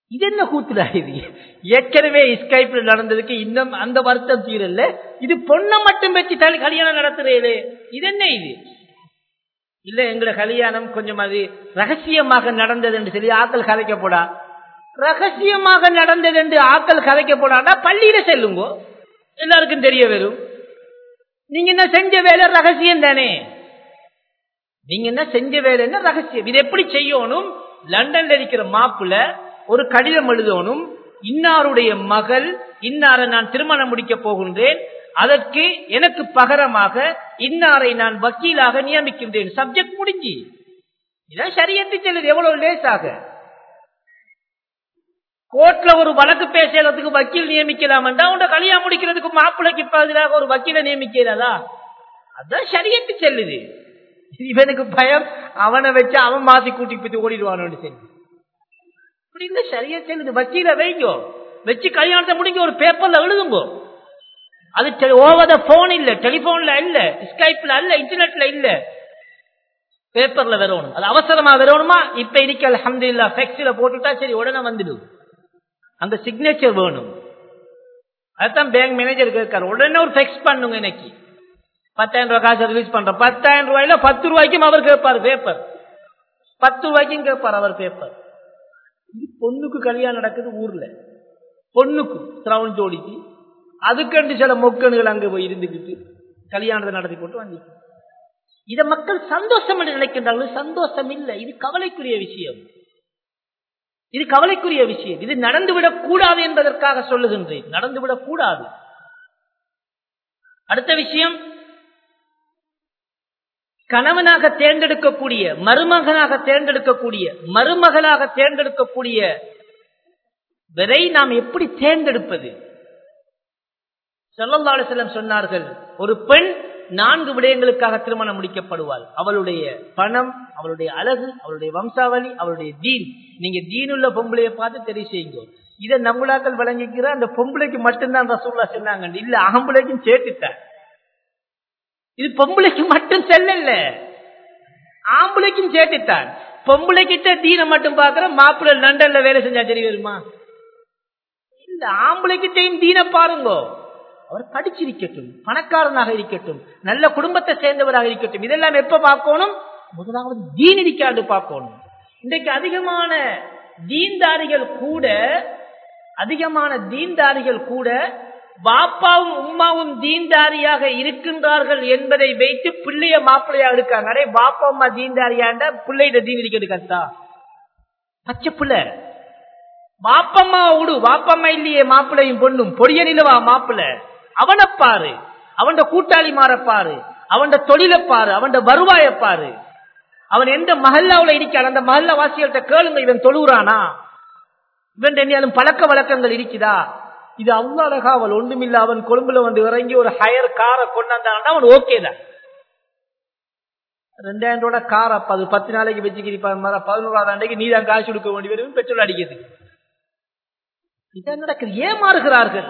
இது என்ன கூத்துல இது? ஏற்கனவே ஸ்கைப்ல நடந்ததுக்கு இன்னும் அந்த வருத்தம் தீரல. இது பொண்ணை மட்டும் வச்சு கல்யாணம் நடத்துறேது இது என்ன இது? இல்ல எங்களை கல்யாணம் கொஞ்சம் அது ரகசியமாக நடந்தது என்று சொல்லி ஆக்கள் கதைக்க போடா ரகசியமாக நடந்தது என்று ஆக்கள் கதைக்க போடாண்டா பள்ளியில செல்லுங்க. எல்லாருக்கும் தெரிய வரும். நீங்க என்ன செஞ்ச வேலை ரகசியம் தானே? நீங்க என்ன செஞ்ச வேலை என்ன ரகசியம்? இது எப்படி செய்யணும்? லண்டன்ல இருக்கிற மாப்புல ஒரு கடிதம் எழுதணும். இன்னாருடைய மகள் இன்னாரை நான் திருமணம் முடிக்க போகின்றேன். அதற்கு எனக்கு பகரமாக இன்னாரை நான் வக்கீலாக நியமிக்கின்றேன். சப்ஜெக்ட் முடிஞ்சு. இதான் சரியத்து செல்லுது. எவ்வளவு லேசாக. கோர்ட்ல ஒரு வழக்கு பேசுறதுக்கு வக்கீல் நியமிக்கலாம் உண்ட கல்யாணம் முடிக்கிறதுக்கு மாப்பிள்ளைக்கு பதிலாக ஒரு வக்கீல நியமிக்கிறதா அதான் சரியத்து செல்லுது. இவனுக்கு பயம். அவனை வச்சு அவன் மாத்தி கூட்டி போய் ஓடிடுவானு சொல்லி இப்படி சரியா செல்லுது. வக்கீல வைங்கோ. வச்சு கல்யாணத்தை முடிஞ்சு ஒரு பேப்பர்ல எழுதுங்கோ. அது ஓவர் த போன் இல்ல டெலிபோன்ல இல்ல ஸ்கைப்ல அல்ல இன்டர்நெட்ல இல்ல. பேப்பர்ல வரணும். அது அவசரமா வரணுமா? இப்ப இருக்க அலமது இல்ல ஃபெக்ஸ்ல போட்டுட்டா சரி உடனே வந்துடும். அந்த சிக்னேச்சர் வேணும். அதுதான் பேங்க் மேனேஜர் கேட்காரு உடனே ஒரு ஃபெக்ஸ் பண்ணுங்க எனக்கு. பத்தாயிரம் ரூபாய் காசு ரிலீஸ் பண்றோம் பத்தாயிரம் ரூபாயில பத்து ரூபாய்க்கும் அவர் கேட்பார் பேப்பர் பத்து ரூபாய்க்கும் கேட்பார் அவர் பேப்பர் இது பொண்ணுக்கு கல்யாணம் நடக்குது ஊர்ல. பொண்ணுக்கு திராவண ஜோடிக்கு. அதுக்கண்டு சில மொக்கணுகள் அங்க போய் இருந்துக்கிட்டு கல்யாணத்தை நடத்தி போட்டு வந்து இதை மக்கள் சந்தோஷம் என்று நினைக்கின்றார்கள். சந்தோஷம் இல்லை. இது கவலைக்குரிய விஷயம். இது கவலைக்குரிய விஷயம். இது நடந்துவிடக் கூடாது என்பதற்காக சொல்லுகின்றேன். நடந்துவிடக் கூடாது. அடுத்த விஷயம் கணவனாக தேர்ந்தெடுக்கக்கூடிய மருமகனாக தேர்ந்தெடுக்கக்கூடிய மருமகளாக தேர்ந்தெடுக்கக்கூடிய வரை நாம் எப்படி தேர்ந்தெடுப்பது? செல்லம் சொன்னார்கள் ஒரு பெண் நான்கு விடயங்களுக்காக திருமணம் முடிக்கப்படுவாள். அவளுடைய பணம் அவளுடைய அழகு அவளுடைய வம்சாவளி அவளுடைய தீன். நீங்க தீனுள்ள பொம்பளைய பார்த்து தெரிவு செய்யுங்க. இதை நம்மளாக்கள் வழங்கிக்கிற அந்த பொம்பளைக்கு மட்டும்தான் ரசூல்லா சொன்னாங்க. இல்ல ஆம்பளைக்கும் சேர்த்துட்டார் இது பொம்பளைக்கு மட்டும் செல்லல ஆம்பளைக்கும் சேர்த்துட்டான் பொம்பளை கிட்ட தீனை மட்டும் பாக்குற மாப்பிள்ளை லண்டன்ல வேலை செஞ்சா சரி வருமா இல்ல ஆம்பளை கிட்டையும் பாருங்கோ. அவர் படிச்சிருக்கட்டும் பணக்காரனாக இருக்கட்டும் நல்ல குடும்பத்தை சேர்ந்தவராக இருக்கட்டும் இதெல்லாம் எப்ப பார்க்கணும்? முதலாவது தீன் இருக்காது பார்க்கணும். இன்றைக்கு அதிகமான தீன்தாரிகள் கூட அதிகமான தீன்தாரிகள் கூட பாப்பாவும் உம்மாவும் தீன்தாரியாக இருக்கின்றார்கள் என்பதை வைத்து பிள்ளைய மாப்பிள்ளையா எடுக்காங்க அடே பாப்பா அம்மா தீன்தாரியாண்ட பிள்ளையிட தீன் இருக்கிறது கத்தா பச்சை பிள்ளை. பாப்பம்மா விடு பாப்பம்மா இல்லையே மாப்பிள்ளையும் பொண்ணும். பொடிய நிலவா மாப்பிள்ளை. அவனை பாரு. அவன் கூட்டாளி மாறப்பாரு அவன் தொழிலை பாரு. அவன் வருவாய பாரு. அவன் எந்த மஹல்லாவுல இருக்கான் அந்த மஹல்லா வாசிகள்கிட்ட கேளுங்க இவன் தொழுகிறானா இவன் என்னையாலும் பழக்க வழக்கங்கள் இருக்குதா? இது அவ்வளோ அழகா அவள் ஒன்றுமில்ல. அவன் கொழும்புல வந்து இறங்கி ஒரு ஹையர் காரை கொண்டாந்தான் அவன் ஓகே தான். ரெண்டாயிரம் ரூபா கார் அப்ப அது பத்து நாளைக்கு வச்சுக்கிறீங்க பதினோராவது ஆண்டைக்கு நீ தான் காசு கொடுக்க வேண்டி வரும் பெட்ரோல் அடிக்கிறது இதான் நடக்குது. ஏமாறுகிறார்கள்.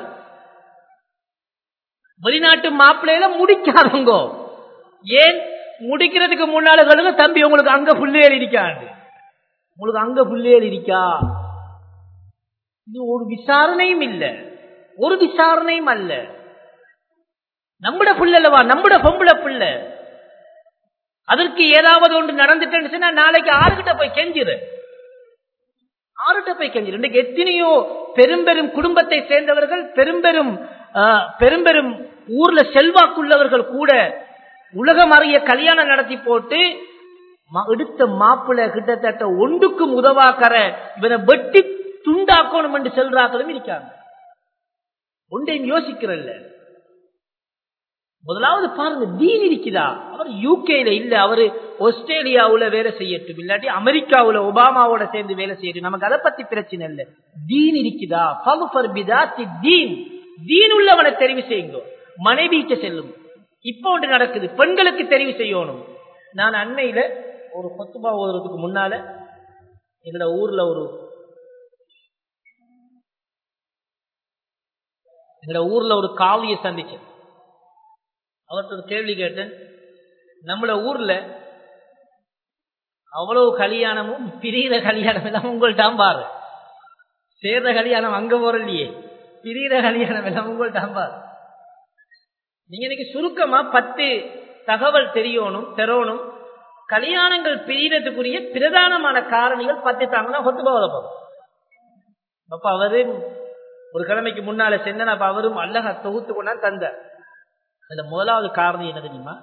வெளிநாட்டு மாப்பிள்ளையில முடிக்காதங்க ஏன்? முடிக்கிறதுக்கு முன்னால சொல்லுங்க தம்பி உங்களுக்கு அங்க புள்ளியல் இருக்காது உங்களுக்கு அங்க புள்ளியல் இருக்கா இது ஒரு விசாரணையும் இல்ல. ஒரு விசாரணையும் அல்ல. நம்மட புள்ளல்லவா நம்மட பொம்பளை புள்ள அதற்கு ஏதாவது ஒன்று நடந்துட்டேன்னு சொன்னா நாளைக்கு ஆறுகிட்ட போய் கெஞ்சிரு. ஆறுகிட்ட போய் கெஞ்சிரு. இன்றைக்கு எத்தனையோ பெரும்பெரும் குடும்பத்தை சேர்ந்தவர்கள் பெரும்பெரும் பெரும்பெரும் ஊர்ல செல்வாக்குள்ளவர்கள் கூட உலகம் அறிய கல்யாணம் நடத்தி போட்டு எடுத்த மாப்பிள்ள கிட்டத்தட்ட ஒன்றுக்கும் உதவாக்கற இவனை வெட்டி துண்டாக்கணும் என்று செல்றாக்களும் இருக்காங்க. ஒன்றையும் யோசிக்கிறல்ல. முதலாவது பாருங்க தீன் இருக்குதா? அவர் யூகேல இல்ல அவரு ஆஸ்திரேலியாவுல வேலை செய்யட்டும் இல்லாட்டி அமெரிக்காவுல ஒபாமாவோட சேர்ந்து வேலை செய்யட்டும் நமக்கு அதை பத்தி பிரச்சனை இல்லை. தீன் இருக்குதா? தீன். தீன் உள்ளவனை தெரிவு செய்யுங்க. மனைவிக்கு செல்லும். இப்ப ஒன்று நடக்குது. பெண்களுக்கு தெரிவு செய்யணும். நான் அண்மையில ஒரு கொத்துபா ஓதுறதுக்கு முன்னால எங்களோட ஊர்ல ஒரு எங்களோட ஊர்ல ஒரு காவியை சந்திச்சேன். அவர்கிட்ட ஒரு கேள்வி கேட்டேன். நம்மள ஊர்ல அவ்வளவு கல்யாணமும் பிரிகிற கல்யாணம் எல்லாம் உங்கள்ட்ட பாரு. சேர்ற கல்யாணம் அங்க போறலையே பிரிகிற கல்யாணம் எல்லாம் உங்கள்ட்ட பாரு நீங்க இன்னைக்கு சுருக்கமா பத்து தகவல் தெரியணும் தெரணும் கல்யாணங்கள் பிரியறதுக்குரிய பிரதானமான காரணிகள் பத்து தாங்கன்னா கொத்து போகலாம் அப்ப அவரு ஒரு கிழமைக்கு முன்னால சென்ன அப்ப அவரும் அல்லக தொகுத்து கொண்டா தந்த. அதுல முதலாவது காரணம் என்ன தெரியுமா?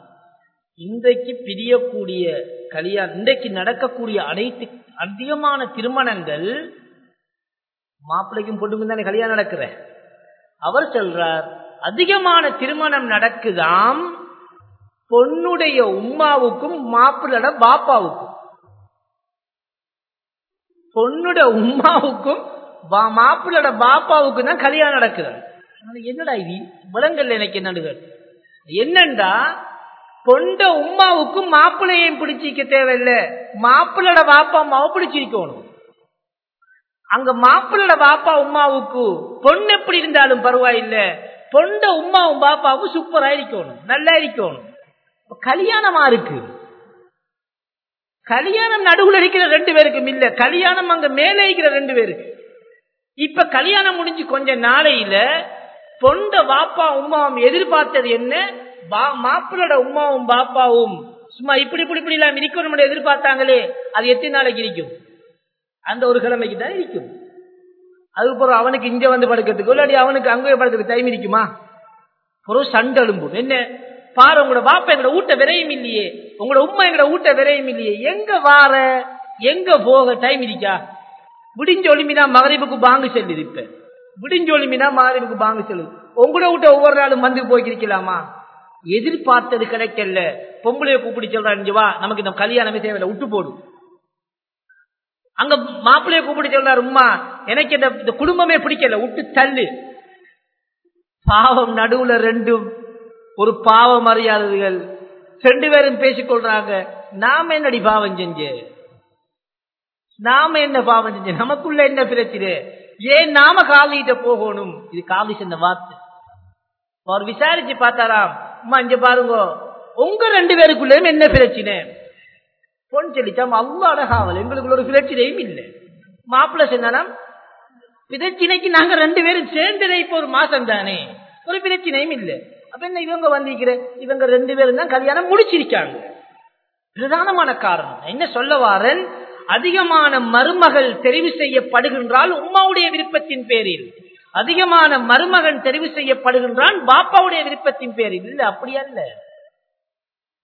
இன்றைக்கு பிரியக்கூடிய கல்யாணம் இன்றைக்கு நடக்கக்கூடிய அனைத்து அதிகமான திருமணங்கள் மாப்பிள்ளைக்கும் பொண்ணுக்கும் தானே கல்யாணம் நடக்கிற. அவர் சொல்றார் அதிகமான திருமணம் நடக்குதாம் பொண்ணுடைய உம்மாவுக்கும் மாப்பிள்ளோட பாப்பாவுக்கும். பொண்ணுட உம்மாவுக்கும் மாப்பிள்ளோட பாப்பாவுக்கும் தான் கல்யாணம் நடக்குது. என்னடா இது? விலங்கல் எனக்கு என்னடுகள் என்னண்டா? பொண்ட உம்மாவுக்கும் மாப்பிள்ளையும் பிடிச்சிக்க தேவையில்லை. மாப்பிள்ளட பாப்பா அம்மாவை பிடிச்சிருக்கணும். அங்க மாப்பிள்ள பாப்பா உமாவுக்கு பொண்ணு எப்படி இருந்தாலும் பரவாயில்லை. பொண்ட உமாவும் பாப்பாவும் சூப்பரா இருக்கணும் நல்லா இருக்கணும். கல்யாணமா இருக்கு. கல்யாணம் நடுவுல இருக்கிற ரெண்டு பேருக்கும் இல்ல கல்யாணம் அங்க மேலே இருக்கிற ரெண்டு பேருக்கு. இப்ப கல்யாணம் முடிஞ்சு கொஞ்ச நாளையில பொண்ட பாப்பா உமாவும் எதிர்பார்த்தது என்ன? மாப்பிள்ளோட உமாவும் பாப்பாவும் சும்மா இப்படி இப்படி இப்படி எல்லாம் இருக்கணும் எதிர்பார்த்தாங்களே அது எத்தனை நாளைக்கு இருக்கும்? அந்த ஒரு கிழமைக்கு தான் இருக்கும் அதுக்கப்புறம் அவனுக்கு இங்க வந்து படுக்கிறதுக்கு இல்லாடி அவனுக்கு அங்கே படுக்கிறதுக்கு டைம் இருக்குமா ஒரு சண்டெலும்பு. என்ன? பாரு உங்களோட பாப்பா எங்களோட ஊட்ட விரையும் இல்லையே. உங்களோட உண்மை எங்களோட ஊட்ட விரையும் இல்லையே. எங்க வார எங்க போக டைம் இருக்கா விடிஞ்சொலிமினா மகரிப்புக்கு பாங்கு செல்லுது இப்ப விடிஞ்ச மகரிப்புக்கு பாங்கு செல்லு உங்களோட வீட்டை ஒவ்வொரு நாளும் வந்து போய்க்கிருக்கலாமா? எதிர்பார்த்தது கிடைக்கல. பொம்பளைய கூப்பிடி சொல்றாங்க வா நமக்கு இந்த கல்யாணமே தேவையில்லை விட்டு போடும் அங்க மாப்பிள்ளைய கூப்பிட்டு சொல்றாரு உமா எனக்கு இந்த குடும்பமே பிடிக்கல விட்டு தள்ளு. பாவம் நடுவுல ரெண்டும் ஒரு பாவம் அறியாததுகள் ரெண்டு பேரும் பேசிக்கொள்றாங்க நாம என்னடி பாவம் செஞ்சு? நாம என்ன பாவம் செஞ்சு? நமக்குள்ள என்ன பிரச்சனை? ஏன் நாம காலிட்ட போகணும்? இது காலி சென்ற வார்த்தை. அவர் விசாரிச்சு பார்த்தாராம். அம்மா இங்க பாருங்க உங்க ரெண்டு பேருக்குள்ளேயும் என்ன பிரச்சனை? பொன் சொல்லிச்சாம் அவ்வளோ அழகாவல் எங்களுக்குள்ள ஒரு பிரச்சனையும் இல்லை. மாப்பிள்ள சொன்னாராம் பிரச்சனைக்கு நாங்க ரெண்டு பேரும் சேர்ந்ததே இப்போ ஒரு மாசம் தானே. ஒரு பிரச்சனையும் இல்லை. அப்ப என்ன இவங்க வந்திருக்கிற? இவங்க ரெண்டு பேரும் தான் கல்யாணம் முடிச்சிருக்காங்க. பிரதானமான காரணம். என்ன சொல்ல வாரன்? அதிகமான மருமகள் தெரிவு செய்யப்படுகின்றால் உம்மாவுடைய விருப்பத்தின் பேரில். அதிகமான மருமகன் தெரிவு செய்யப்படுகின்றான் பாப்பாவுடைய விருப்பத்தின் பேரில். இல்ல அப்படி அல்ல.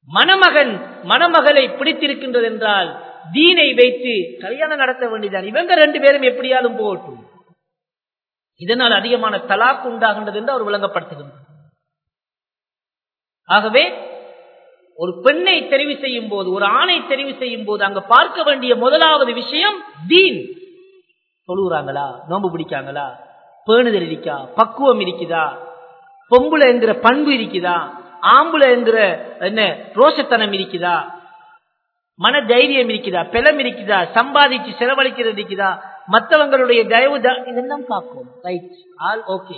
மணமகன் மணமகளை பிடித்திருக்கின்றது என்றால் தீனை வைத்து கல்யாணம் நடத்த வேண்டியதான் இவங்க ரெண்டு பேரும் எப்படியாலும் போகட்டும். இதனால் அதிகமான தலாக்கு உண்டாகின்றது என்று அவர் விளங்கப்படுத்துகின்றார். ஆகவே ஒரு பெண்ணை தெரிவு செய்யும் போது ஒரு ஆணை தெரிவு செய்யும் போது அங்க பார்க்க வேண்டிய முதலாவது விஷயம் தீன். தொழுகிறாங்களா? நோம்பு பிடிக்காங்களா பேணுதல் இருக்கா பக்குவம் இருக்குதா பொம்புல என்கிற பண்பு இருக்குதா ஆம்புல என்கிற என்ன ரோஷத்தனம் இருக்குதா? மன தைரியம் இருக்குதா? பெலம் இருக்குதா? சம்பாதிச்சு செலவழிக்கிறது இருக்குதா? மற்றவங்களுடைய தயவு இதெல்லாம் பார்க்கும் ரைட் ஆல் ஓகே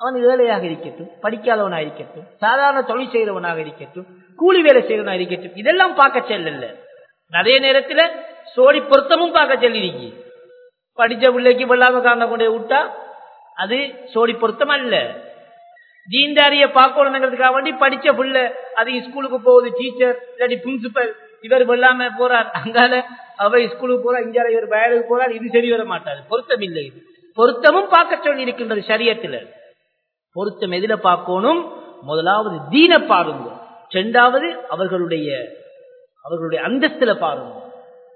அவன் ஏழையாக இருக்கட்டும் படிக்காதவனாக இருக்கட்டும் சாதாரண தொழில் செய்கிறவனாக இருக்கட்டும் கூலி வேலை செய்கிறவனாக இருக்கட்டும் இதெல்லாம் பார்க்க செல்லல அதே நேரத்தில் சோடி பொருத்தமும் பார்க்க செல்லிருக்கி. படித்த பிள்ளைக்கு வெள்ளாம காரணம் கொண்டு விட்டா அது சோடி பொருத்தம் அல்ல ஜீந்தாரிய பார்க்கணுங்கிறதுக்காக வேண்டி படிச்ச புள்ள அது ஸ்கூலுக்கு போகுது டீச்சர் இல்லாட்டி பிரின்சிபல் இவர் வெள்ளாம போறார். அங்கால அவர் ஸ்கூலுக்கு போறார் இங்கால இவர் வயலுக்கு போறார். இது சரி வர மாட்டார் பொருத்தம் இல்லை இது. பொருத்தமும் பார்க்க சொல்லி இருக்கின்றது சரியத்துல. பொருத்தம் எதில பார்க்கணும்? முதலாவது தீன பாருங்க இரண்டாவது அவர்களுடைய அவர்களுடைய அந்தஸ்துல பாருங்க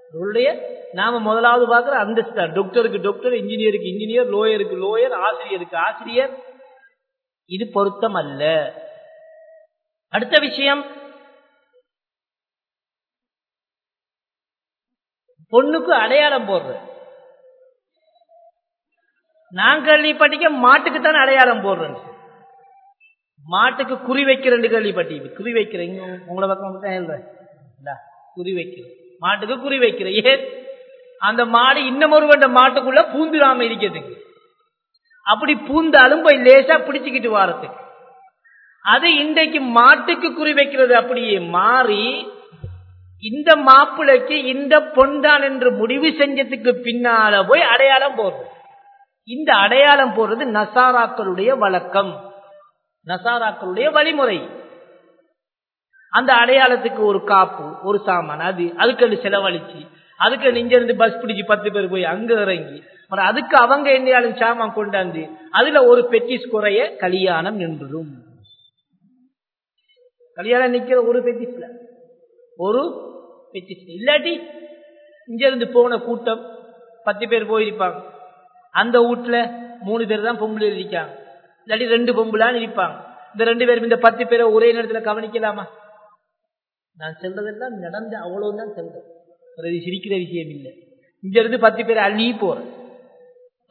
அவர்களுடைய நாம முதலாவது பார்க்கிற அந்தஸ்து டாக்டருக்கு டாக்டர் இன்ஜினியருக்கு இன்ஜினியர் லோயருக்கு லோயர் ஆசிரியருக்கு ஆசிரியர் இது பொருத்தம் அல்ல அடுத்த விஷயம். பொண்ணுக்கு அடையாளம் போடுற நான் கேள்விப்பட்டிக்க மாட்டுக்கு தான் அடையாளம் போடுறேன் மாட்டுக்கு குறி வைக்கிறேன் கேள்விப்பட்டி குறி வைக்கிறேன் உங்களை பக்கம் தான் குறி வைக்கிறேன் மாட்டுக்கு குறி வைக்கிறேன் ஏன்? அந்த மாடு இன்னும் ஒரு வண்ட மாட்டுக்குள்ள பூந்துடாம இருக்கிறதுக்கு. அப்படி பூந்தாலும் போய் லேசா பிடிச்சுக்கிட்டு வாரத்துக்கு. அது இன்றைக்கு மாட்டுக்கு குறி வைக்கிறது அப்படியே மாறி இந்த மாப்பிளைக்கு இந்த பொண்டான் என்று முடிவு செஞ்சதுக்கு பின்னால போய் அடையாளம் போடுறது. இந்த அடையாளம் போடுறது நசாராக்களுடைய வழக்கம். நசாராக்களுடைய வழிமுறை. அந்த அடையாளத்துக்கு ஒரு காப்பு ஒரு சாமான் அது அதுக்கு செலவழிச்சு அதுக்கு இங்க இருந்து பஸ் பிடிச்சு பத்து பேர் போய் அங்க இறங்கி அதுக்கு அவங்க என்னையாலும் சாமான் கொண்டாந்து அதுல ஒரு பெட்டிஸ் குறைய கல்யாணம் நின்றுடும். கல்யாணம் நிக்கிற ஒரு பெட்டிஸ்ல. ஒரு பெட்டிஸ். இல்லாட்டி இங்க இருந்து போன கூட்டம் பத்து பேர் போயிருப்பாங்க. அந்த வீட்டுல மூணு பேர் தான் பொம்பளை இருக்காங்க. இல்லாட்டி ரெண்டு பொம்பளான்னு இருப்பாங்க. இந்த ரெண்டு பேரும் இந்த பத்து பேரை ஒரே நேரத்துல கவனிக்கலாமா? நான் சொல்றதெல்லாம் நடந்த அவ்வளவுதான் சொல்றேன் சிரிக்கிற விஷயம் இல்லை. இங்க இருந்து பத்து பேர் அள்ளி போறேன்.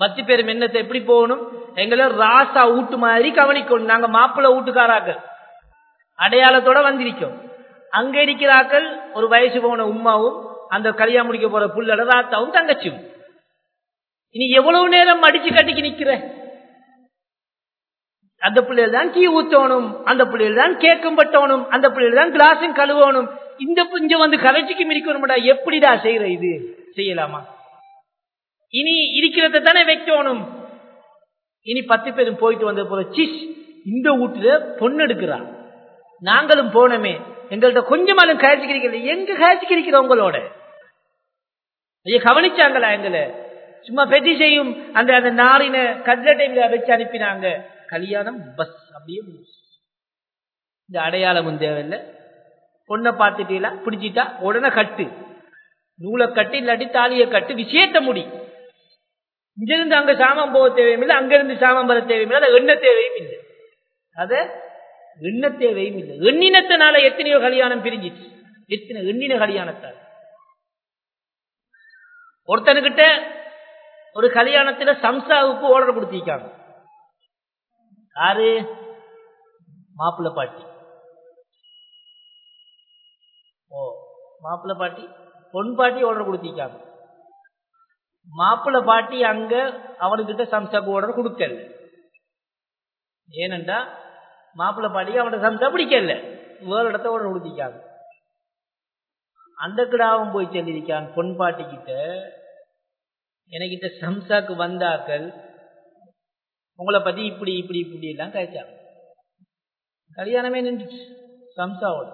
பத்து பேர் மென்னத்தை எப்படி போகணும்? எங்களை ராசா ஊட்டு மாதிரி கவனிக்கணும். நாங்க மாப்பிள்ள வீட்டுக்காராக்க அடையாளத்தோட வந்திருக்கோம். அங்க இருக்கிறாக்கள் ஒரு வயசு போன உமாவும் அந்த கல்யாணம் முடிக்க போற புள்ளட ராத்தாவும் தங்கச்சியும். இனி எவ்வளவு நேரம் அடிச்சு கட்டிக்கு நிக்கிற அந்த பிள்ளைகள் தான் டீ ஊத்தணும். அந்த பிள்ளைகள் தான் கேக்கும் பட்டணும். அந்த பிள்ளைகள் தான் கிளாஸும் கழுவணும். இந்த இங்க வந்து கரைச்சிக்கு மிரிக்கணும்டா எப்படிடா செய்யற இது? செய்யலாமா? இனி இருக்கிறத தானே வைக்கணும். இனி பத்து பேரும் போயிட்டு வந்த போல சிஷ் இந்த வீட்டுல பொண்ணு எடுக்கிறான் நாங்களும் போனோமே. எங்கள்கிட்ட கொஞ்சமாலும் காய்ச்சி கிடைக்கல எங்க காய்ச்சி கிடைக்கிற உங்களோட கவனிச்சாங்களா எங்களை? சும்மா பெட்டி செய்யும் அந்த அந்த நாரின கட்லட்டைகளை வச்சு அனுப்பினாங்க. கல்யாணம் பஸ் அப்படியே இந்த அடையாளமும் தேவையில்லை. பொண்ணை பார்த்துட்டீங்களா? பிடிச்சிட்டா? உடனே கட்டு. நூலை கட்டு இல்லாட்டி தாலியை கட்டு விஷயத்த முடி. இங்கிருந்து அங்க சாமம் போக தேவையும் இல்லை அங்கிருந்து சாமம் வர தேவையும் இல்லை எண்ண தேவையும் இல்லை. அத எண்ண தேவையும் இல்லை. எண்ணினத்தினால எத்தனையோ கல்யாணம் பிரிஞ்சிச்சு. எத்தனை எண்ணின கல்யாணத்தால்? ஒருத்தனுக்கிட்ட ஒரு கல்யாணத்துல சம்சாவுக்கு ஓர்டர் கொடுத்திருக்காங்க. யாரு? மாப்பிள்ள பாட்டி. ஓ மாப்பிள்ள பாட்டி பொன் பாட்டி ஓர்டர் கொடுத்திருக்காங்க. மாப்பிள்ள பாட்டி அங்க அவனுக்கிட்ட சம்சாக்கு ஓர்டர் கொடுக்கல. ஏனென்றா மாப்பிள்ள பாட்டிக்கு அவனோட சம்சா பிடிக்கல. வேற இடத்த ஆர்டர் கொடுத்திருக்காங்க. அந்த கிடாவும் போய் சொல்லியிருக்கான் பொன் பாட்டி கிட்ட எனக்கிட்ட சம்சாக்கு வந்தாக்கள் உங்களை பத்தி இப்படி இப்படி இப்படி எல்லாம் கழிச்சாங்க. கல்யாணமே நின்றுச்சு. சம்சாவோட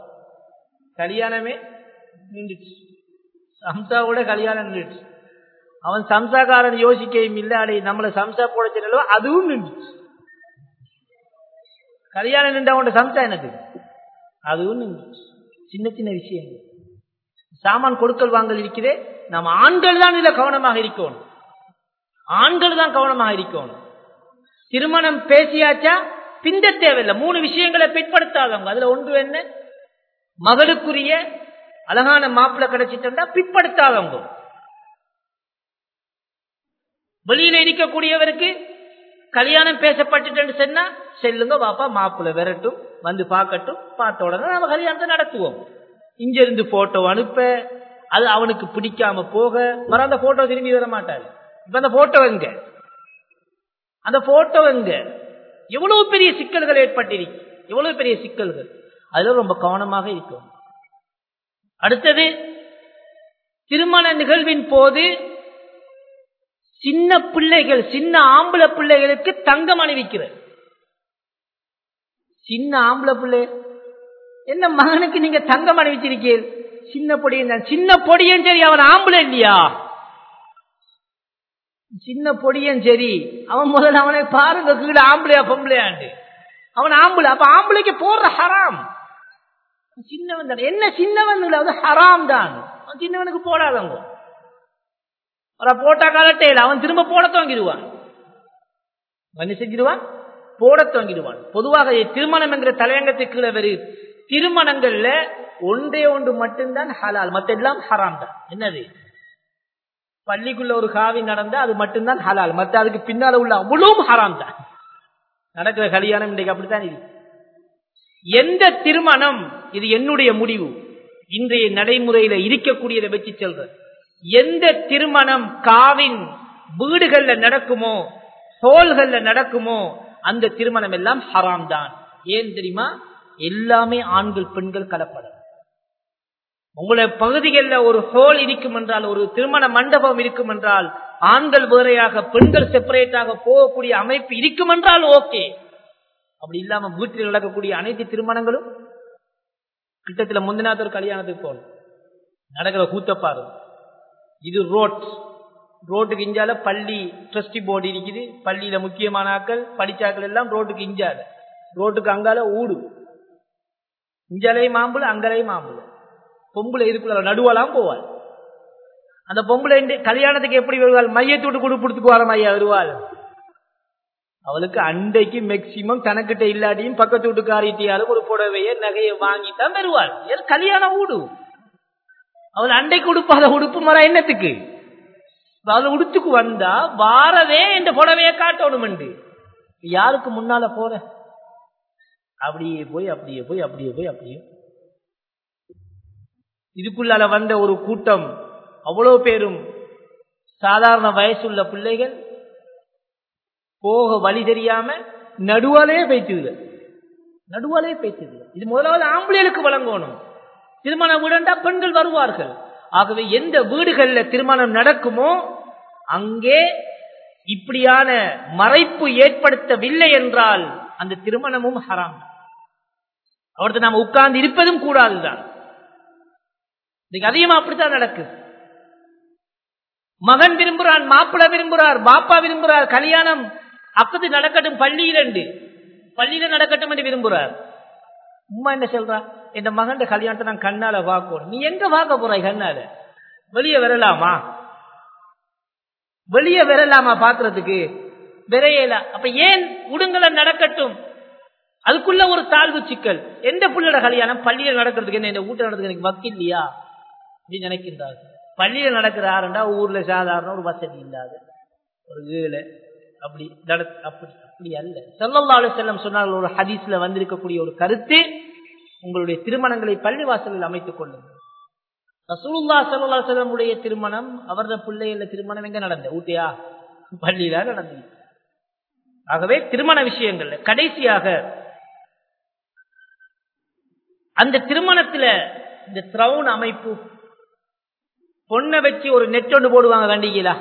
கல்யாணமே நின்றுச்சு. சம்சாவோட கல்யாணம் நின்றுச்சு. அவன் சம்சாக்காரன் யோசிக்கவும் இல்லை அடை நம்மளை சம்சா போட சொல்லவோ அதுவும் நின்றுச்சு. கல்யாணம் நின்றவன் சம்சா எனக்கு அதுவும் நின்றுச்சு. சின்ன சின்ன விஷயங்கள். சாமான் கொடுக்கல் வாங்கல் இருக்கிறே நம்ம ஆண்கள் தான் இதில் கவனமாக இருக்கணும். ஆண்கள் தான் கவனமாக இருக்கணும். திருமணம் பேசியாச்சா? பிந்த தேவையில்லை. மூணு விஷயங்களை பிற்படுத்தாதவங்க. அதுல ஒன்று என்ன? மகளுக்குரிய அழகான மாப்பிள்ள கிடைச்சிட்டா பிற்படுத்தாதவங்க. வெளியில இருக்கக்கூடியவருக்கு கல்யாணம் பேசப்பட்டுட்டு சொன்னா செல்லுங்க பாப்பா மாப்பிள்ள விரட்டும் வந்து பார்க்கட்டும் பார்த்த உடனே நம்ம கல்யாணத்தை நடத்துவோம். இங்கிருந்து போட்டோ அனுப்ப அது அவனுக்கு பிடிக்காம போக வர அந்த போட்டோ திரும்பி வர மாட்டாரு. இப்ப அந்த போட்டோ எங்க? அந்த போட்டோ எங்க? எவ்வளவு பெரிய சிக்கல்கள் ஏற்பட்டிருக்கு? எவ்வளவு பெரிய சிக்கல்கள்? அதுல ரொம்ப கவனமாக இருக்கும் அடுத்தது திருமண நிகழ்வின் போது சின்ன பிள்ளைகள் சின்ன ஆம்பளை பிள்ளைகளுக்கு தங்கம் அணிவிக்கிறது. சின்ன ஆம்பளை பிள்ளை என்ன மகனுக்கு நீங்க தங்கம் அணிவிச்சிருக்கீர்? சின்ன பொடியன் சின்ன பொடியன் சரி அவன் ஆம்பளை இல்லையா? சின்ன பொடியன் சரி அவன் முதல்ல அவனை பாருங்க கீழே ஆம்பளையா பொம்பளையாண்டு. அவன் ஆம்பளை அப்ப ஆம்பளைக்கு போடுற ஹராம். சின்னவன் தான். என்ன சின்னவன் அது ஹராம் தான். அவன் சின்னவனுக்கு போடாதவங்க. போட்டா காலட்டையில் அவன் திரும்ப போட துவங்கிடுவான். என்ன செஞ்சிருவான் போட துவங்கிடுவான். பொதுவாக திருமணம் என்கிற தலையங்கத்துக்கு கீழே வெறு திருமணங்கள்ல ஒன்றே ஒன்று மட்டும்தான் ஹலால். மத்த எல்லாம் ஹராம் தான். என்னது? பள்ளிக்குள்ள ஒரு காவி நடந்தா அது மட்டும்தான் ஹலால். மத்த அதுக்கு பின்னால உள்ள அவ்வளவும் ஹராம் தான். நடக்கிற கல்யாணம் இன்றைக்கு அப்படித்தான் இது எந்த திருமணம்? இது என்னுடைய முடிவு. இன்றைய நடைமுறையில இருக்கக்கூடியதை வச்சு செல்றேன். எந்த திருமணம் காவின் வீடுகள்ல நடக்குமோ ஹோல்கள்ல நடக்குமோ அந்த திருமணம் எல்லாம் ஹராம் தான். ஏன் தெரியுமா? எல்லாமே ஆண்கள் பெண்கள் கலப்படம். உங்களுடைய பகுதிகளில் ஒரு ஹோல் இருக்கும் என்றால் ஒரு திருமண மண்டபம் இருக்கும் என்றால் ஆண்கள் வேறையாக பெண்கள் செப்பரேட்டாக போகக்கூடிய அமைப்பு இருக்கும் என்றால் ஓகே. அப்படி இல்லாம வீட்டில் நடக்கக்கூடிய அனைத்து திருமணங்களும் கிட்டத்தில் முந்தினாத்த ஒரு கல்யாணத்துக்கு போகணும். நடக்கிற கூத்தப்பாரு. இது ரோட் ரோட்டுக்கு இஞ்சால பள்ளி ட்ரஸ்டி போர்டு இருக்குது. பள்ளியில முக்கியமான ஆக்கள் படிச்சாக்கள் எல்லாம் ரோட்டுக்கு இஞ்சால. ரோட்டுக்கு அங்கால ஊடு. இஞ்சாலையும் மாம்புல அங்கலே மாம்புல. பொம்பளை இருக்குள்ள நடுவலாம் போவாள். அந்த பொம்பளை கல்யாணத்துக்கு எப்படி வருவாள்? மையத்தோட்டு கொடுப்புடுத்துக்கு வர மையா வருவாள்? அவளுக்கு அண்டைக்கு மேக்சிமம் தனக்கிட்ட இல்லாட்டியும் பக்கத்து வீட்டுக்காரிட்டியாலும் ஒரு புடவையை நகையை வாங்கித்தான் வருவாள். கல்யாணம் ஊடு? அவள் அண்டைக்கு உடுப்பாத உடுப்பு மர என்னத்துக்கு? அவள் உடுத்துக்கு வந்தா வாரவே இந்த புடவைய காட்டணும் யாருக்கு முன்னால போற? அப்படியே போய் அப்படியே போய் அப்படியே போய் அப்படியே. இதுக்குள்ளால வந்த ஒரு கூட்டம் அவ்வளவு பேரும் சாதாரண வயசுள்ள பிள்ளைகள் போக வழி தெரியாம நடுவாலே பேய்த்துது நடுவாலே பேய்த்துது இது முதலாவது ஆம்பளைகளுக்கு வழங்கணும். திருமண வீடண்டா பெண்கள் வருவார்கள். ஆகவே எந்த வீடுகள்ல திருமணம் நடக்குமோ அங்கே இப்படியான மறைப்பு ஏற்படுத்தவில்லை என்றால் அந்த திருமணமும் ஹராம். அவரது நாம் உட்கார்ந்து இருப்பதும் கூடாதுதான். இன்னைக்கு அதிகமா அப்படித்தான் நடக்குது. மகன் விரும்புகிறான் மாப்பிள விரும்புகிறார் பாப்பா விரும்புகிறார் கல்யாணம் அப்பது நடக்கட்டும் பள்ளியில பள்ளியில நடக்கட்டும் என்று விரும்புகிறார் உமா என்ன சொல்றா? இந்த மகன் கல்யாணத்தை நான் கண்ணால பார்க்கணும். நீ எங்க பார்க்க போறாய் கண்ணால? வெளியே வரலாமா? வெளியே வரலாமா பாக்குறதுக்கு விரையல. அப்ப ஏன் உடுங்கல நடக்கட்டும்? அதுக்குள்ள ஒரு தாழ்வு சிக்கல். எந்த பிள்ளையோட கல்யாணம்? பள்ளியில் நடக்கிறதுக்கு என்ன? இந்த வீட்டில் நடக்கிறதுக்கு எனக்கு வக்கு இல்லையா? அப்படின்னு நினைக்கின்றார். பள்ளியில நடக்கிற ஆறுண்டா ஊர்ல சாதாரண ஒரு வசதி இல்லாத ஒரு ஏழை. அப்படி நட- அப்படி அப்படி அல்ல. ஸல்லல்லாஹு செல்லம் வஸல்லம் சொன்னார்கள் ஒரு ஹதீஸ்ல வந்திருக்கக்கூடிய ஒரு கருத்து உங்களுடைய திருமணங்களை பள்ளிவாசலில் அமைத்துக் கொள்ளுங்கள். ரசூலுல்லா சல்லா அலைஹி திருமணம் அவரது பிள்ளைகள திருமணம் எங்க நடந்தது? ஊட்டியா? பள்ளியில நடந்தது. ஆகவே திருமண விஷயங்கள்ல கடைசியாக அந்த திருமணத்துல இந்த த்ரௌன் அமைப்பு பொண்ணை வச்சு ஒரு நெட் ஒன்று போடுவாங்க கண்டிக்கலா?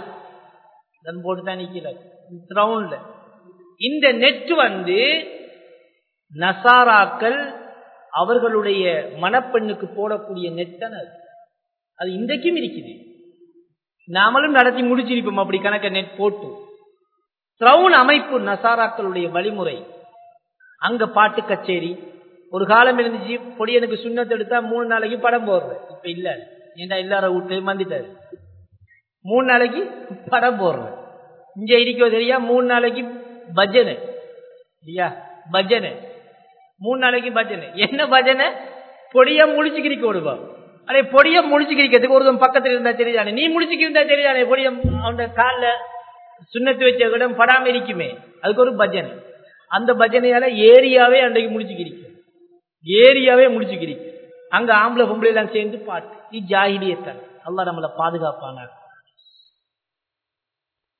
தன் போட்டு தான் நிக்கல த்ரவுன்ல இந்த நெட் வந்து நசாராக்கள் அவர்களுடைய மணப்பெண்ணுக்கு போடக்கூடிய நெட் அது. அது இன்றைக்கும் இருக்குது. நாமளும் நடத்தி முடிச்சிருப்போம். அப்படி கணக்க நெட் போட்டு. த்ரவுன் அமைப்பு நசாராக்களுடைய வழிமுறை. அங்க பாட்டு கச்சேரி. ஒரு காலம் இருந்துச்சு பொடியனுக்கு சுண்ணத்தை எடுத்தா மூணு நாளைக்கு படம் போடுறேன் இப்ப இல்ல. ஏண்டா எல்லாரும் வீட்லயும் வந்துட்டாரு மூணு நாளைக்கு படம் போடுறேன் இங்க இருக்கோ தெரியா மூணு நாளைக்கு பஜனை. இல்லையா? பஜனை. மூணு நாளைக்கு பஜனை. என்ன பஜனை? பொடிய முடிச்சுக்கிறிக்க விடுவான் அடே பொடிய முடிச்சுக்கிறதுக்கு ஒருத்தன் பக்கத்துல இருந்தா தெரியுதானே? நீ முடிச்சுக்கிருந்தா தெரியுதானே? பொடிய அவன் காலில் சுண்ணத்து வச்ச இடம் படாம இருக்குமே. அதுக்கு ஒரு பஜனை. அந்த பஜனையால ஏரியாவே அன்றைக்கு முடிச்சுக்கிறீங்க ஏரியாவே முடிச்சுக்கிறீங்க அங்க ஆம்பளை பொம்பளை எல்லாம் சேர்ந்து பாட்டு. நீ ஜாகிலியத்தான். அல்லா நம்மளை பாதுகாப்பானார்.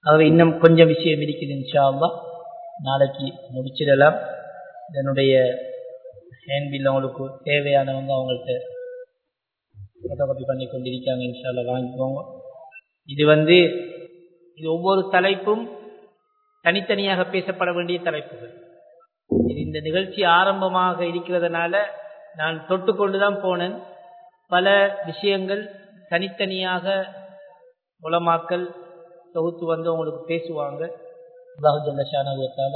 ஆகவே இன்னும் கொஞ்சம் விஷயம் இருக்குது இன்ஷா நாளைக்கு முடிச்சிடலாம். இதனுடைய ஹேண்ட்பில் அவங்களுக்கு தேவையானவங்க அவங்கள்ட்ட ஃபோட்டோகாப்பி பண்ணி கொண்டிருக்காங்க இன்ஷால்ல வாங்கிக்கோங்க. இது வந்து இது ஒவ்வொரு தலைப்பும் தனித்தனியாக பேசப்பட வேண்டிய தலைப்புகள். இது இந்த நிகழ்ச்சி ஆரம்பமாக இருக்கிறதுனால நான் தொட்டு தான் போனேன். பல விஷயங்கள் தனித்தனியாக உலமாக்கல் தொகுத்து வந்து அவங்களுக்கு பேசுவாங்க. அல்லாஹு ஜல்லஷானகுவத்தால